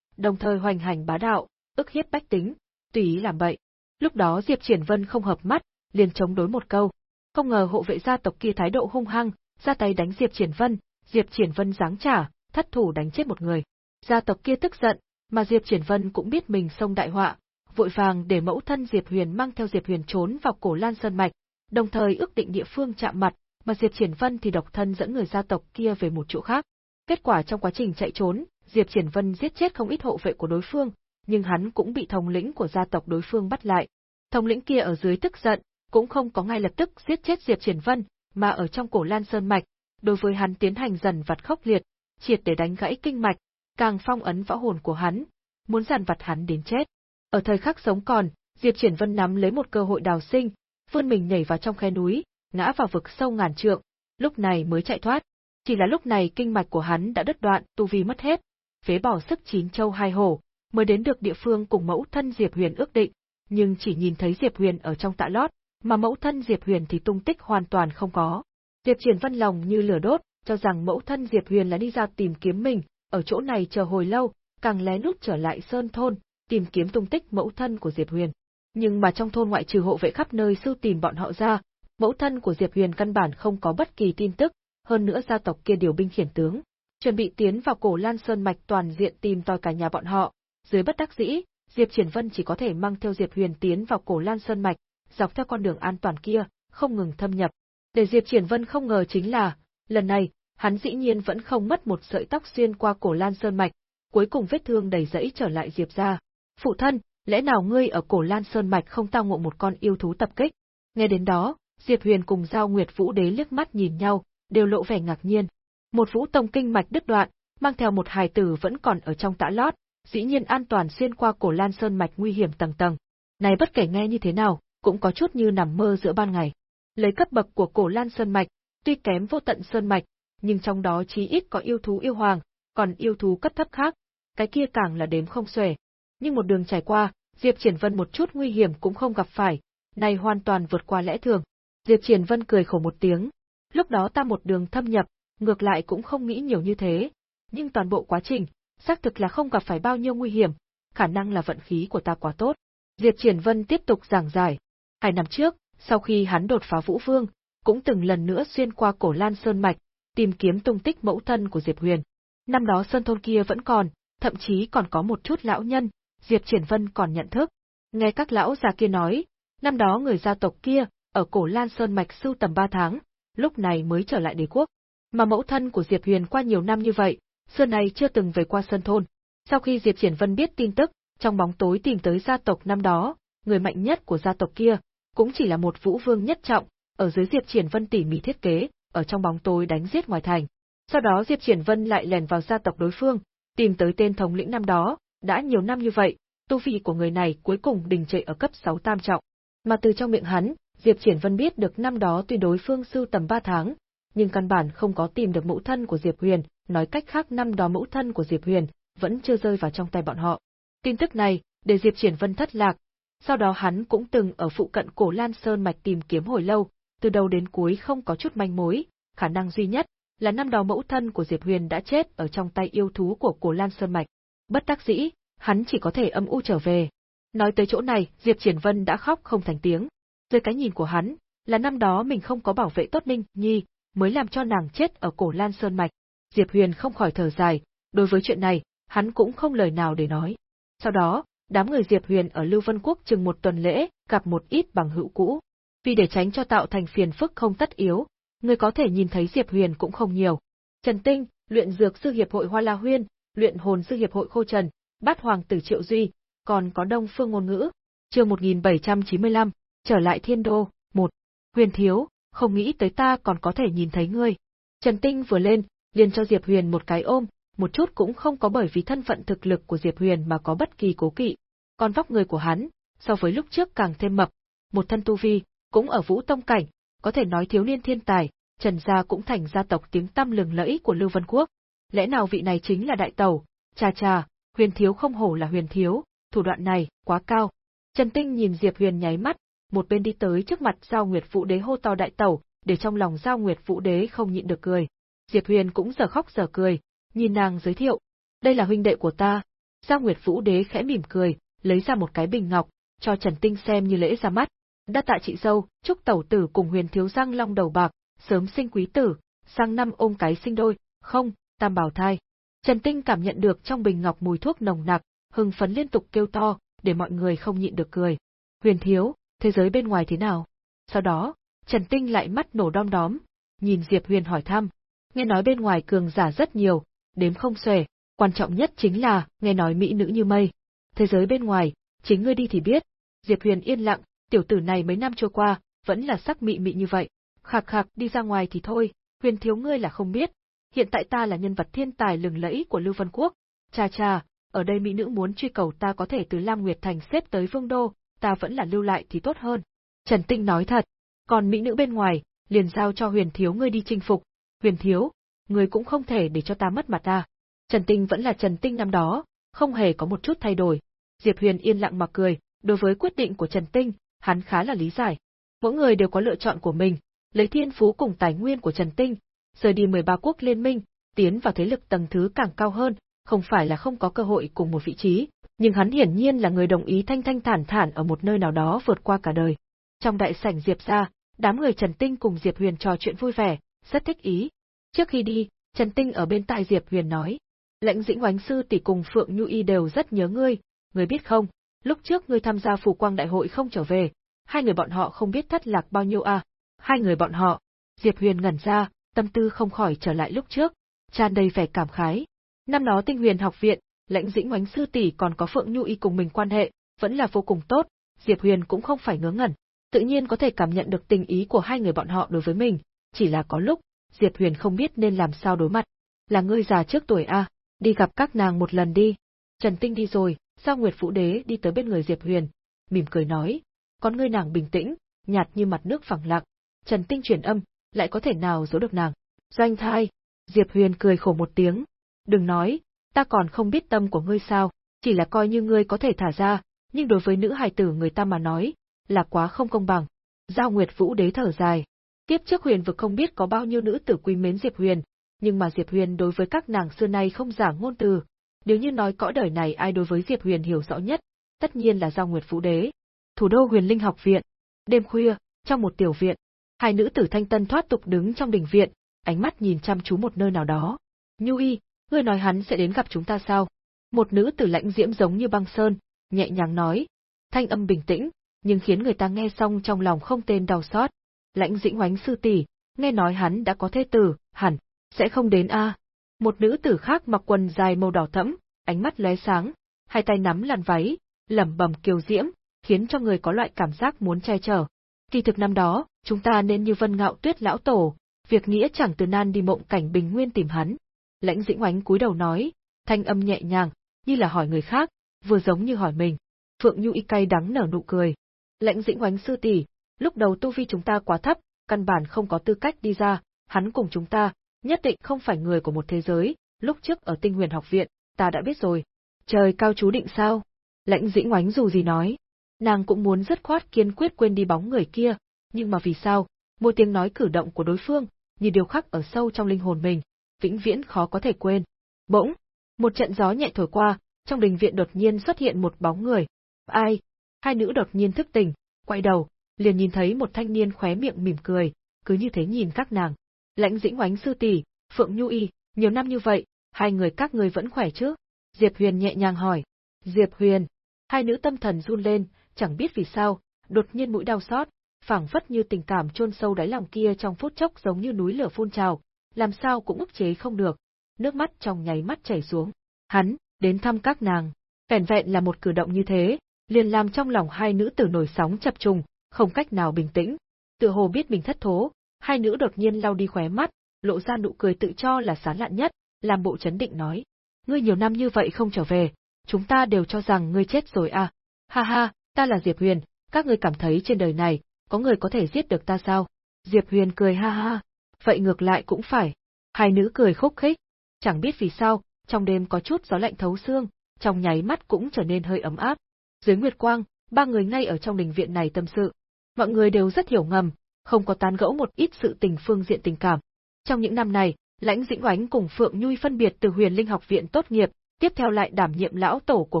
đồng thời hoành hành bá đạo, ức hiếp bách tính, tùy ý làm bậy. Lúc đó Diệp Triển Vân không hợp mắt, liền chống đối một câu. Không ngờ hộ vệ gia tộc kia thái độ hung hăng, ra tay đánh Diệp Triển Vân, Diệp Triển Vân giáng trả, thất thủ đánh chết một người. Gia tộc kia tức giận, mà Diệp Triển Vân cũng biết mình xông đại họa, vội vàng để mẫu thân Diệp Huyền mang theo Diệp Huyền trốn vào cổ Lan Sơn Mạch, đồng thời ước định địa phương chạm mặt, mà Diệp Triển Vân thì độc thân dẫn người gia tộc kia về một chỗ khác. Kết quả trong quá trình chạy trốn, Diệp Triển Vân giết chết không ít hộ vệ của đối phương, nhưng hắn cũng bị thống lĩnh của gia tộc đối phương bắt lại. Thống lĩnh kia ở dưới tức giận, cũng không có ngay lập tức giết chết Diệp Triển Vân, mà ở trong cổ Lan Sơn Mạch, đối với hắn tiến hành dần vặt khốc liệt, triệt để đánh gãy kinh mạch, càng phong ấn võ hồn của hắn, muốn dàn vặt hắn đến chết. Ở thời khắc sống còn, Diệp Triển Vân nắm lấy một cơ hội đào sinh, vươn mình nhảy vào trong khe núi, ngã vào vực sâu ngàn trượng, lúc này mới chạy thoát. Chỉ là lúc này kinh mạch của hắn đã đứt đoạn, tu vi mất hết, phế bỏ sức chín châu hai hổ, mới đến được địa phương cùng mẫu thân Diệp Huyền ước định, nhưng chỉ nhìn thấy Diệp Huyền ở trong tạ lót, mà mẫu thân Diệp Huyền thì tung tích hoàn toàn không có. Diệp Triển văn lòng như lửa đốt, cho rằng mẫu thân Diệp Huyền là đi ra tìm kiếm mình, ở chỗ này chờ hồi lâu, càng lén lút trở lại sơn thôn, tìm kiếm tung tích mẫu thân của Diệp Huyền. Nhưng mà trong thôn ngoại trừ hộ vệ khắp nơi sưu tìm bọn họ ra, mẫu thân của Diệp Huyền căn bản không có bất kỳ tin tức, hơn nữa gia tộc kia điều binh khiển tướng, chuẩn bị tiến vào cổ Lan Sơn mạch toàn diện tìm tòi cả nhà bọn họ. Dưới bất đắc dĩ, Diệp Triển Vân chỉ có thể mang theo Diệp Huyền tiến vào cổ Lan Sơn mạch, dọc theo con đường an toàn kia, không ngừng thâm nhập. Để Diệp Triển Vân không ngờ chính là, lần này, hắn dĩ nhiên vẫn không mất một sợi tóc xuyên qua cổ Lan Sơn mạch, cuối cùng vết thương đầy rẫy trở lại Diệp gia. Phụ thân, lẽ nào ngươi ở cổ Lan Sơn mạch không tao ngộ một con yêu thú tập kích? Nghe đến đó, Diệp Huyền cùng Giao Nguyệt Vũ Đế liếc mắt nhìn nhau, đều lộ vẻ ngạc nhiên. Một vũ tông kinh mạch đứt đoạn, mang theo một hài tử vẫn còn ở trong tã lót, dĩ nhiên an toàn xuyên qua cổ Lan Sơn mạch nguy hiểm tầng tầng. Này bất kể nghe như thế nào, cũng có chút như nằm mơ giữa ban ngày. Lấy cấp bậc của cổ Lan Sơn mạch, tuy kém vô tận sơn mạch, nhưng trong đó chí ít có yêu thú yêu hoàng, còn yêu thú cấp thấp khác, cái kia càng là đếm không xuể. Nhưng một đường trải qua, Diệp Triển Vân một chút nguy hiểm cũng không gặp phải, này hoàn toàn vượt qua lẽ thường. Diệp Triển Vân cười khổ một tiếng, lúc đó ta một đường thâm nhập, ngược lại cũng không nghĩ nhiều như thế, nhưng toàn bộ quá trình, xác thực là không gặp phải bao nhiêu nguy hiểm, khả năng là vận khí của ta quá tốt. Diệp Triển Vân tiếp tục giảng giải. Hai năm trước, sau khi hắn đột phá Vũ Vương, cũng từng lần nữa xuyên qua cổ Lan Sơn Mạch, tìm kiếm tung tích mẫu thân của Diệp Huyền. Năm đó Sơn Thôn kia vẫn còn, thậm chí còn có một chút lão nhân, Diệp Triển Vân còn nhận thức. Nghe các lão già kia nói, năm đó người gia tộc kia, ở cổ Lan Sơn Mạch sưu tầm ba tháng, lúc này mới trở lại đế quốc. Mà mẫu thân của Diệp Huyền qua nhiều năm như vậy, xưa này chưa từng về qua Sơn Thôn. Sau khi Diệp Triển Vân biết tin tức, trong bóng tối tìm tới gia tộc năm đó, người mạnh nhất của gia tộc kia, cũng chỉ là một vũ vương nhất trọng, ở dưới Diệp Triển Vân tỉ mỉ thiết kế, ở trong bóng tối đánh giết ngoài thành. Sau đó Diệp Triển Vân lại lèn vào gia tộc đối phương, tìm tới tên thống lĩnh năm đó, đã nhiều năm như vậy, tu vi của người này cuối cùng đình trệ ở cấp 6 tam trọng. Mà từ trong miệng hắn, Diệp Triển Vân biết được năm đó tuy đối phương sưu tầm 3 tháng, nhưng căn bản không có tìm được mẫu thân của Diệp Huyền, nói cách khác năm đó mẫu thân của Diệp Huyền vẫn chưa rơi vào trong tay bọn họ. Tin tức này, để Diệp Triển Vân thất lạc, sau đó hắn cũng từng ở phụ cận cổ Lan Sơn mạch tìm kiếm hồi lâu, từ đầu đến cuối không có chút manh mối, khả năng duy nhất là năm đó mẫu thân của Diệp Huyền đã chết ở trong tay yêu thú của cổ Lan Sơn mạch. Bất đắc dĩ, hắn chỉ có thể âm u trở về. Nói tới chỗ này, Diệp Triển Vân đã khóc không thành tiếng. Dưới cái nhìn của hắn, là năm đó mình không có bảo vệ tốt Ninh Nhi, mới làm cho nàng chết ở cổ Lan Sơn mạch. Diệp Huyền không khỏi thở dài, đối với chuyện này, hắn cũng không lời nào để nói. Sau đó, đám người Diệp Huyền ở Lưu Vân Quốc chừng một tuần lễ, gặp một ít bằng hữu cũ. Vì để tránh cho tạo thành phiền phức không tất yếu, người có thể nhìn thấy Diệp Huyền cũng không nhiều. Trần Tinh, luyện dược sư hiệp hội Hoa La Huyên, luyện hồn sư hiệp hội Khô Trần, Bát Hoàng tử Triệu Duy, còn có Đông Phương ngôn ngữ. Chương 1795, trở lại Thiên Đô, một Huyền thiếu, không nghĩ tới ta còn có thể nhìn thấy ngươi. Trần Tinh vừa lên, liền cho Diệp Huyền một cái ôm, một chút cũng không có bởi vì thân phận thực lực của Diệp Huyền mà có bất kỳ cố kỵ. Còn vóc người của hắn, so với lúc trước càng thêm mập, một thân tu vi, cũng ở vũ tông cảnh, có thể nói thiếu niên thiên tài, Trần gia cũng thành gia tộc tiếng tăm lừng lẫy của Lưu Vân Quốc. Lẽ nào vị này chính là đại tẩu? Cha cha, huyền thiếu không hổ là huyền thiếu, thủ đoạn này, quá cao. Trần Tinh nhìn Diệp Huyền nháy mắt, một bên đi tới trước mặt Giao Nguyệt Vũ Đế hô to đại tẩu, để trong lòng Giao Nguyệt Vũ Đế không nhịn được cười. Diệp Huyền cũng giờ khóc giờ cười, nhìn nàng giới thiệu, đây là huynh đệ của ta. Giao Nguyệt Vũ Đế khẽ mỉm cười, lấy ra một cái bình ngọc, cho Trần Tinh xem như lễ ra mắt. Đa tạ chị dâu, chúc tẩu tử cùng huyền thiếu răng long đầu bạc, sớm sinh quý tử, sang năm ôm cái sinh đôi, không, tam bảo thai. Trần Tinh cảm nhận được trong bình ngọc mùi thuốc nồng nặc, hưng phấn liên tục kêu to, để mọi người không nhịn được cười. Huyền thiếu, thế giới bên ngoài thế nào? Sau đó, Trần Tinh lại mắt nổ đom đóm, nhìn Diệp Huyền hỏi thăm. Nghe nói bên ngoài cường giả rất nhiều, đếm không xuể, quan trọng nhất chính là, nghe nói mỹ nữ như mây. Thế giới bên ngoài, chính ngươi đi thì biết. Diệp Huyền yên lặng, tiểu tử này mấy năm trôi qua, vẫn là sắc mị mị như vậy. Khạc khạc đi ra ngoài thì thôi, huyền thiếu ngươi là không biết. Hiện tại ta là nhân vật thiên tài lừng lẫy của Lưu Vân Quốc. Cha cha, ở đây mỹ nữ muốn truy cầu ta có thể từ Lam Nguyệt Thành xếp tới Vương Đô, ta vẫn là lưu lại thì tốt hơn. Trần Tinh nói thật, còn mỹ nữ bên ngoài, liền giao cho huyền thiếu ngươi đi chinh phục. Huyền thiếu, ngươi cũng không thể để cho ta mất mặt ta. Trần Tinh vẫn là Trần Tinh năm đó, không hề có một chút thay đổi. Diệp Huyền yên lặng mà cười, đối với quyết định của Trần Tinh, hắn khá là lý giải. Mỗi người đều có lựa chọn của mình, lấy thiên phú cùng tài nguyên của Trần Tinh, rời đi 13 quốc liên minh, tiến vào thế lực tầng thứ càng cao hơn, không phải là không có cơ hội cùng một vị trí, nhưng hắn hiển nhiên là người đồng ý thanh thanh thản thản ở một nơi nào đó vượt qua cả đời. Trong đại sảnh Diệp gia, đám người Trần Tinh cùng Diệp Huyền trò chuyện vui vẻ, rất thích ý. Trước khi đi, Trần Tinh ở bên tai Diệp Huyền nói, lãnh dĩnh oánh sư tỷ cùng Phượng Nhu Y đều rất nhớ ngươi, ngươi biết không, lúc trước ngươi tham gia phủ quang đại hội không trở về, hai người bọn họ không biết thất lạc bao nhiêu à, hai người bọn họ, Diệp Huyền ngẩn ra, tâm tư không khỏi trở lại lúc trước, tràn đầy vẻ cảm khái. Năm đó tinh huyền học viện, lãnh dĩnh oánh sư tỷ còn có Phượng Nhu Y cùng mình quan hệ, vẫn là vô cùng tốt, Diệp Huyền cũng không phải ngớ ngẩn, tự nhiên có thể cảm nhận được tình ý của hai người bọn họ đối với mình, chỉ là có lúc, Diệp Huyền không biết nên làm sao đối mặt. Là ngươi già trước tuổi a, đi gặp các nàng một lần đi. Trần Tinh đi rồi, Sao Nguyệt Vũ Đế đi tới bên người Diệp Huyền, mỉm cười nói, con ngươi nàng bình tĩnh, nhạt như mặt nước phẳng lặng. Trần Tinh chuyển âm, lại có thể nào giấu được nàng? Doanh thai, Diệp Huyền cười khổ một tiếng, đừng nói, ta còn không biết tâm của ngươi sao, chỉ là coi như ngươi có thể thả ra, nhưng đối với nữ hài tử người ta mà nói, là quá không công bằng. Giao Nguyệt Vũ Đế thở dài. Tiếp trước huyền vực không biết có bao nhiêu nữ tử quý mến Diệp Huyền, nhưng mà Diệp Huyền đối với các nàng xưa nay không giả ngôn từ. Nếu như nói cõi đời này ai đối với Diệp Huyền hiểu rõ nhất, tất nhiên là Giao Nguyệt Vũ Đế. Thủ đô Huyền Linh học viện. Đêm khuya, trong một tiểu viện, hai nữ tử thanh tân thoát tục đứng trong đình viện, ánh mắt nhìn chăm chú một nơi nào đó. Nhu Y, ngươi nói hắn sẽ đến gặp chúng ta sao? Một nữ tử lãnh diễm giống như băng sơn, nhẹ nhàng nói, thanh âm bình tĩnh, nhưng khiến người ta nghe xong trong lòng không tên đau xót. Lãnh dĩnh oánh sư tỷ, nghe nói hắn đã có thê tử, hẳn, sẽ không đến a. Một nữ tử khác mặc quần dài màu đỏ thẫm, ánh mắt lóe sáng, hai tay nắm làn váy, lẩm bẩm kiều diễm, khiến cho người có loại cảm giác muốn che chở. Kỳ thực năm đó, chúng ta nên như vân ngạo tuyết lão tổ, việc nghĩa chẳng từ nan đi mộng cảnh bình nguyên tìm hắn. Lãnh dĩnh oánh cúi đầu nói, thanh âm nhẹ nhàng, như là hỏi người khác, vừa giống như hỏi mình. Phượng Nhu y cay đắng nở nụ cười. Lãnh dĩnh oánh sư tỷ, lúc đầu tu vi chúng ta quá thấp, căn bản không có tư cách đi ra, hắn cùng chúng ta, nhất định không phải người của một thế giới, lúc trước ở tinh huyền học viện, ta đã biết rồi. Trời cao chú định sao? Lãnh dĩnh oánh dù gì nói. Nàng cũng muốn rất khoát kiên quyết quên đi bóng người kia, nhưng mà vì sao? Một tiếng nói cử động của đối phương, như điều khắc ở sâu trong linh hồn mình, vĩnh viễn khó có thể quên. Bỗng, một trận gió nhẹ thổi qua, trong đình viện đột nhiên xuất hiện một bóng người. Ai? Hai nữ đột nhiên thức tỉnh, quay đầu, liền nhìn thấy một thanh niên khóe miệng mỉm cười, cứ như thế nhìn các nàng. Lãnh Dĩnh Oánh sư tỷ, Phượng Nhu Y, nhiều năm như vậy, hai người các người vẫn khỏe chứ? Diệp Huyền nhẹ nhàng hỏi. Diệp Huyền. Hai nữ tâm thần run lên, chẳng biết vì sao, đột nhiên mũi đau xót, phảng phất như tình cảm chôn sâu đáy lòng kia trong phút chốc giống như núi lửa phun trào, làm sao cũng ức chế không được. Nước mắt trong nháy mắt chảy xuống. Hắn, đến thăm các nàng. Vẻn vẹn là một cử động như thế, liền làm trong lòng hai nữ tử nổi sóng chập trùng, không cách nào bình tĩnh. Tựa hồ biết mình thất thố, Hai nữ đột nhiên lau đi khóe mắt, lộ ra nụ cười tự cho là sán lạn nhất, làm bộ chấn định nói. Ngươi nhiều năm như vậy không trở về, chúng ta đều cho rằng ngươi chết rồi à. Ha ha, ta là Diệp Huyền, các ngươi cảm thấy trên đời này, có người có thể giết được ta sao? Diệp Huyền cười ha ha, vậy ngược lại cũng phải. Hai nữ cười khúc khích, chẳng biết vì sao, trong đêm có chút gió lạnh thấu xương, trong nháy mắt cũng trở nên hơi ấm áp. Dưới nguyệt quang, ba người ngay ở trong đình viện này tâm sự. Mọi người đều rất hiểu ngầm, không có tán gẫu một ít sự tình phương diện tình cảm. Trong những năm này, Lãnh Dĩnh Oánh cùng Phượng Nhui phân biệt từ Huyền Linh học viện tốt nghiệp, tiếp theo lại đảm nhiệm lão tổ của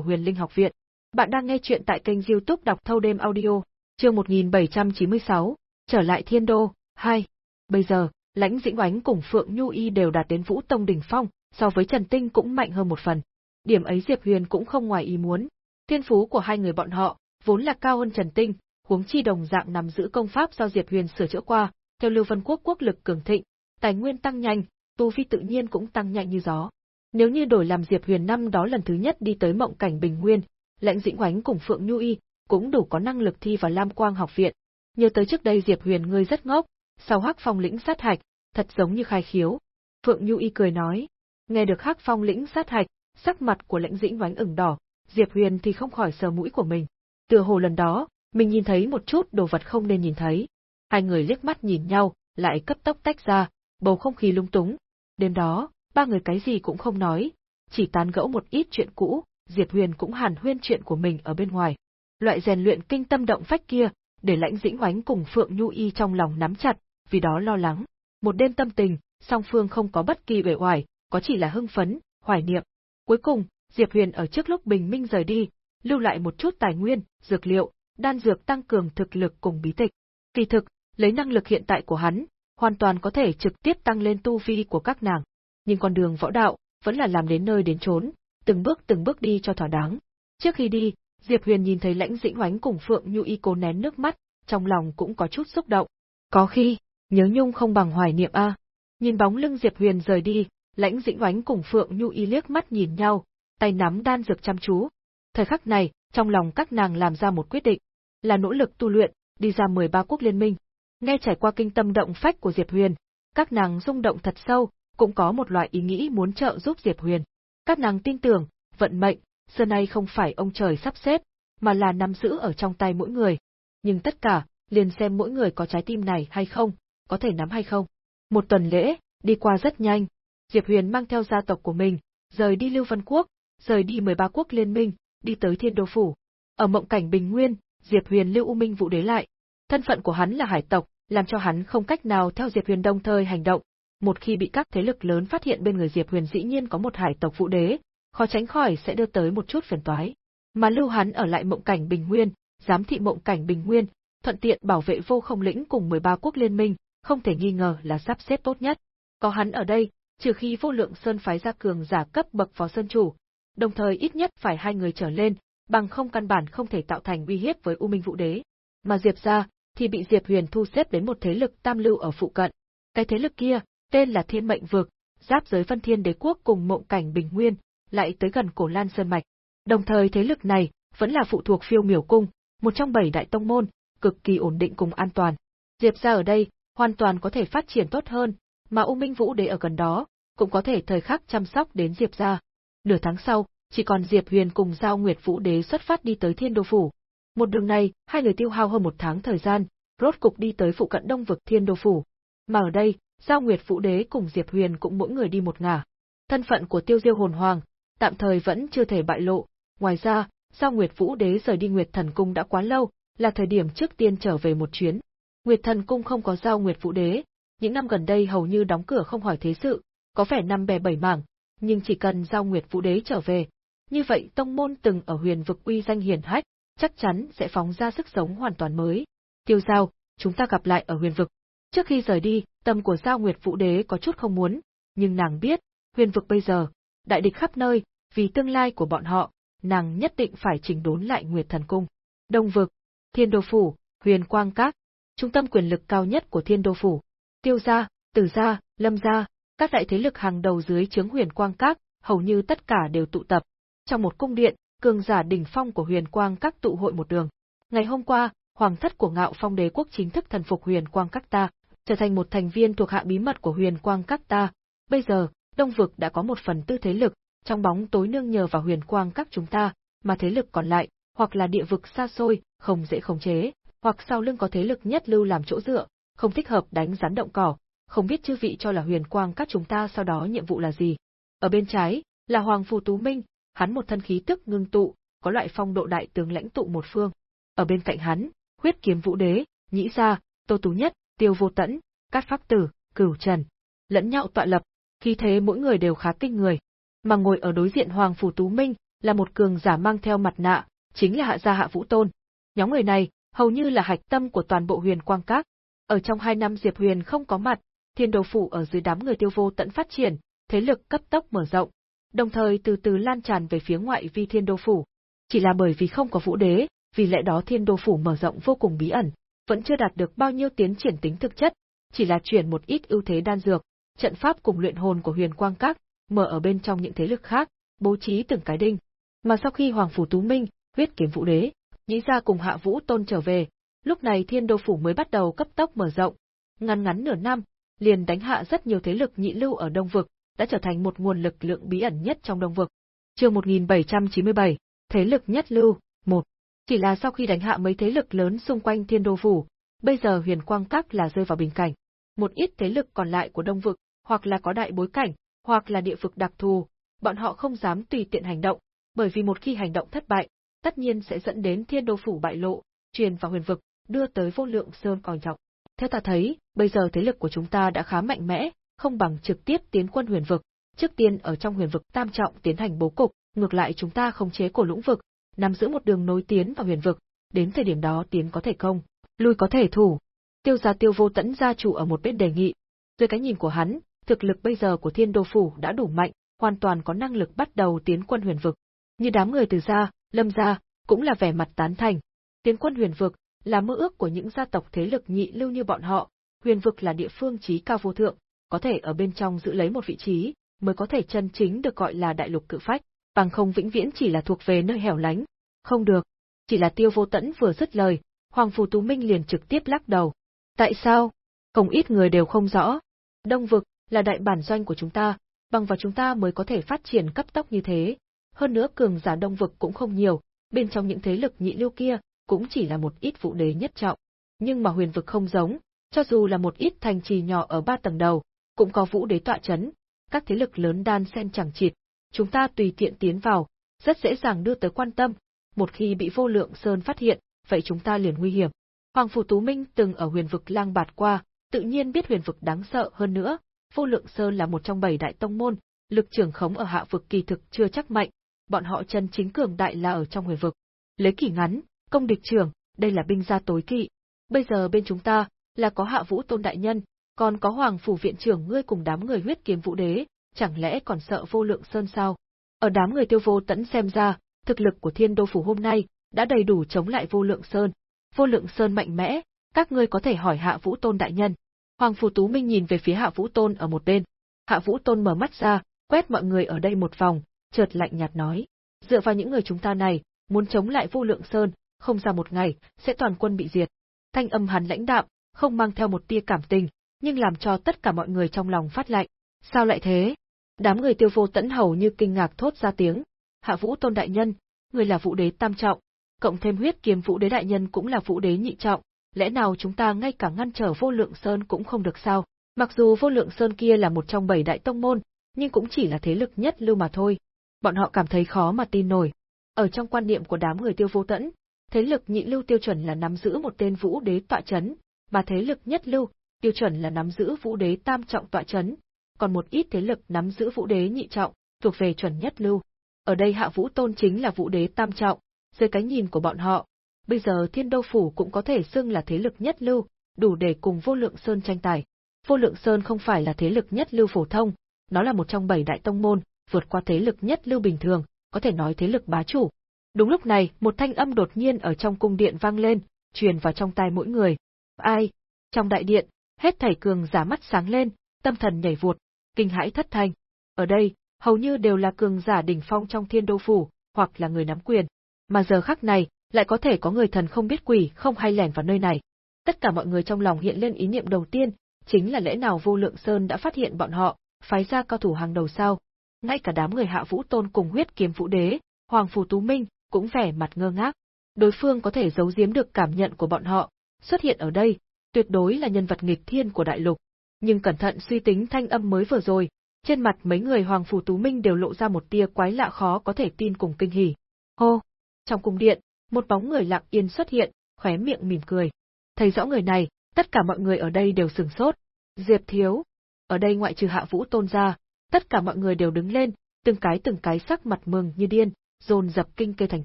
Huyền Linh học viện. Bạn đang nghe chuyện tại kênh YouTube đọc thâu đêm audio, chương 1796, trở lại Thiên Đô, 2. Bây giờ, Lãnh Dĩnh Oánh cùng Phượng Nhu Y đều đạt đến Vũ Tông đỉnh phong, so với Trần Tinh cũng mạnh hơn một phần. Điểm ấy Diệp Huyền cũng không ngoài ý muốn. Thiên phú của hai người bọn họ vốn là cao hơn Trần Tinh, huống chi đồng dạng nắm giữ công pháp do Diệp Huyền sửa chữa qua, theo Lưu Vân Quốc quốc lực cường thịnh, tài nguyên tăng nhanh, tu vi tự nhiên cũng tăng nhanh như gió. Nếu như đổi làm Diệp Huyền năm đó lần thứ nhất đi tới mộng cảnh bình nguyên, Lãnh Dĩnh Oánh cùng Phượng Nhu Y cũng đủ có năng lực thi vào Lam Quang học viện. Nhớ tới trước đây Diệp Huyền ngươi rất ngốc, sau Hắc Phong lĩnh sát hạch, thật giống như khai khiếu. Phượng Nhu Y cười nói, nghe được Hắc Phong lĩnh sát hạch, sắc mặt của Lãnh Dĩnh Oánh ửng đỏ, Diệp Huyền thì không khỏi sờ mũi của mình. Tựa hồ lần đó, mình nhìn thấy một chút đồ vật không nên nhìn thấy. Hai người liếc mắt nhìn nhau, lại cấp tốc tách ra, bầu không khí lung túng. Đêm đó, ba người cái gì cũng không nói, chỉ tán gẫu một ít chuyện cũ, Diệp Huyền cũng hàn huyên chuyện của mình ở bên ngoài. Loại rèn luyện kinh tâm động phách kia, để lãnh dĩnh oánh cùng Phượng Nhu Y trong lòng nắm chặt, vì đó lo lắng. Một đêm tâm tình, song phương không có bất kỳ bể hoài, có chỉ là hưng phấn, hoài niệm. Cuối cùng, Diệp Huyền ở trước lúc bình minh rời đi, lưu lại một chút tài nguyên, dược liệu, đan dược tăng cường thực lực cùng bí tịch. Kỳ thực, lấy năng lực hiện tại của hắn, hoàn toàn có thể trực tiếp tăng lên tu vi của các nàng. Nhưng con đường võ đạo, vẫn là làm đến nơi đến chốn, từng bước từng bước đi cho thỏa đáng. Trước khi đi, Diệp Huyền nhìn thấy lãnh dĩnh oánh cùng Phượng Nhu Y cố nén nước mắt, trong lòng cũng có chút xúc động. Có khi, nhớ nhung không bằng hoài niệm a. Nhìn bóng lưng Diệp Huyền rời đi, lãnh dĩnh oánh cùng Phượng Nhu Y liếc mắt nhìn nhau, tay nắm đan dược chăm chú. Thời khắc này, trong lòng các nàng làm ra một quyết định, là nỗ lực tu luyện, đi ra 13 quốc liên minh. Nghe trải qua kinh tâm động phách của Diệp Huyền, các nàng rung động thật sâu, cũng có một loại ý nghĩ muốn trợ giúp Diệp Huyền. Các nàng tin tưởng, vận mệnh, xưa nay không phải ông trời sắp xếp, mà là nắm giữ ở trong tay mỗi người. Nhưng tất cả, liền xem mỗi người có trái tim này hay không, có thể nắm hay không. Một tuần lễ, đi qua rất nhanh, Diệp Huyền mang theo gia tộc của mình, rời đi Lưu Văn Quốc, rời đi 13 quốc liên minh, đi tới Thiên Đô Phủ. Ở mộng cảnh Bình Nguyên, Diệp Huyền lưu U Minh Vụ Đế lại. Thân phận của hắn là hải tộc, làm cho hắn không cách nào theo Diệp Huyền đồng thời hành động. Một khi bị các thế lực lớn phát hiện bên người Diệp Huyền dĩ nhiên có một hải tộc Vụ Đế, khó tránh khỏi sẽ đưa tới một chút phiền toái. Mà lưu hắn ở lại mộng cảnh Bình Nguyên, giám thị mộng cảnh Bình Nguyên, thuận tiện bảo vệ vô không lĩnh cùng 13 quốc liên minh, không thể nghi ngờ là sắp xếp tốt nhất. Có hắn ở đây, trừ khi vô lượng sơn phái ra cường giả cấp bậc phó sơn chủ, đồng thời ít nhất phải hai người trở lên, bằng không căn bản không thể tạo thành uy hiếp với U Minh Vũ Đế. Mà Diệp gia thì bị Diệp Huyền thu xếp đến một thế lực tam lưu ở phụ cận. Cái thế lực kia, tên là Thiên Mệnh Vực, giáp giới Vân Thiên Đế quốc cùng Mộng Cảnh Bình Nguyên, lại tới gần Cổ Lan Sơn mạch. Đồng thời thế lực này vẫn là phụ thuộc Phiêu Miểu cung, một trong bảy đại tông môn, cực kỳ ổn định cùng an toàn. Diệp gia ở đây, hoàn toàn có thể phát triển tốt hơn, mà U Minh Vũ Đế ở gần đó, cũng có thể thời khắc chăm sóc đến Diệp gia. Nửa tháng sau, chỉ còn Diệp Huyền cùng Giao Nguyệt Vũ Đế xuất phát đi tới Thiên Đô Phủ. Một đường này, hai người tiêu hao hơn một tháng thời gian, rốt cục đi tới phụ cận Đông vực Thiên Đô Phủ. Mà ở đây, Giao Nguyệt Vũ Đế cùng Diệp Huyền cũng mỗi người đi một ngả. Thân phận của Tiêu Diêu Hồn Hoàng, tạm thời vẫn chưa thể bại lộ, ngoài ra, Giao Nguyệt Vũ Đế rời đi Nguyệt Thần Cung đã quá lâu, là thời điểm trước tiên trở về một chuyến. Nguyệt Thần Cung không có Giao Nguyệt Vũ Đế, những năm gần đây hầu như đóng cửa không hỏi thế sự, có vẻ năm bè bảy mảng, nhưng chỉ cần Giao Nguyệt Vũ Đế trở về, như vậy tông môn từng ở huyền vực uy danh hiển hách, chắc chắn sẽ phóng ra sức sống hoàn toàn mới. Tiêu Giao, chúng ta gặp lại ở huyền vực. Trước khi rời đi, tâm của Giao Nguyệt Vũ Đế có chút không muốn, nhưng nàng biết, huyền vực bây giờ, đại địch khắp nơi, vì tương lai của bọn họ, nàng nhất định phải chỉnh đốn lại Nguyệt Thần Cung. Đông vực, Thiên Đô Phủ, Huyền Quang Các, trung tâm quyền lực cao nhất của Thiên Đô Phủ. Tiêu gia, Tử gia, Lâm gia, các đại thế lực hàng đầu dưới chướng Huyền Quang Các, hầu như tất cả đều tụ tập. Trong một cung điện, cường giả đỉnh phong của Huyền Quang Các tụ hội một đường. Ngày hôm qua, hoàng thất của Ngạo Phong Đế quốc chính thức thần phục Huyền Quang Các ta. trở thành một thành viên thuộc hạ bí mật của huyền quang các ta. Bây giờ, Đông Vực đã có một phần tư thế lực, trong bóng tối nương nhờ vào huyền quang các chúng ta, mà thế lực còn lại, hoặc là địa vực xa xôi, không dễ khống chế, hoặc sau lưng có thế lực nhất lưu làm chỗ dựa, không thích hợp đánh rắn động cỏ, không biết chư vị cho là huyền quang các chúng ta sau đó nhiệm vụ là gì. Ở bên trái, là Hoàng Phù Tú Minh, hắn một thân khí tức ngưng tụ, có loại phong độ đại tướng lãnh tụ một phương. Ở bên cạnh hắn, huyết kiếm vũ đế, nhĩ gia, tô tú nhất, tiêu vô tẫn, cát pháp tử, cửu trần, lẫn nhau tọa lập, khi thế mỗi người đều khá kinh người. Mà ngồi ở đối diện Hoàng phủ Tú Minh, là một cường giả mang theo mặt nạ, chính là hạ gia hạ vũ tôn. Nhóm người này, hầu như là hạch tâm của toàn bộ huyền quang các. Ở trong hai năm Diệp Huyền không có mặt, thiên đồ phủ ở dưới đám người tiêu vô tận phát triển, thế lực cấp tốc mở rộng, đồng thời từ từ lan tràn về phía ngoại vi thiên đô phủ. Chỉ là bởi vì không có vũ đế, vì lẽ đó thiên đô phủ mở rộng vô cùng bí ẩn, vẫn chưa đạt được bao nhiêu tiến triển tính thực chất, chỉ là chuyển một ít ưu thế đan dược, trận pháp cùng luyện hồn của huyền quang các, mở ở bên trong những thế lực khác, bố trí từng cái đinh. Mà sau khi Hoàng Phủ Tú Minh, huyết kiếm vũ đế, nhĩ ra cùng hạ vũ tôn trở về, lúc này thiên đô phủ mới bắt đầu cấp tốc mở rộng. Ngắn ngắn nửa năm, liền đánh hạ rất nhiều thế lực nhị lưu ở Đông Vực, đã trở thành một nguồn lực lượng bí ẩn nhất trong Đông Vực. Chương 1797, thế lực nhất lưu, 1. Chỉ là sau khi đánh hạ mấy thế lực lớn xung quanh Thiên Đô phủ, bây giờ Huyền Quang Các là rơi vào bình cảnh. Một ít thế lực còn lại của Đông Vực, hoặc là có đại bối cảnh, hoặc là địa vực đặc thù, bọn họ không dám tùy tiện hành động, bởi vì một khi hành động thất bại, tất nhiên sẽ dẫn đến Thiên Đô phủ bại lộ, truyền vào huyền vực, đưa tới vô lượng sơn còn trọng. Theo ta thấy, bây giờ thế lực của chúng ta đã khá mạnh mẽ, không bằng trực tiếp tiến quân huyền vực, trước tiên ở trong huyền vực tam trọng tiến hành bố cục, ngược lại chúng ta không chế cổ lũng vực, nắm giữ một đường nối tiến vào huyền vực, đến thời điểm đó tiến có thể công, lui có thể thủ. Tiêu gia tiêu vô tẫn gia chủ ở một bên đề nghị. Dưới cái nhìn của hắn, thực lực bây giờ của thiên đô phủ đã đủ mạnh, hoàn toàn có năng lực bắt đầu tiến quân huyền vực. Như đám người từ gia, lâm gia, cũng là vẻ mặt tán thành. Tiến quân huyền vực, là mơ ước của những gia tộc thế lực nhị lưu như bọn họ, huyền vực là địa phương trí cao vô thượng, có thể ở bên trong giữ lấy một vị trí, mới có thể chân chính được gọi là đại lục cự phách, bằng không vĩnh viễn chỉ là thuộc về nơi hẻo lánh. Không được, chỉ là tiêu vô tẫn vừa dứt lời, Hoàng Phù Tú Minh liền trực tiếp lắc đầu. Tại sao? Không ít người đều không rõ. Đông vực, là đại bản doanh của chúng ta, bằng vào chúng ta mới có thể phát triển cấp tốc như thế. Hơn nữa cường giả đông vực cũng không nhiều, bên trong những thế lực nhị lưu kia, cũng chỉ là một ít vũ đế nhất trọng. Nhưng mà huyền vực không giống, cho dù là một ít thành trì nhỏ ở ba tầng đầu, cũng có vũ đế tọa chấn, các thế lực lớn đan xen chẳng chịt, chúng ta tùy tiện tiến vào, rất dễ dàng đưa tới quan tâm, một khi bị vô lượng sơn phát hiện, vậy chúng ta liền nguy hiểm. Hoàng Phủ Tú Minh từng ở huyền vực lang bạt qua, tự nhiên biết huyền vực đáng sợ hơn nữa, vô lượng sơn là một trong bảy đại tông môn, lực trưởng khống ở hạ vực kỳ thực chưa chắc mạnh, bọn họ chân chính cường đại là ở trong huyền vực. Lấy kỷ ngắn, công địch trưởng, đây là binh gia tối kỵ. Bây giờ bên chúng ta, là có hạ vũ tôn đại nhân, còn có hoàng phủ viện trưởng ngươi cùng đám người huyết kiếm vũ đế, chẳng lẽ còn sợ vô lượng sơn sao? Ở đám người tiêu vô tẫn xem ra, thực lực của thiên đô phủ hôm nay, đã đầy đủ chống lại vô lượng sơn. Vô lượng sơn mạnh mẽ, các ngươi có thể hỏi hạ vũ tôn đại nhân. Hoàng phù tú minh nhìn về phía hạ vũ tôn ở một bên. Hạ vũ tôn mở mắt ra, quét mọi người ở đây một vòng, chợt lạnh nhạt nói. Dựa vào những người chúng ta này, muốn chống lại vô lượng sơn, không ra một ngày, sẽ toàn quân bị diệt. Thanh âm hắn lãnh đạm, không mang theo một tia cảm tình, nhưng làm cho tất cả mọi người trong lòng phát lạnh. Sao lại thế? Đám người tiêu vô tẫn hầu như kinh ngạc thốt ra tiếng. Hạ vũ tôn đại nhân, người là vũ đế tam trọng, cộng thêm huyết kiếm vũ đế đại nhân cũng là vũ đế nhị trọng, lẽ nào chúng ta ngay cả ngăn trở vô lượng sơn cũng không được sao? Mặc dù vô lượng sơn kia là một trong bảy đại tông môn, nhưng cũng chỉ là thế lực nhất lưu mà thôi. Bọn họ cảm thấy khó mà tin nổi. Ở trong quan niệm của đám người tiêu vô tẫn, thế lực nhị lưu tiêu chuẩn là nắm giữ một tên vũ đế tọa chấn, mà thế lực nhất lưu, tiêu chuẩn là nắm giữ vũ đế tam trọng tọa chấn, còn một ít thế lực nắm giữ vũ đế nhị trọng, thuộc về chuẩn nhất lưu. Ở đây hạ vũ tôn chính là vũ đế tam trọng, dưới cái nhìn của bọn họ, bây giờ thiên đô phủ cũng có thể xưng là thế lực nhất lưu, đủ để cùng vô lượng sơn tranh tài. Vô lượng sơn không phải là thế lực nhất lưu phổ thông, nó là một trong bảy đại tông môn, vượt qua thế lực nhất lưu bình thường, có thể nói thế lực bá chủ. Đúng lúc này, một thanh âm đột nhiên ở trong cung điện vang lên, truyền vào trong tai mỗi người. Ai? Trong đại điện, hết thảy cường giả mắt sáng lên, tâm thần nhảy vụt, kinh hãi thất thanh. Ở đây, hầu như đều là cường giả đỉnh phong trong thiên đô phủ, hoặc là người nắm quyền. Mà giờ khắc này, lại có thể có người thần không biết quỷ không hay lẻn vào nơi này. Tất cả mọi người trong lòng hiện lên ý niệm đầu tiên, chính là lẽ nào vô lượng sơn đã phát hiện bọn họ, phái ra cao thủ hàng đầu sao? Ngay cả đám người hạ vũ tôn cùng huyết kiếm vũ đế, Hoàng Phù Tú Minh, cũng vẻ mặt ngơ ngác. Đối phương có thể giấu giếm được cảm nhận của bọn họ, xuất hiện ở đây, tuyệt đối là nhân vật nghịch thiên của đại lục. Nhưng cẩn thận suy tính thanh âm mới vừa rồi, trên mặt mấy người Hoàng Phù Tú Minh đều lộ ra một tia quái lạ khó có thể tin cùng kinh hỉ. Hô! Trong cung điện, một bóng người lặng yên xuất hiện, khóe miệng mỉm cười. Thấy rõ người này, tất cả mọi người ở đây đều sừng sốt. Diệp Thiếu! Ở đây ngoại trừ Hạ Vũ Tôn ra, tất cả mọi người đều đứng lên, từng cái từng cái sắc mặt mừng như điên, dồn dập kinh kê thành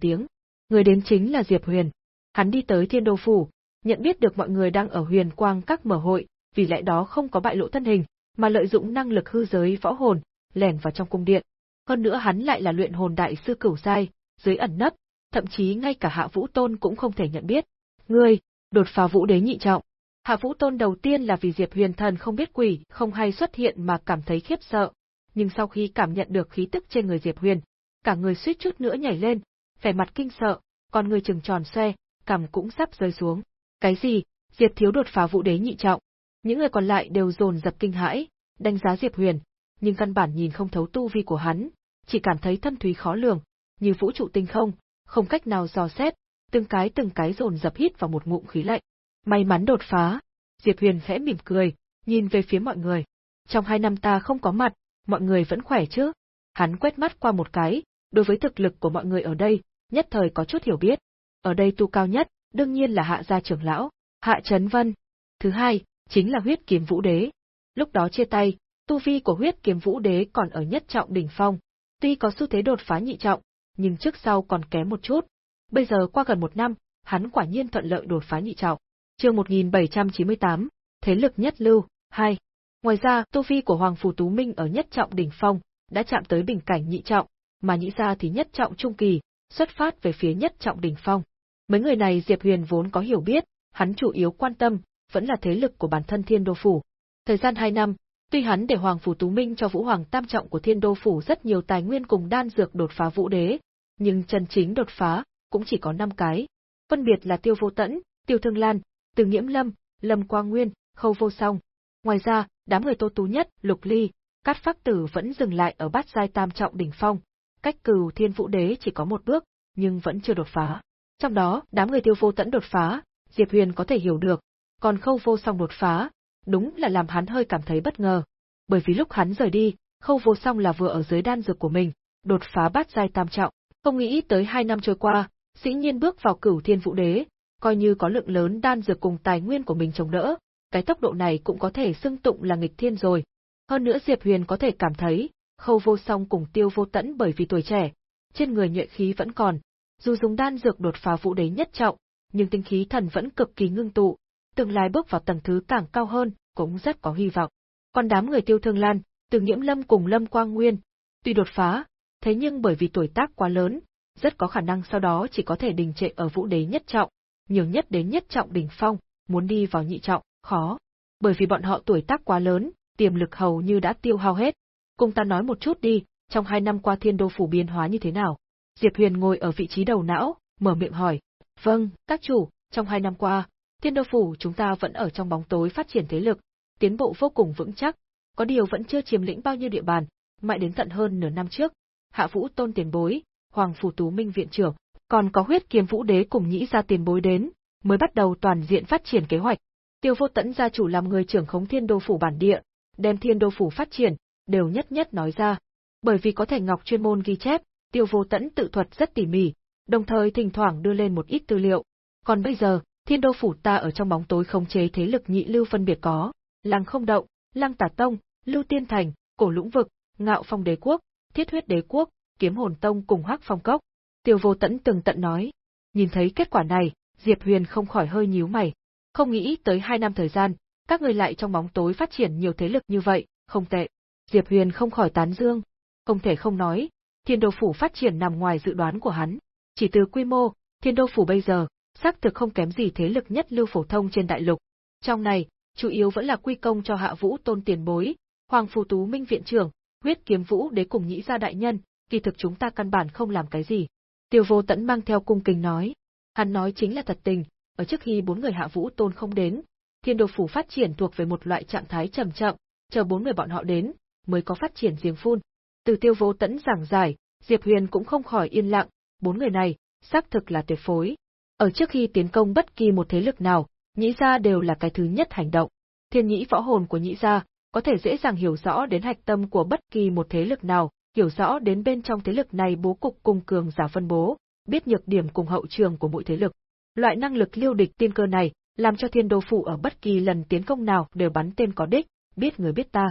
tiếng. Người đến chính là Diệp Huyền. Hắn đi tới Thiên Đô phủ, nhận biết được mọi người đang ở Huyền Quang các mở hội, vì lẽ đó không có bại lộ thân hình, mà lợi dụng năng lực hư giới võ hồn, lẻn vào trong cung điện. Hơn nữa hắn lại là luyện hồn đại sư cửu giai, dưới ẩn nấp, thậm chí ngay cả Hạ Vũ Tôn cũng không thể nhận biết. Ngươi, đột phá Vũ Đế nhị trọng. Hạ Vũ Tôn đầu tiên là vì Diệp Huyền Thần không biết quỷ, không hay xuất hiện mà cảm thấy khiếp sợ, nhưng sau khi cảm nhận được khí tức trên người Diệp Huyền, cả người suýt chút nữa nhảy lên, vẻ mặt kinh sợ, còn người trừng tròn xoe, cằm cũng sắp rơi xuống. Cái gì? Diệp Thiếu đột phá Vũ Đế nhị trọng. Những người còn lại đều dồn dập kinh hãi, đánh giá Diệp Huyền, nhưng căn bản nhìn không thấu tu vi của hắn, chỉ cảm thấy thâm thúy khó lường, như vũ trụ tinh không, không cách nào dò xét, từng cái từng cái dồn dập hít vào một ngụm khí lạnh. May mắn đột phá, Diệp Huyền khẽ mỉm cười, nhìn về phía mọi người. Trong hai năm ta không có mặt, mọi người vẫn khỏe chứ? Hắn quét mắt qua một cái, đối với thực lực của mọi người ở đây, nhất thời có chút hiểu biết. Ở đây tu cao nhất, đương nhiên là hạ gia trưởng lão, hạ trấn vân. Thứ hai, chính là huyết kiếm vũ đế. Lúc đó chia tay, tu vi của huyết kiếm vũ đế còn ở nhất trọng đỉnh phong. Tuy có xu thế đột phá nhị trọng, nhưng trước sau còn kém một chút. Bây giờ qua gần một năm, hắn quả nhiên thuận lợi đột phá nhị trọng. Chương 1798, Thế lực nhất lưu, 2. Ngoài ra, tu vi của Hoàng phủ Tú Minh ở nhất trọng đỉnh phong, đã chạm tới bình cảnh nhị trọng, mà nhị gia thì nhất trọng trung kỳ, xuất phát về phía nhất trọng đỉnh phong. Mấy người này Diệp Huyền vốn có hiểu biết, hắn chủ yếu quan tâm, vẫn là thế lực của bản thân Thiên Đô Phủ. Thời gian 2 năm, tuy hắn để Hoàng Phủ Tú Minh cho Vũ Hoàng Tam Trọng của Thiên Đô Phủ rất nhiều tài nguyên cùng đan dược đột phá Vũ Đế, nhưng chân chính đột phá, cũng chỉ có 5 cái. Phân biệt là Tiêu Vô Tẫn, Tiêu Thương Lan, Từ Nghiễm Lâm, Lâm Quang Nguyên, Khâu Vô Song. Ngoài ra, đám người Tô Tú Nhất, Lục Ly, Cát Phác Tử vẫn dừng lại ở bát giai tam trọng đỉnh phong, cách cửu Thiên Vũ Đế chỉ có một bước, nhưng vẫn chưa đột phá. Trong đó, đám người Tiêu Vô Tẫn đột phá, Diệp Huyền có thể hiểu được, còn Khâu Vô Song đột phá, đúng là làm hắn hơi cảm thấy bất ngờ. Bởi vì lúc hắn rời đi, Khâu Vô Song là vừa ở dưới đan dược của mình, đột phá bát giai tam trọng, không nghĩ tới hai năm trôi qua, dĩ nhiên bước vào cửu thiên vũ đế, coi như có lượng lớn đan dược cùng tài nguyên của mình chống đỡ, cái tốc độ này cũng có thể xưng tụng là nghịch thiên rồi. Hơn nữa Diệp Huyền có thể cảm thấy, Khâu Vô Song cùng Tiêu Vô Tẫn bởi vì tuổi trẻ, trên người nhuệ khí vẫn còn, dù dùng đan dược đột phá vũ đế nhất trọng, nhưng tinh khí thần vẫn cực kỳ ngưng tụ, tương lai bước vào tầng thứ càng cao hơn, cũng rất có hy vọng. Còn đám người Tiêu Thương Lan, Từ Nghiễm Lâm cùng Lâm Quang Nguyên, tuy đột phá, thế nhưng bởi vì tuổi tác quá lớn, rất có khả năng sau đó chỉ có thể đình trệ ở vũ đế nhất trọng, nhiều nhất đến nhất trọng đỉnh phong, muốn đi vào nhị trọng, khó. Bởi vì bọn họ tuổi tác quá lớn, tiềm lực hầu như đã tiêu hao hết. Cùng ta nói một chút đi, trong hai năm qua thiên đô phủ biến hóa như thế nào? Diệp Huyền ngồi ở vị trí đầu não, mở miệng hỏi. Vâng, các chủ, trong hai năm qua, thiên đô phủ chúng ta vẫn ở trong bóng tối phát triển thế lực, tiến bộ vô cùng vững chắc, có điều vẫn chưa chiếm lĩnh bao nhiêu địa bàn, mãi đến tận hơn nửa năm trước, Hạ Vũ Tôn tiền bối, Hoàng Phủ Tú Minh viện trưởng, còn có huyết kiếm vũ đế cùng nhĩ ra tiền bối đến, mới bắt đầu toàn diện phát triển kế hoạch. Tiêu Vô Tẫn gia chủ làm người trưởng khống Thiên Đô phủ bản địa, đem Thiên Đô phủ phát triển, đều nhất nhất nói ra. Bởi vì có thể ngọc chuyên môn ghi chép, Tiêu Vô Tẫn tự thuật rất tỉ mỉ, đồng thời thỉnh thoảng đưa lên một ít tư liệu. Còn bây giờ, Thiên Đô phủ ta ở trong bóng tối khống chế thế lực nhị lưu phân biệt có, Lăng Không Động, Lăng Tả Tông, Lưu Tiên Thành, Cổ Lũng Vực, Ngạo Phong Đế Quốc, Thiết Huyết Đế Quốc, Kiếm Hồn Tông cùng Hắc Phong Cốc. Tiêu Vô Tẫn từng tận nói. Nhìn thấy kết quả này, Diệp Huyền không khỏi hơi nhíu mày. Không nghĩ tới hai năm thời gian, các người lại trong bóng tối phát triển nhiều thế lực như vậy, không tệ. Diệp Huyền không khỏi tán dương. Không thể không nói, thiên đô phủ phát triển nằm ngoài dự đoán của hắn. Chỉ từ quy mô, thiên đô phủ bây giờ, xác thực không kém gì thế lực nhất lưu phổ thông trên đại lục. Trong này, chủ yếu vẫn là quy công cho hạ vũ tôn tiền bối, hoàng phù tú minh viện trưởng, huyết kiếm vũ đế cùng nhĩ gia đại nhân, kỳ thực chúng ta căn bản không làm cái gì. Tiêu vô tẫn mang theo cung kính nói. Hắn nói chính là thật tình, ở trước khi bốn người hạ vũ tôn không đến, Thiên đồ phủ phát triển thuộc về một loại trạng thái chậm chậm, chờ bốn người bọn họ đến, mới có phát triển riêng phun. Từ Tiêu Vô Tẫn giảng giải, Diệp Huyền cũng không khỏi yên lặng, bốn người này, xác thực là tuyệt phối. Ở trước khi tiến công bất kỳ một thế lực nào, nhĩ gia đều là cái thứ nhất hành động. Thiên nhĩ võ hồn của nhĩ gia, có thể dễ dàng hiểu rõ đến hạch tâm của bất kỳ một thế lực nào, hiểu rõ đến bên trong thế lực này bố cục cùng cường giả phân bố, biết nhược điểm cùng hậu trường của mỗi thế lực. Loại năng lực liêu địch tiên cơ này, làm cho thiên đô phủ ở bất kỳ lần tiến công nào đều bắn tên có đích, biết người biết ta.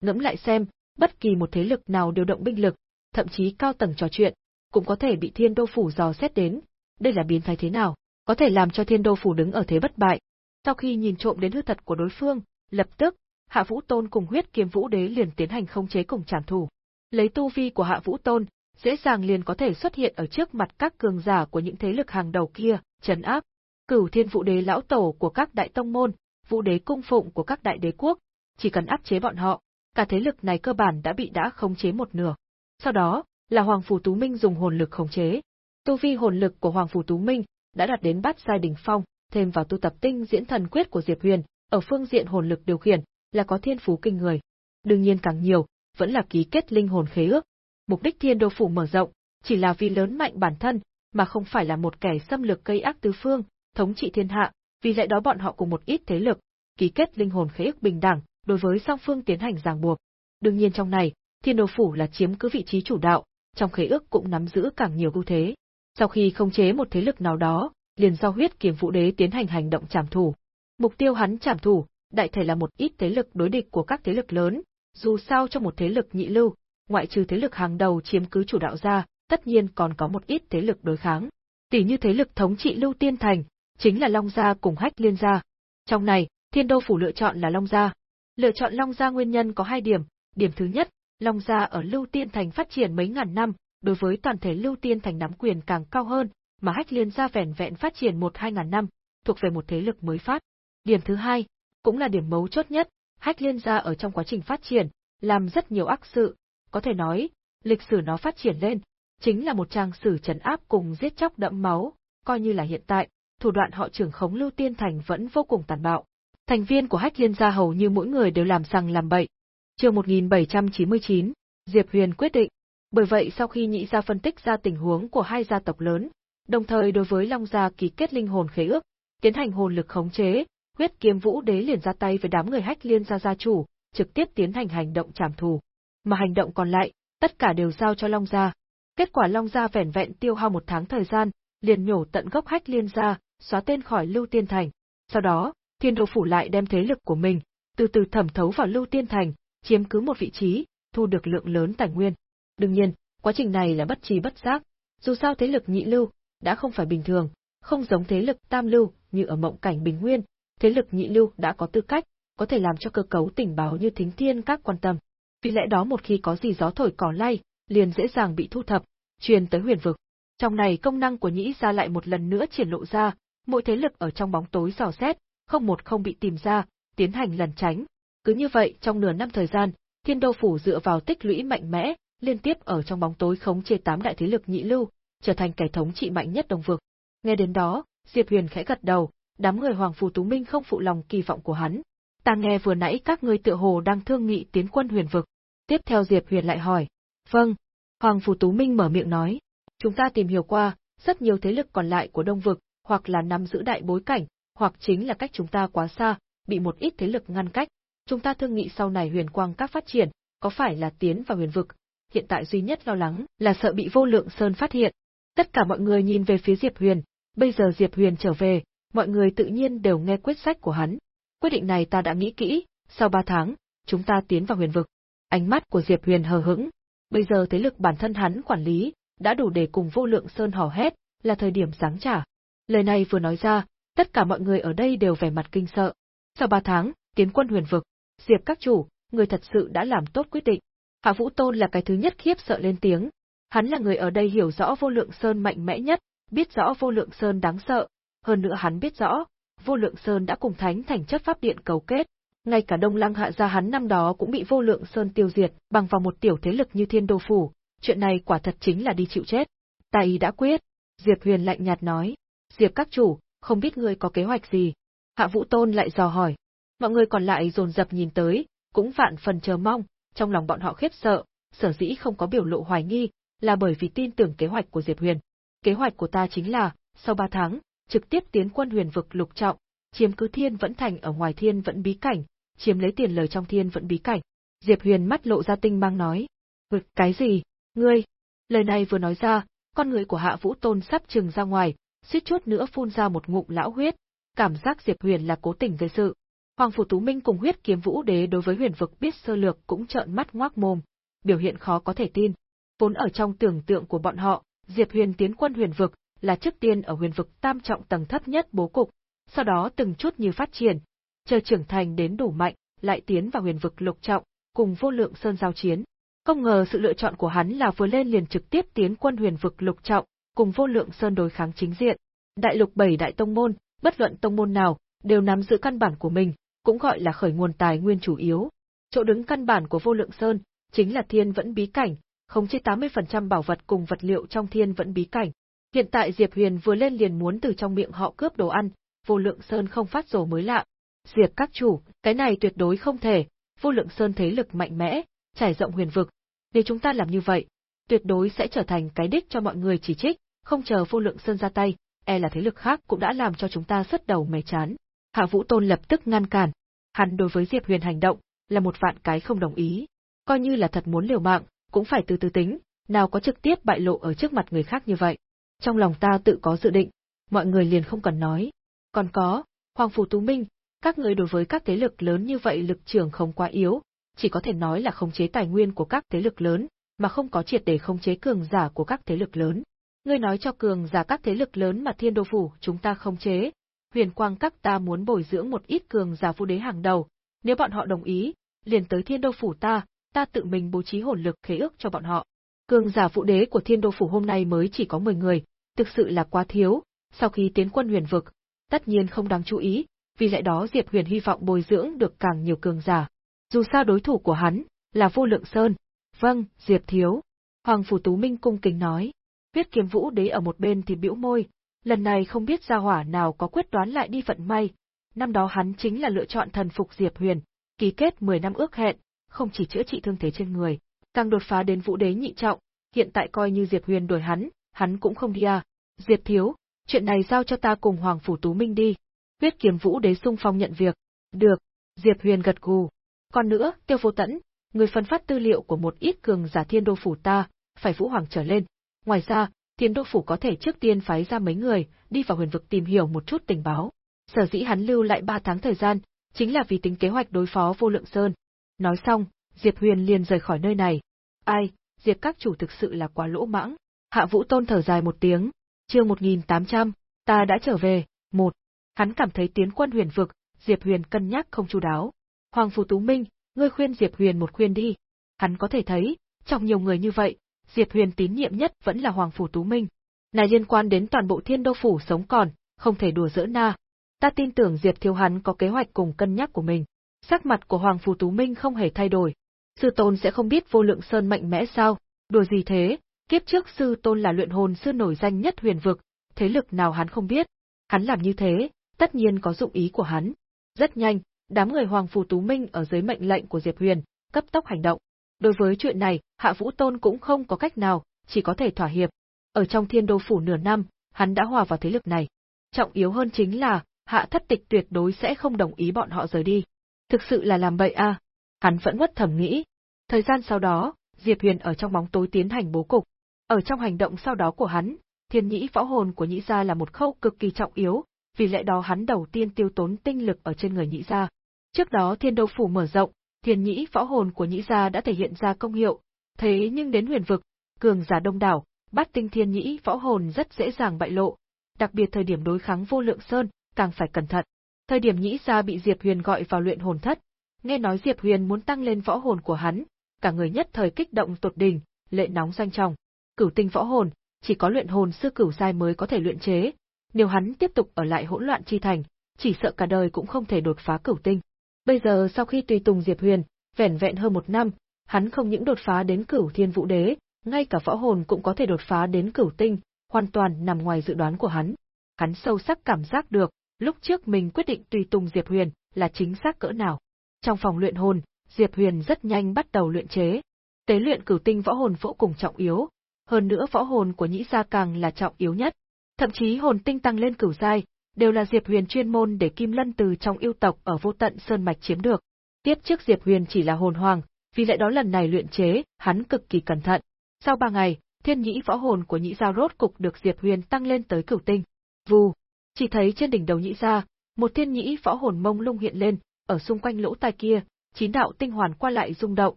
Ngẫm lại xem, bất kỳ một thế lực nào điều động binh lực, thậm chí cao tầng trò chuyện, cũng có thể bị thiên đô phủ dò xét đến. Đây là biến thái thế nào? Có thể làm cho thiên đô phủ đứng ở thế bất bại. Sau khi nhìn trộm đến hư thật của đối phương, lập tức, Hạ Vũ Tôn cùng huyết kiếm vũ đế liền tiến hành không chế cùng trảm thủ. Lấy tu vi của Hạ Vũ Tôn, dễ dàng liền có thể xuất hiện ở trước mặt các cường giả của những thế lực hàng đầu kia, trấn áp. Cửu Thiên Vũ Đế lão tổ của các đại tông môn, Vũ Đế cung phụng của các đại đế quốc, chỉ cần áp chế bọn họ, cả thế lực này cơ bản đã bị đã khống chế một nửa. Sau đó, là Hoàng Phủ Tú Minh dùng hồn lực khống chế. Tu vi hồn lực của Hoàng Phủ Tú Minh đã đạt đến bát giai đỉnh phong, thêm vào tu tập tinh diễn thần quyết của Diệp Huyền, ở phương diện hồn lực điều khiển, là có thiên phú kinh người. Đương nhiên càng nhiều, vẫn là ký kết linh hồn khế ước. Mục đích Thiên Đô phủ mở rộng, chỉ là vì lớn mạnh bản thân, mà không phải là một kẻ xâm lược gây ác tứ phương, thống trị thiên hạ, vì lẽ đó bọn họ cùng một ít thế lực, ký kết linh hồn khế ước bình đẳng, đối với song phương tiến hành ràng buộc. Đương nhiên trong này, Thiên Đô phủ là chiếm cứ vị trí chủ đạo, trong khế ước cũng nắm giữ càng nhiều ưu thế. Sau khi không chế một thế lực nào đó, liền do huyết kiếm vũ đế tiến hành hành động trảm thủ. Mục tiêu hắn trảm thủ, đại thể là một ít thế lực đối địch của các thế lực lớn, dù sao trong một thế lực nhị lưu, ngoại trừ thế lực hàng đầu chiếm cứ chủ đạo ra, tất nhiên còn có một ít thế lực đối kháng. Tỷ như thế lực thống trị Lưu Tiên Thành, chính là Long Gia cùng Hách Liên Gia. Trong này, Thiên Đô Phủ lựa chọn là Long Gia. Lựa chọn Long Gia nguyên nhân có hai điểm. Điểm thứ nhất, Long Gia ở Lưu Tiên Thành phát triển mấy ngàn năm, đối với toàn thể Lưu Tiên Thành nắm quyền càng cao hơn, mà Hách Liên Gia vẻn vẹn phát triển một hai ngàn năm, thuộc về một thế lực mới phát. Điểm thứ hai, cũng là điểm mấu chốt nhất, Hách Liên gia ở trong quá trình phát triển, làm rất nhiều ác sự, có thể nói, lịch sử nó phát triển lên, chính là một trang sử trấn áp cùng giết chóc đẫm máu, coi như là hiện tại, thủ đoạn họ trưởng khống Lưu Tiên Thành vẫn vô cùng tàn bạo. Thành viên của Hách Liên gia hầu như mỗi người đều làm rằng làm bậy. Chương 1799, Diệp Huyền quyết định. Bởi vậy sau khi nhị gia phân tích ra tình huống của hai gia tộc lớn, đồng thời đối với Long gia ký kết linh hồn khế ước, tiến hành hồn lực khống chế, huyết kiếm vũ đế liền ra tay với đám người hách liên gia gia chủ, trực tiếp tiến hành hành động trảm thù. Mà hành động còn lại, tất cả đều giao cho Long gia. Kết quả Long gia vẻn vẹn tiêu hao một tháng thời gian, liền nhổ tận gốc hách liên gia, xóa tên khỏi Lưu Tiên Thành. Sau đó, Thiên Đô Phủ lại đem thế lực của mình, từ từ thẩm thấu vào Lưu Tiên Thành, chiếm cứ một vị trí, thu được lượng lớn tài nguyên. Đương nhiên, quá trình này là bất trí bất giác, dù sao thế lực nhị lưu, đã không phải bình thường, không giống thế lực tam lưu như ở mộng cảnh bình nguyên, thế lực nhị lưu đã có tư cách, có thể làm cho cơ cấu tình báo như thính thiên các quan tâm. Vì lẽ đó một khi có gì gió thổi cỏ lay, liền dễ dàng bị thu thập, truyền tới huyền vực. Trong này công năng của nhĩ ra lại một lần nữa triển lộ ra, mỗi thế lực ở trong bóng tối dò xét, không một không bị tìm ra, tiến hành lần tránh. Cứ như vậy trong nửa năm thời gian, thiên đô phủ dựa vào tích lũy mạnh mẽ, liên tiếp ở trong bóng tối khống chế tám đại thế lực nhị lưu, trở thành kẻ thống trị mạnh nhất đồng vực. Nghe đến đó, Diệp Huyền khẽ gật đầu, đám người Hoàng Phù Tú Minh không phụ lòng kỳ vọng của hắn. Ta nghe vừa nãy các ngươi tựa hồ đang thương nghị tiến quân huyền vực. Tiếp theo Diệp Huyền lại hỏi. Vâng. Hoàng Phù Tú Minh mở miệng nói. Chúng ta tìm hiểu qua, rất nhiều thế lực còn lại của Đông Vực, hoặc là nắm giữ đại bối cảnh, hoặc chính là cách chúng ta quá xa, bị một ít thế lực ngăn cách. Chúng ta thương nghị sau này huyền quang các phát triển, có phải là tiến vào huyền vực. Hiện tại duy nhất lo lắng là sợ bị vô lượng sơn phát hiện. Tất cả mọi người nhìn về phía Diệp Huyền, bây giờ Diệp Huyền trở về, mọi người tự nhiên đều nghe quyết sách của hắn. Quyết định này ta đã nghĩ kỹ, sau ba tháng, chúng ta tiến vào huyền vực. Ánh mắt của Diệp Huyền hờ hững. Bây giờ thế lực bản thân hắn quản lý, đã đủ để cùng vô lượng sơn hò hét, là thời điểm sáng trả. Lời này vừa nói ra, tất cả mọi người ở đây đều vẻ mặt kinh sợ. Sau ba tháng, tiến quân huyền vực, Diệp các chủ, người thật sự đã làm tốt quyết định. Hạ Vũ Tôn là cái thứ nhất khiếp sợ lên tiếng. Hắn là người ở đây hiểu rõ vô lượng sơn mạnh mẽ nhất, biết rõ vô lượng sơn đáng sợ, hơn nữa hắn biết rõ, Vô Lượng Sơn đã cùng Thánh Thành chất pháp điện cấu kết, ngay cả Đông Lăng hạ gia hắn năm đó cũng bị Vô Lượng Sơn tiêu diệt, bằng vào một tiểu thế lực như Thiên Đô phủ, chuyện này quả thật chính là đi chịu chết. Ta ý đã quyết, Diệp Huyền lạnh nhạt nói, Diệp các chủ, không biết ngươi có kế hoạch gì. Hạ Vũ Tôn lại dò hỏi. Mọi người còn lại dồn dập nhìn tới, cũng vạn phần chờ mong, trong lòng bọn họ khiếp sợ, sở dĩ không có biểu lộ hoài nghi, là bởi vì tin tưởng kế hoạch của Diệp Huyền. Kế hoạch của ta chính là, sau 3 tháng, trực tiếp tiến quân huyền vực lục trọng, chiếm cứ thiên vẫn thành ở ngoài thiên vẫn bí cảnh, chiếm lấy tiền lời trong thiên vẫn bí cảnh. Diệp Huyền mắt lộ ra tinh mang nói. Vực cái gì? Ngươi? Lời này vừa nói ra, con người của Hạ Vũ Tôn sắp trừng ra ngoài, suýt chút nữa phun ra một ngụm lão huyết, cảm giác Diệp Huyền là cố tình gây sự. Hoàng Phủ Tú Minh cùng huyết kiếm vũ đế đối với huyền vực biết sơ lược cũng trợn mắt ngoác mồm, biểu hiện khó có thể tin. Vốn ở trong tưởng tượng của bọn họ, Diệp Huyền tiến quân huyền vực là trước tiên ở huyền vực tam trọng tầng thấp nhất bố cục, sau đó từng chút như phát triển, chờ trưởng thành đến đủ mạnh, lại tiến vào huyền vực lục trọng, cùng vô lượng sơn giao chiến. Không ngờ sự lựa chọn của hắn là vừa lên liền trực tiếp tiến quân huyền vực lục trọng, cùng vô lượng sơn đối kháng chính diện. Đại lục bảy đại tông môn, bất luận tông môn nào, đều nắm giữ căn bản của mình, cũng gọi là khởi nguồn tài nguyên chủ yếu. Chỗ đứng căn bản của vô lượng sơn, chính là thiên vẫn bí cảnh, không chế 80% bảo vật cùng vật liệu trong thiên vẫn bí cảnh. Hiện tại Diệp Huyền vừa lên liền muốn từ trong miệng họ cướp đồ ăn, vô lượng sơn không phát rồ mới lạ. Diệp các chủ, cái này tuyệt đối không thể, vô lượng sơn thế lực mạnh mẽ, trải rộng huyền vực. Nếu chúng ta làm như vậy, tuyệt đối sẽ trở thành cái đích cho mọi người chỉ trích, không chờ vô lượng sơn ra tay, e là thế lực khác cũng đã làm cho chúng ta rất đầu mày chán. Hạ Vũ Tôn lập tức ngăn cản. Hắn đối với Diệp Huyền hành động, là một vạn cái không đồng ý. Coi như là thật muốn liều mạng, cũng phải từ từ tính, nào có trực tiếp bại lộ ở trước mặt người khác như vậy. Trong lòng ta tự có dự định, mọi người liền không cần nói. Còn có, Hoàng Phủ Tú Minh, các người đối với các thế lực lớn như vậy lực trưởng không quá yếu, chỉ có thể nói là khống chế tài nguyên của các thế lực lớn, mà không có triệt để khống chế cường giả của các thế lực lớn. Ngươi nói cho cường giả các thế lực lớn mà Thiên Đô phủ chúng ta không chế, Huyền Quang các ta muốn bồi dưỡng một ít cường giả vũ đế hàng đầu, nếu bọn họ đồng ý, liền tới Thiên Đô phủ ta, ta tự mình bố trí hồn lực khế ước cho bọn họ. Cường giả vũ đế của Thiên Đô phủ hôm nay mới chỉ có 10 người, thực sự là quá thiếu, sau khi tiến quân huyền vực, tất nhiên không đáng chú ý, vì lẽ đó Diệp Huyền hy vọng bồi dưỡng được càng nhiều cường giả. Dù sao đối thủ của hắn là Vô Lượng Sơn. Vâng, Diệp thiếu. Hoàng phủ Tú Minh cung kính nói. Huyết Kiếm Vũ Đế ở một bên thì bĩu môi, lần này không biết gia hỏa nào có quyết đoán lại đi vận may. Năm đó hắn chính là lựa chọn thần phục Diệp Huyền, ký kết 10 năm ước hẹn, không chỉ chữa trị thương thế trên người, càng đột phá đến Vũ Đế nhị trọng, hiện tại coi như Diệp Huyền đổi hắn, hắn cũng không đi à. Diệp thiếu, chuyện này giao cho ta cùng Hoàng phủ Tú Minh đi. Huyết Kiếm Vũ Đế sung phong nhận việc. Được. Diệp Huyền gật gù. Còn nữa, Tiêu Vô Tẫn, người phân phát tư liệu của một ít cường giả Thiên Đô phủ ta, phải Vũ Hoàng trở lên. Ngoài ra, Thiên Đô phủ có thể trước tiên phái ra mấy người đi vào huyền vực tìm hiểu một chút tình báo. Sở dĩ hắn lưu lại 3 tháng thời gian, chính là vì tính kế hoạch đối phó Vô Lượng Sơn. Nói xong, Diệp Huyền liền rời khỏi nơi này. Ai, Diệp các chủ thực sự là quá lỗ mãng. Hạ Vũ Tôn thở dài một tiếng, chương 1800, ta đã trở về, một. Hắn cảm thấy tiến quân huyền vực, Diệp Huyền cân nhắc không chu đáo. Hoàng Phủ Tú Minh, ngươi khuyên Diệp Huyền một khuyên đi. Hắn có thể thấy, trong nhiều người như vậy, Diệp Huyền tín nhiệm nhất vẫn là Hoàng Phủ Tú Minh. Này liên quan đến toàn bộ thiên đô phủ sống còn, không thể đùa giỡn na. Ta tin tưởng Diệp Thiếu hắn có kế hoạch cùng cân nhắc của mình. Sắc mặt của Hoàng Phủ Tú Minh không hề thay đổi. Sư tôn sẽ không biết vô lượng sơn mạnh mẽ sao, đùa gì thế, kiếp trước sư tôn là luyện hồn sư nổi danh nhất huyền vực, thế lực nào hắn không biết. Hắn làm như thế, tất nhiên có dụng ý của hắn. Rất nhanh, đám người Hoàng Phù Tú Minh ở dưới mệnh lệnh của Diệp Huyền, cấp tốc hành động. Đối với chuyện này, Hạ Vũ Tôn cũng không có cách nào, chỉ có thể thỏa hiệp. Ở trong thiên đô phủ nửa năm, hắn đã hòa vào thế lực này. Trọng yếu hơn chính là, Hạ thất tịch tuyệt đối sẽ không đồng ý bọn họ rời đi. Thực sự là làm bậy à. Hắn vẫn bất thầm nghĩ. Thời gian sau đó, Diệp Huyền ở trong bóng tối tiến hành bố cục. Ở trong hành động sau đó của hắn, thiên nhĩ võ hồn của nhĩ gia là một khâu cực kỳ trọng yếu, vì lẽ đó hắn đầu tiên tiêu tốn tinh lực ở trên người nhĩ gia. Trước đó thiên đô phủ mở rộng, thiên nhĩ võ hồn của nhĩ gia đã thể hiện ra công hiệu, thế nhưng đến huyền vực, cường giả đông đảo, bát tinh thiên nhĩ võ hồn rất dễ dàng bại lộ, đặc biệt thời điểm đối kháng vô lượng sơn, càng phải cẩn thận. Thời điểm nhĩ gia bị Diệp Huyền gọi vào luyện hồn thất, nghe nói Diệp Huyền muốn tăng lên võ hồn của hắn, cả người nhất thời kích động tột đỉnh, lệ nóng danh trọng. Cửu tinh võ hồn, chỉ có luyện hồn sư cửu giai mới có thể luyện chế, nếu hắn tiếp tục ở lại hỗn loạn chi thành, chỉ sợ cả đời cũng không thể đột phá cửu tinh. Bây giờ sau khi tùy tùng Diệp Huyền, vẻn vẹn hơn một năm, hắn không những đột phá đến cửu thiên vũ đế, ngay cả võ hồn cũng có thể đột phá đến cửu tinh, hoàn toàn nằm ngoài dự đoán của hắn. Hắn sâu sắc cảm giác được, lúc trước mình quyết định tùy tùng Diệp Huyền là chính xác cỡ nào. Trong phòng luyện hồn, Diệp Huyền rất nhanh bắt đầu luyện chế. Tế luyện cửu tinh võ hồn vô cùng trọng yếu, hơn nữa võ hồn của nhĩ gia càng là trọng yếu nhất. Thậm chí hồn tinh tăng lên cửu giai, đều là Diệp Huyền chuyên môn để Kim Lân từ trong yêu tộc ở vô tận sơn mạch chiếm được. Tiếp trước Diệp Huyền chỉ là hồn hoàng, vì lẽ đó lần này luyện chế, hắn cực kỳ cẩn thận. Sau ba ngày, thiên nhĩ võ hồn của nhĩ gia rốt cục được Diệp Huyền tăng lên tới cửu tinh. Vù, chỉ thấy trên đỉnh đầu nhĩ gia, một thiên nhĩ võ hồn mông lung hiện lên, ở xung quanh lỗ tai kia, chín đạo tinh hoàn qua lại rung động,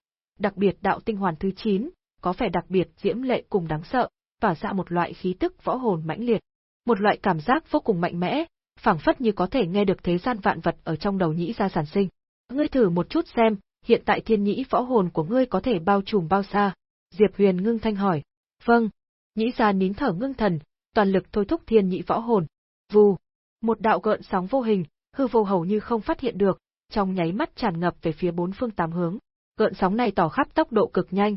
đặc biệt đạo tinh hoàn thứ 9, có vẻ đặc biệt diễm lệ cùng đáng sợ, tỏa ra một loại khí tức võ hồn mãnh liệt. Một loại cảm giác vô cùng mạnh mẽ, phảng phất như có thể nghe được thế gian vạn vật ở trong đầu nhĩ ra sản sinh. Ngươi thử một chút xem, hiện tại thiên nhĩ võ hồn của ngươi có thể bao trùm bao xa? Diệp Huyền ngưng thanh hỏi. Vâng. Nhĩ gia nín thở ngưng thần, toàn lực thôi thúc thiên nhĩ võ hồn. Vù. Một đạo gợn sóng vô hình, hư vô hầu như không phát hiện được, trong nháy mắt tràn ngập về phía bốn phương tám hướng. Gợn sóng này tỏ khắp tốc độ cực nhanh.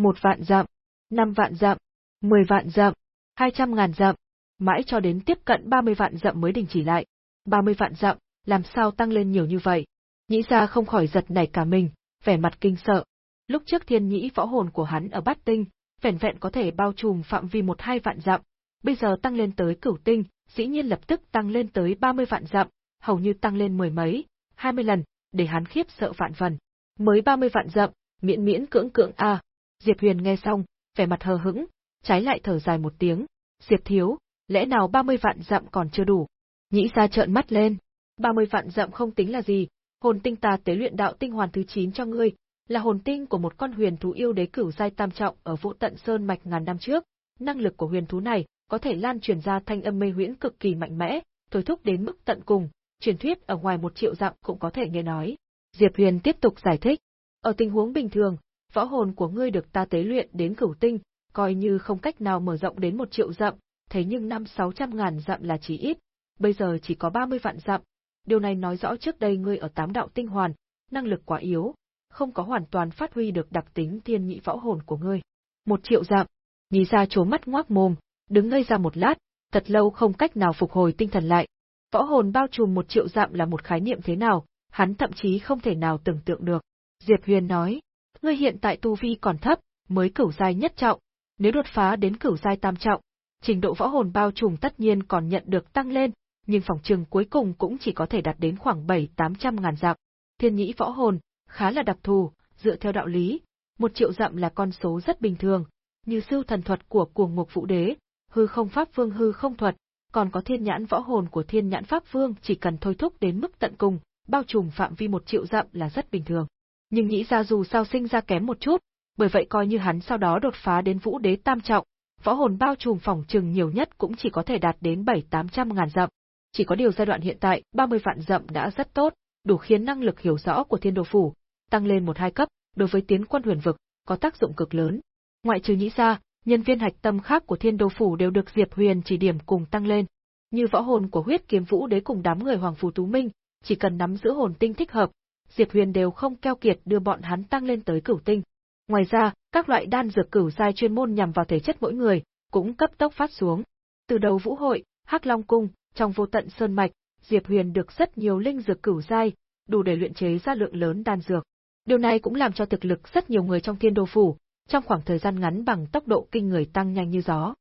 Một vạn dặm, năm vạn dặm, mười vạn dặm, hai trăm ngàn dặm, mãi cho đến tiếp cận ba mươi vạn dặm mới đình chỉ lại. Ba mươi vạn dặm, làm sao tăng lên nhiều như vậy? Nhĩ ra không khỏi giật nảy cả mình, vẻ mặt kinh sợ. Lúc trước thiên nhĩ võ hồn của hắn ở bát tinh, vẻn vẹn có thể bao trùm phạm vi một hai vạn dặm, bây giờ tăng lên tới cửu tinh, dĩ nhiên lập tức tăng lên tới ba mươi vạn dặm, hầu như tăng lên mười mấy, hai mươi lần, để hắn khiếp sợ vạn phần. Mới ba mươi vạn dặm, miễn miễn cưỡng cưỡng a. Diệp Huyền nghe xong, vẻ mặt hờ hững, trái lại thở dài một tiếng, Diệp thiếu, lẽ nào ba mươi vạn dặm còn chưa đủ? Nhĩ ra trợn mắt lên, ba mươi vạn dặm không tính là gì, hồn tinh ta tế luyện đạo tinh hoàn thứ 9 cho ngươi, là hồn tinh của một con huyền thú yêu đế cửu giai tam trọng ở Vũ Tận Sơn mạch ngàn năm trước, năng lực của huyền thú này có thể lan truyền ra thanh âm mê huyễn cực kỳ mạnh mẽ, thôi thúc đến mức tận cùng, truyền thuyết ở ngoài một triệu dặm cũng có thể nghe nói. Diệp Huyền tiếp tục giải thích, ở tình huống bình thường, võ hồn của ngươi được ta tế luyện đến cửu tinh, coi như không cách nào mở rộng đến một triệu dặm, thế nhưng năm sáu trăm ngàn dặm là chỉ ít, bây giờ chỉ có ba mươi vạn dặm, điều này nói rõ trước đây ngươi ở tám đạo tinh hoàn, năng lực quá yếu, không có hoàn toàn phát huy được đặc tính thiên nhị võ hồn của ngươi. Một triệu dặm, nhí ra chố mắt ngoác mồm, đứng ngây ra một lát, thật lâu không cách nào phục hồi tinh thần lại. Võ hồn bao trùm một triệu dặm là một khái niệm thế nào, hắn thậm chí không thể nào tưởng tượng được. Diệp Huyền nói, ngươi hiện tại tu vi còn thấp, mới cửu giai nhất trọng, nếu đột phá đến cửu giai tam trọng, trình độ võ hồn bao trùm tất nhiên còn nhận được tăng lên, nhưng phòng trường cuối cùng cũng chỉ có thể đạt đến khoảng 7-800 ngàn dặm. Thiên nhĩ võ hồn, khá là đặc thù, dựa theo đạo lý, một triệu dặm là con số rất bình thường, như siêu thần thuật của cuồng ngục vũ đế, hư không pháp vương hư không thuật, còn có thiên nhãn võ hồn của thiên nhãn pháp vương chỉ cần thôi thúc đến mức tận cùng, bao trùm phạm vi một triệu dặm là rất bình thường. Nhưng nhĩ ra dù sao sinh ra kém một chút, bởi vậy coi như hắn sau đó đột phá đến vũ đế tam trọng, võ hồn bao trùm phòng trừng nhiều nhất cũng chỉ có thể đạt đến 7-800 ngàn dặm. Chỉ có điều giai đoạn hiện tại, 30 vạn dặm đã rất tốt, đủ khiến năng lực hiểu rõ của thiên đồ phủ, tăng lên một hai cấp, đối với tiến quân huyền vực, có tác dụng cực lớn. Ngoại trừ nhĩ ra, nhân viên hạch tâm khác của thiên đồ phủ đều được Diệp Huyền chỉ điểm cùng tăng lên. Như võ hồn của huyết kiếm vũ đế cùng đám người Hoàng Phù Tú Minh, chỉ cần nắm giữ hồn tinh thích hợp, Diệp Huyền đều không keo kiệt đưa bọn hắn tăng lên tới cửu tinh. Ngoài ra, các loại đan dược cửu giai chuyên môn nhằm vào thể chất mỗi người, cũng cấp tốc phát xuống. Từ đầu vũ hội, Hắc Long cung, trong vô tận sơn mạch, Diệp Huyền được rất nhiều linh dược cửu giai, đủ để luyện chế ra lượng lớn đan dược. Điều này cũng làm cho thực lực rất nhiều người trong Thiên Đô phủ, trong khoảng thời gian ngắn bằng tốc độ kinh người tăng nhanh như gió.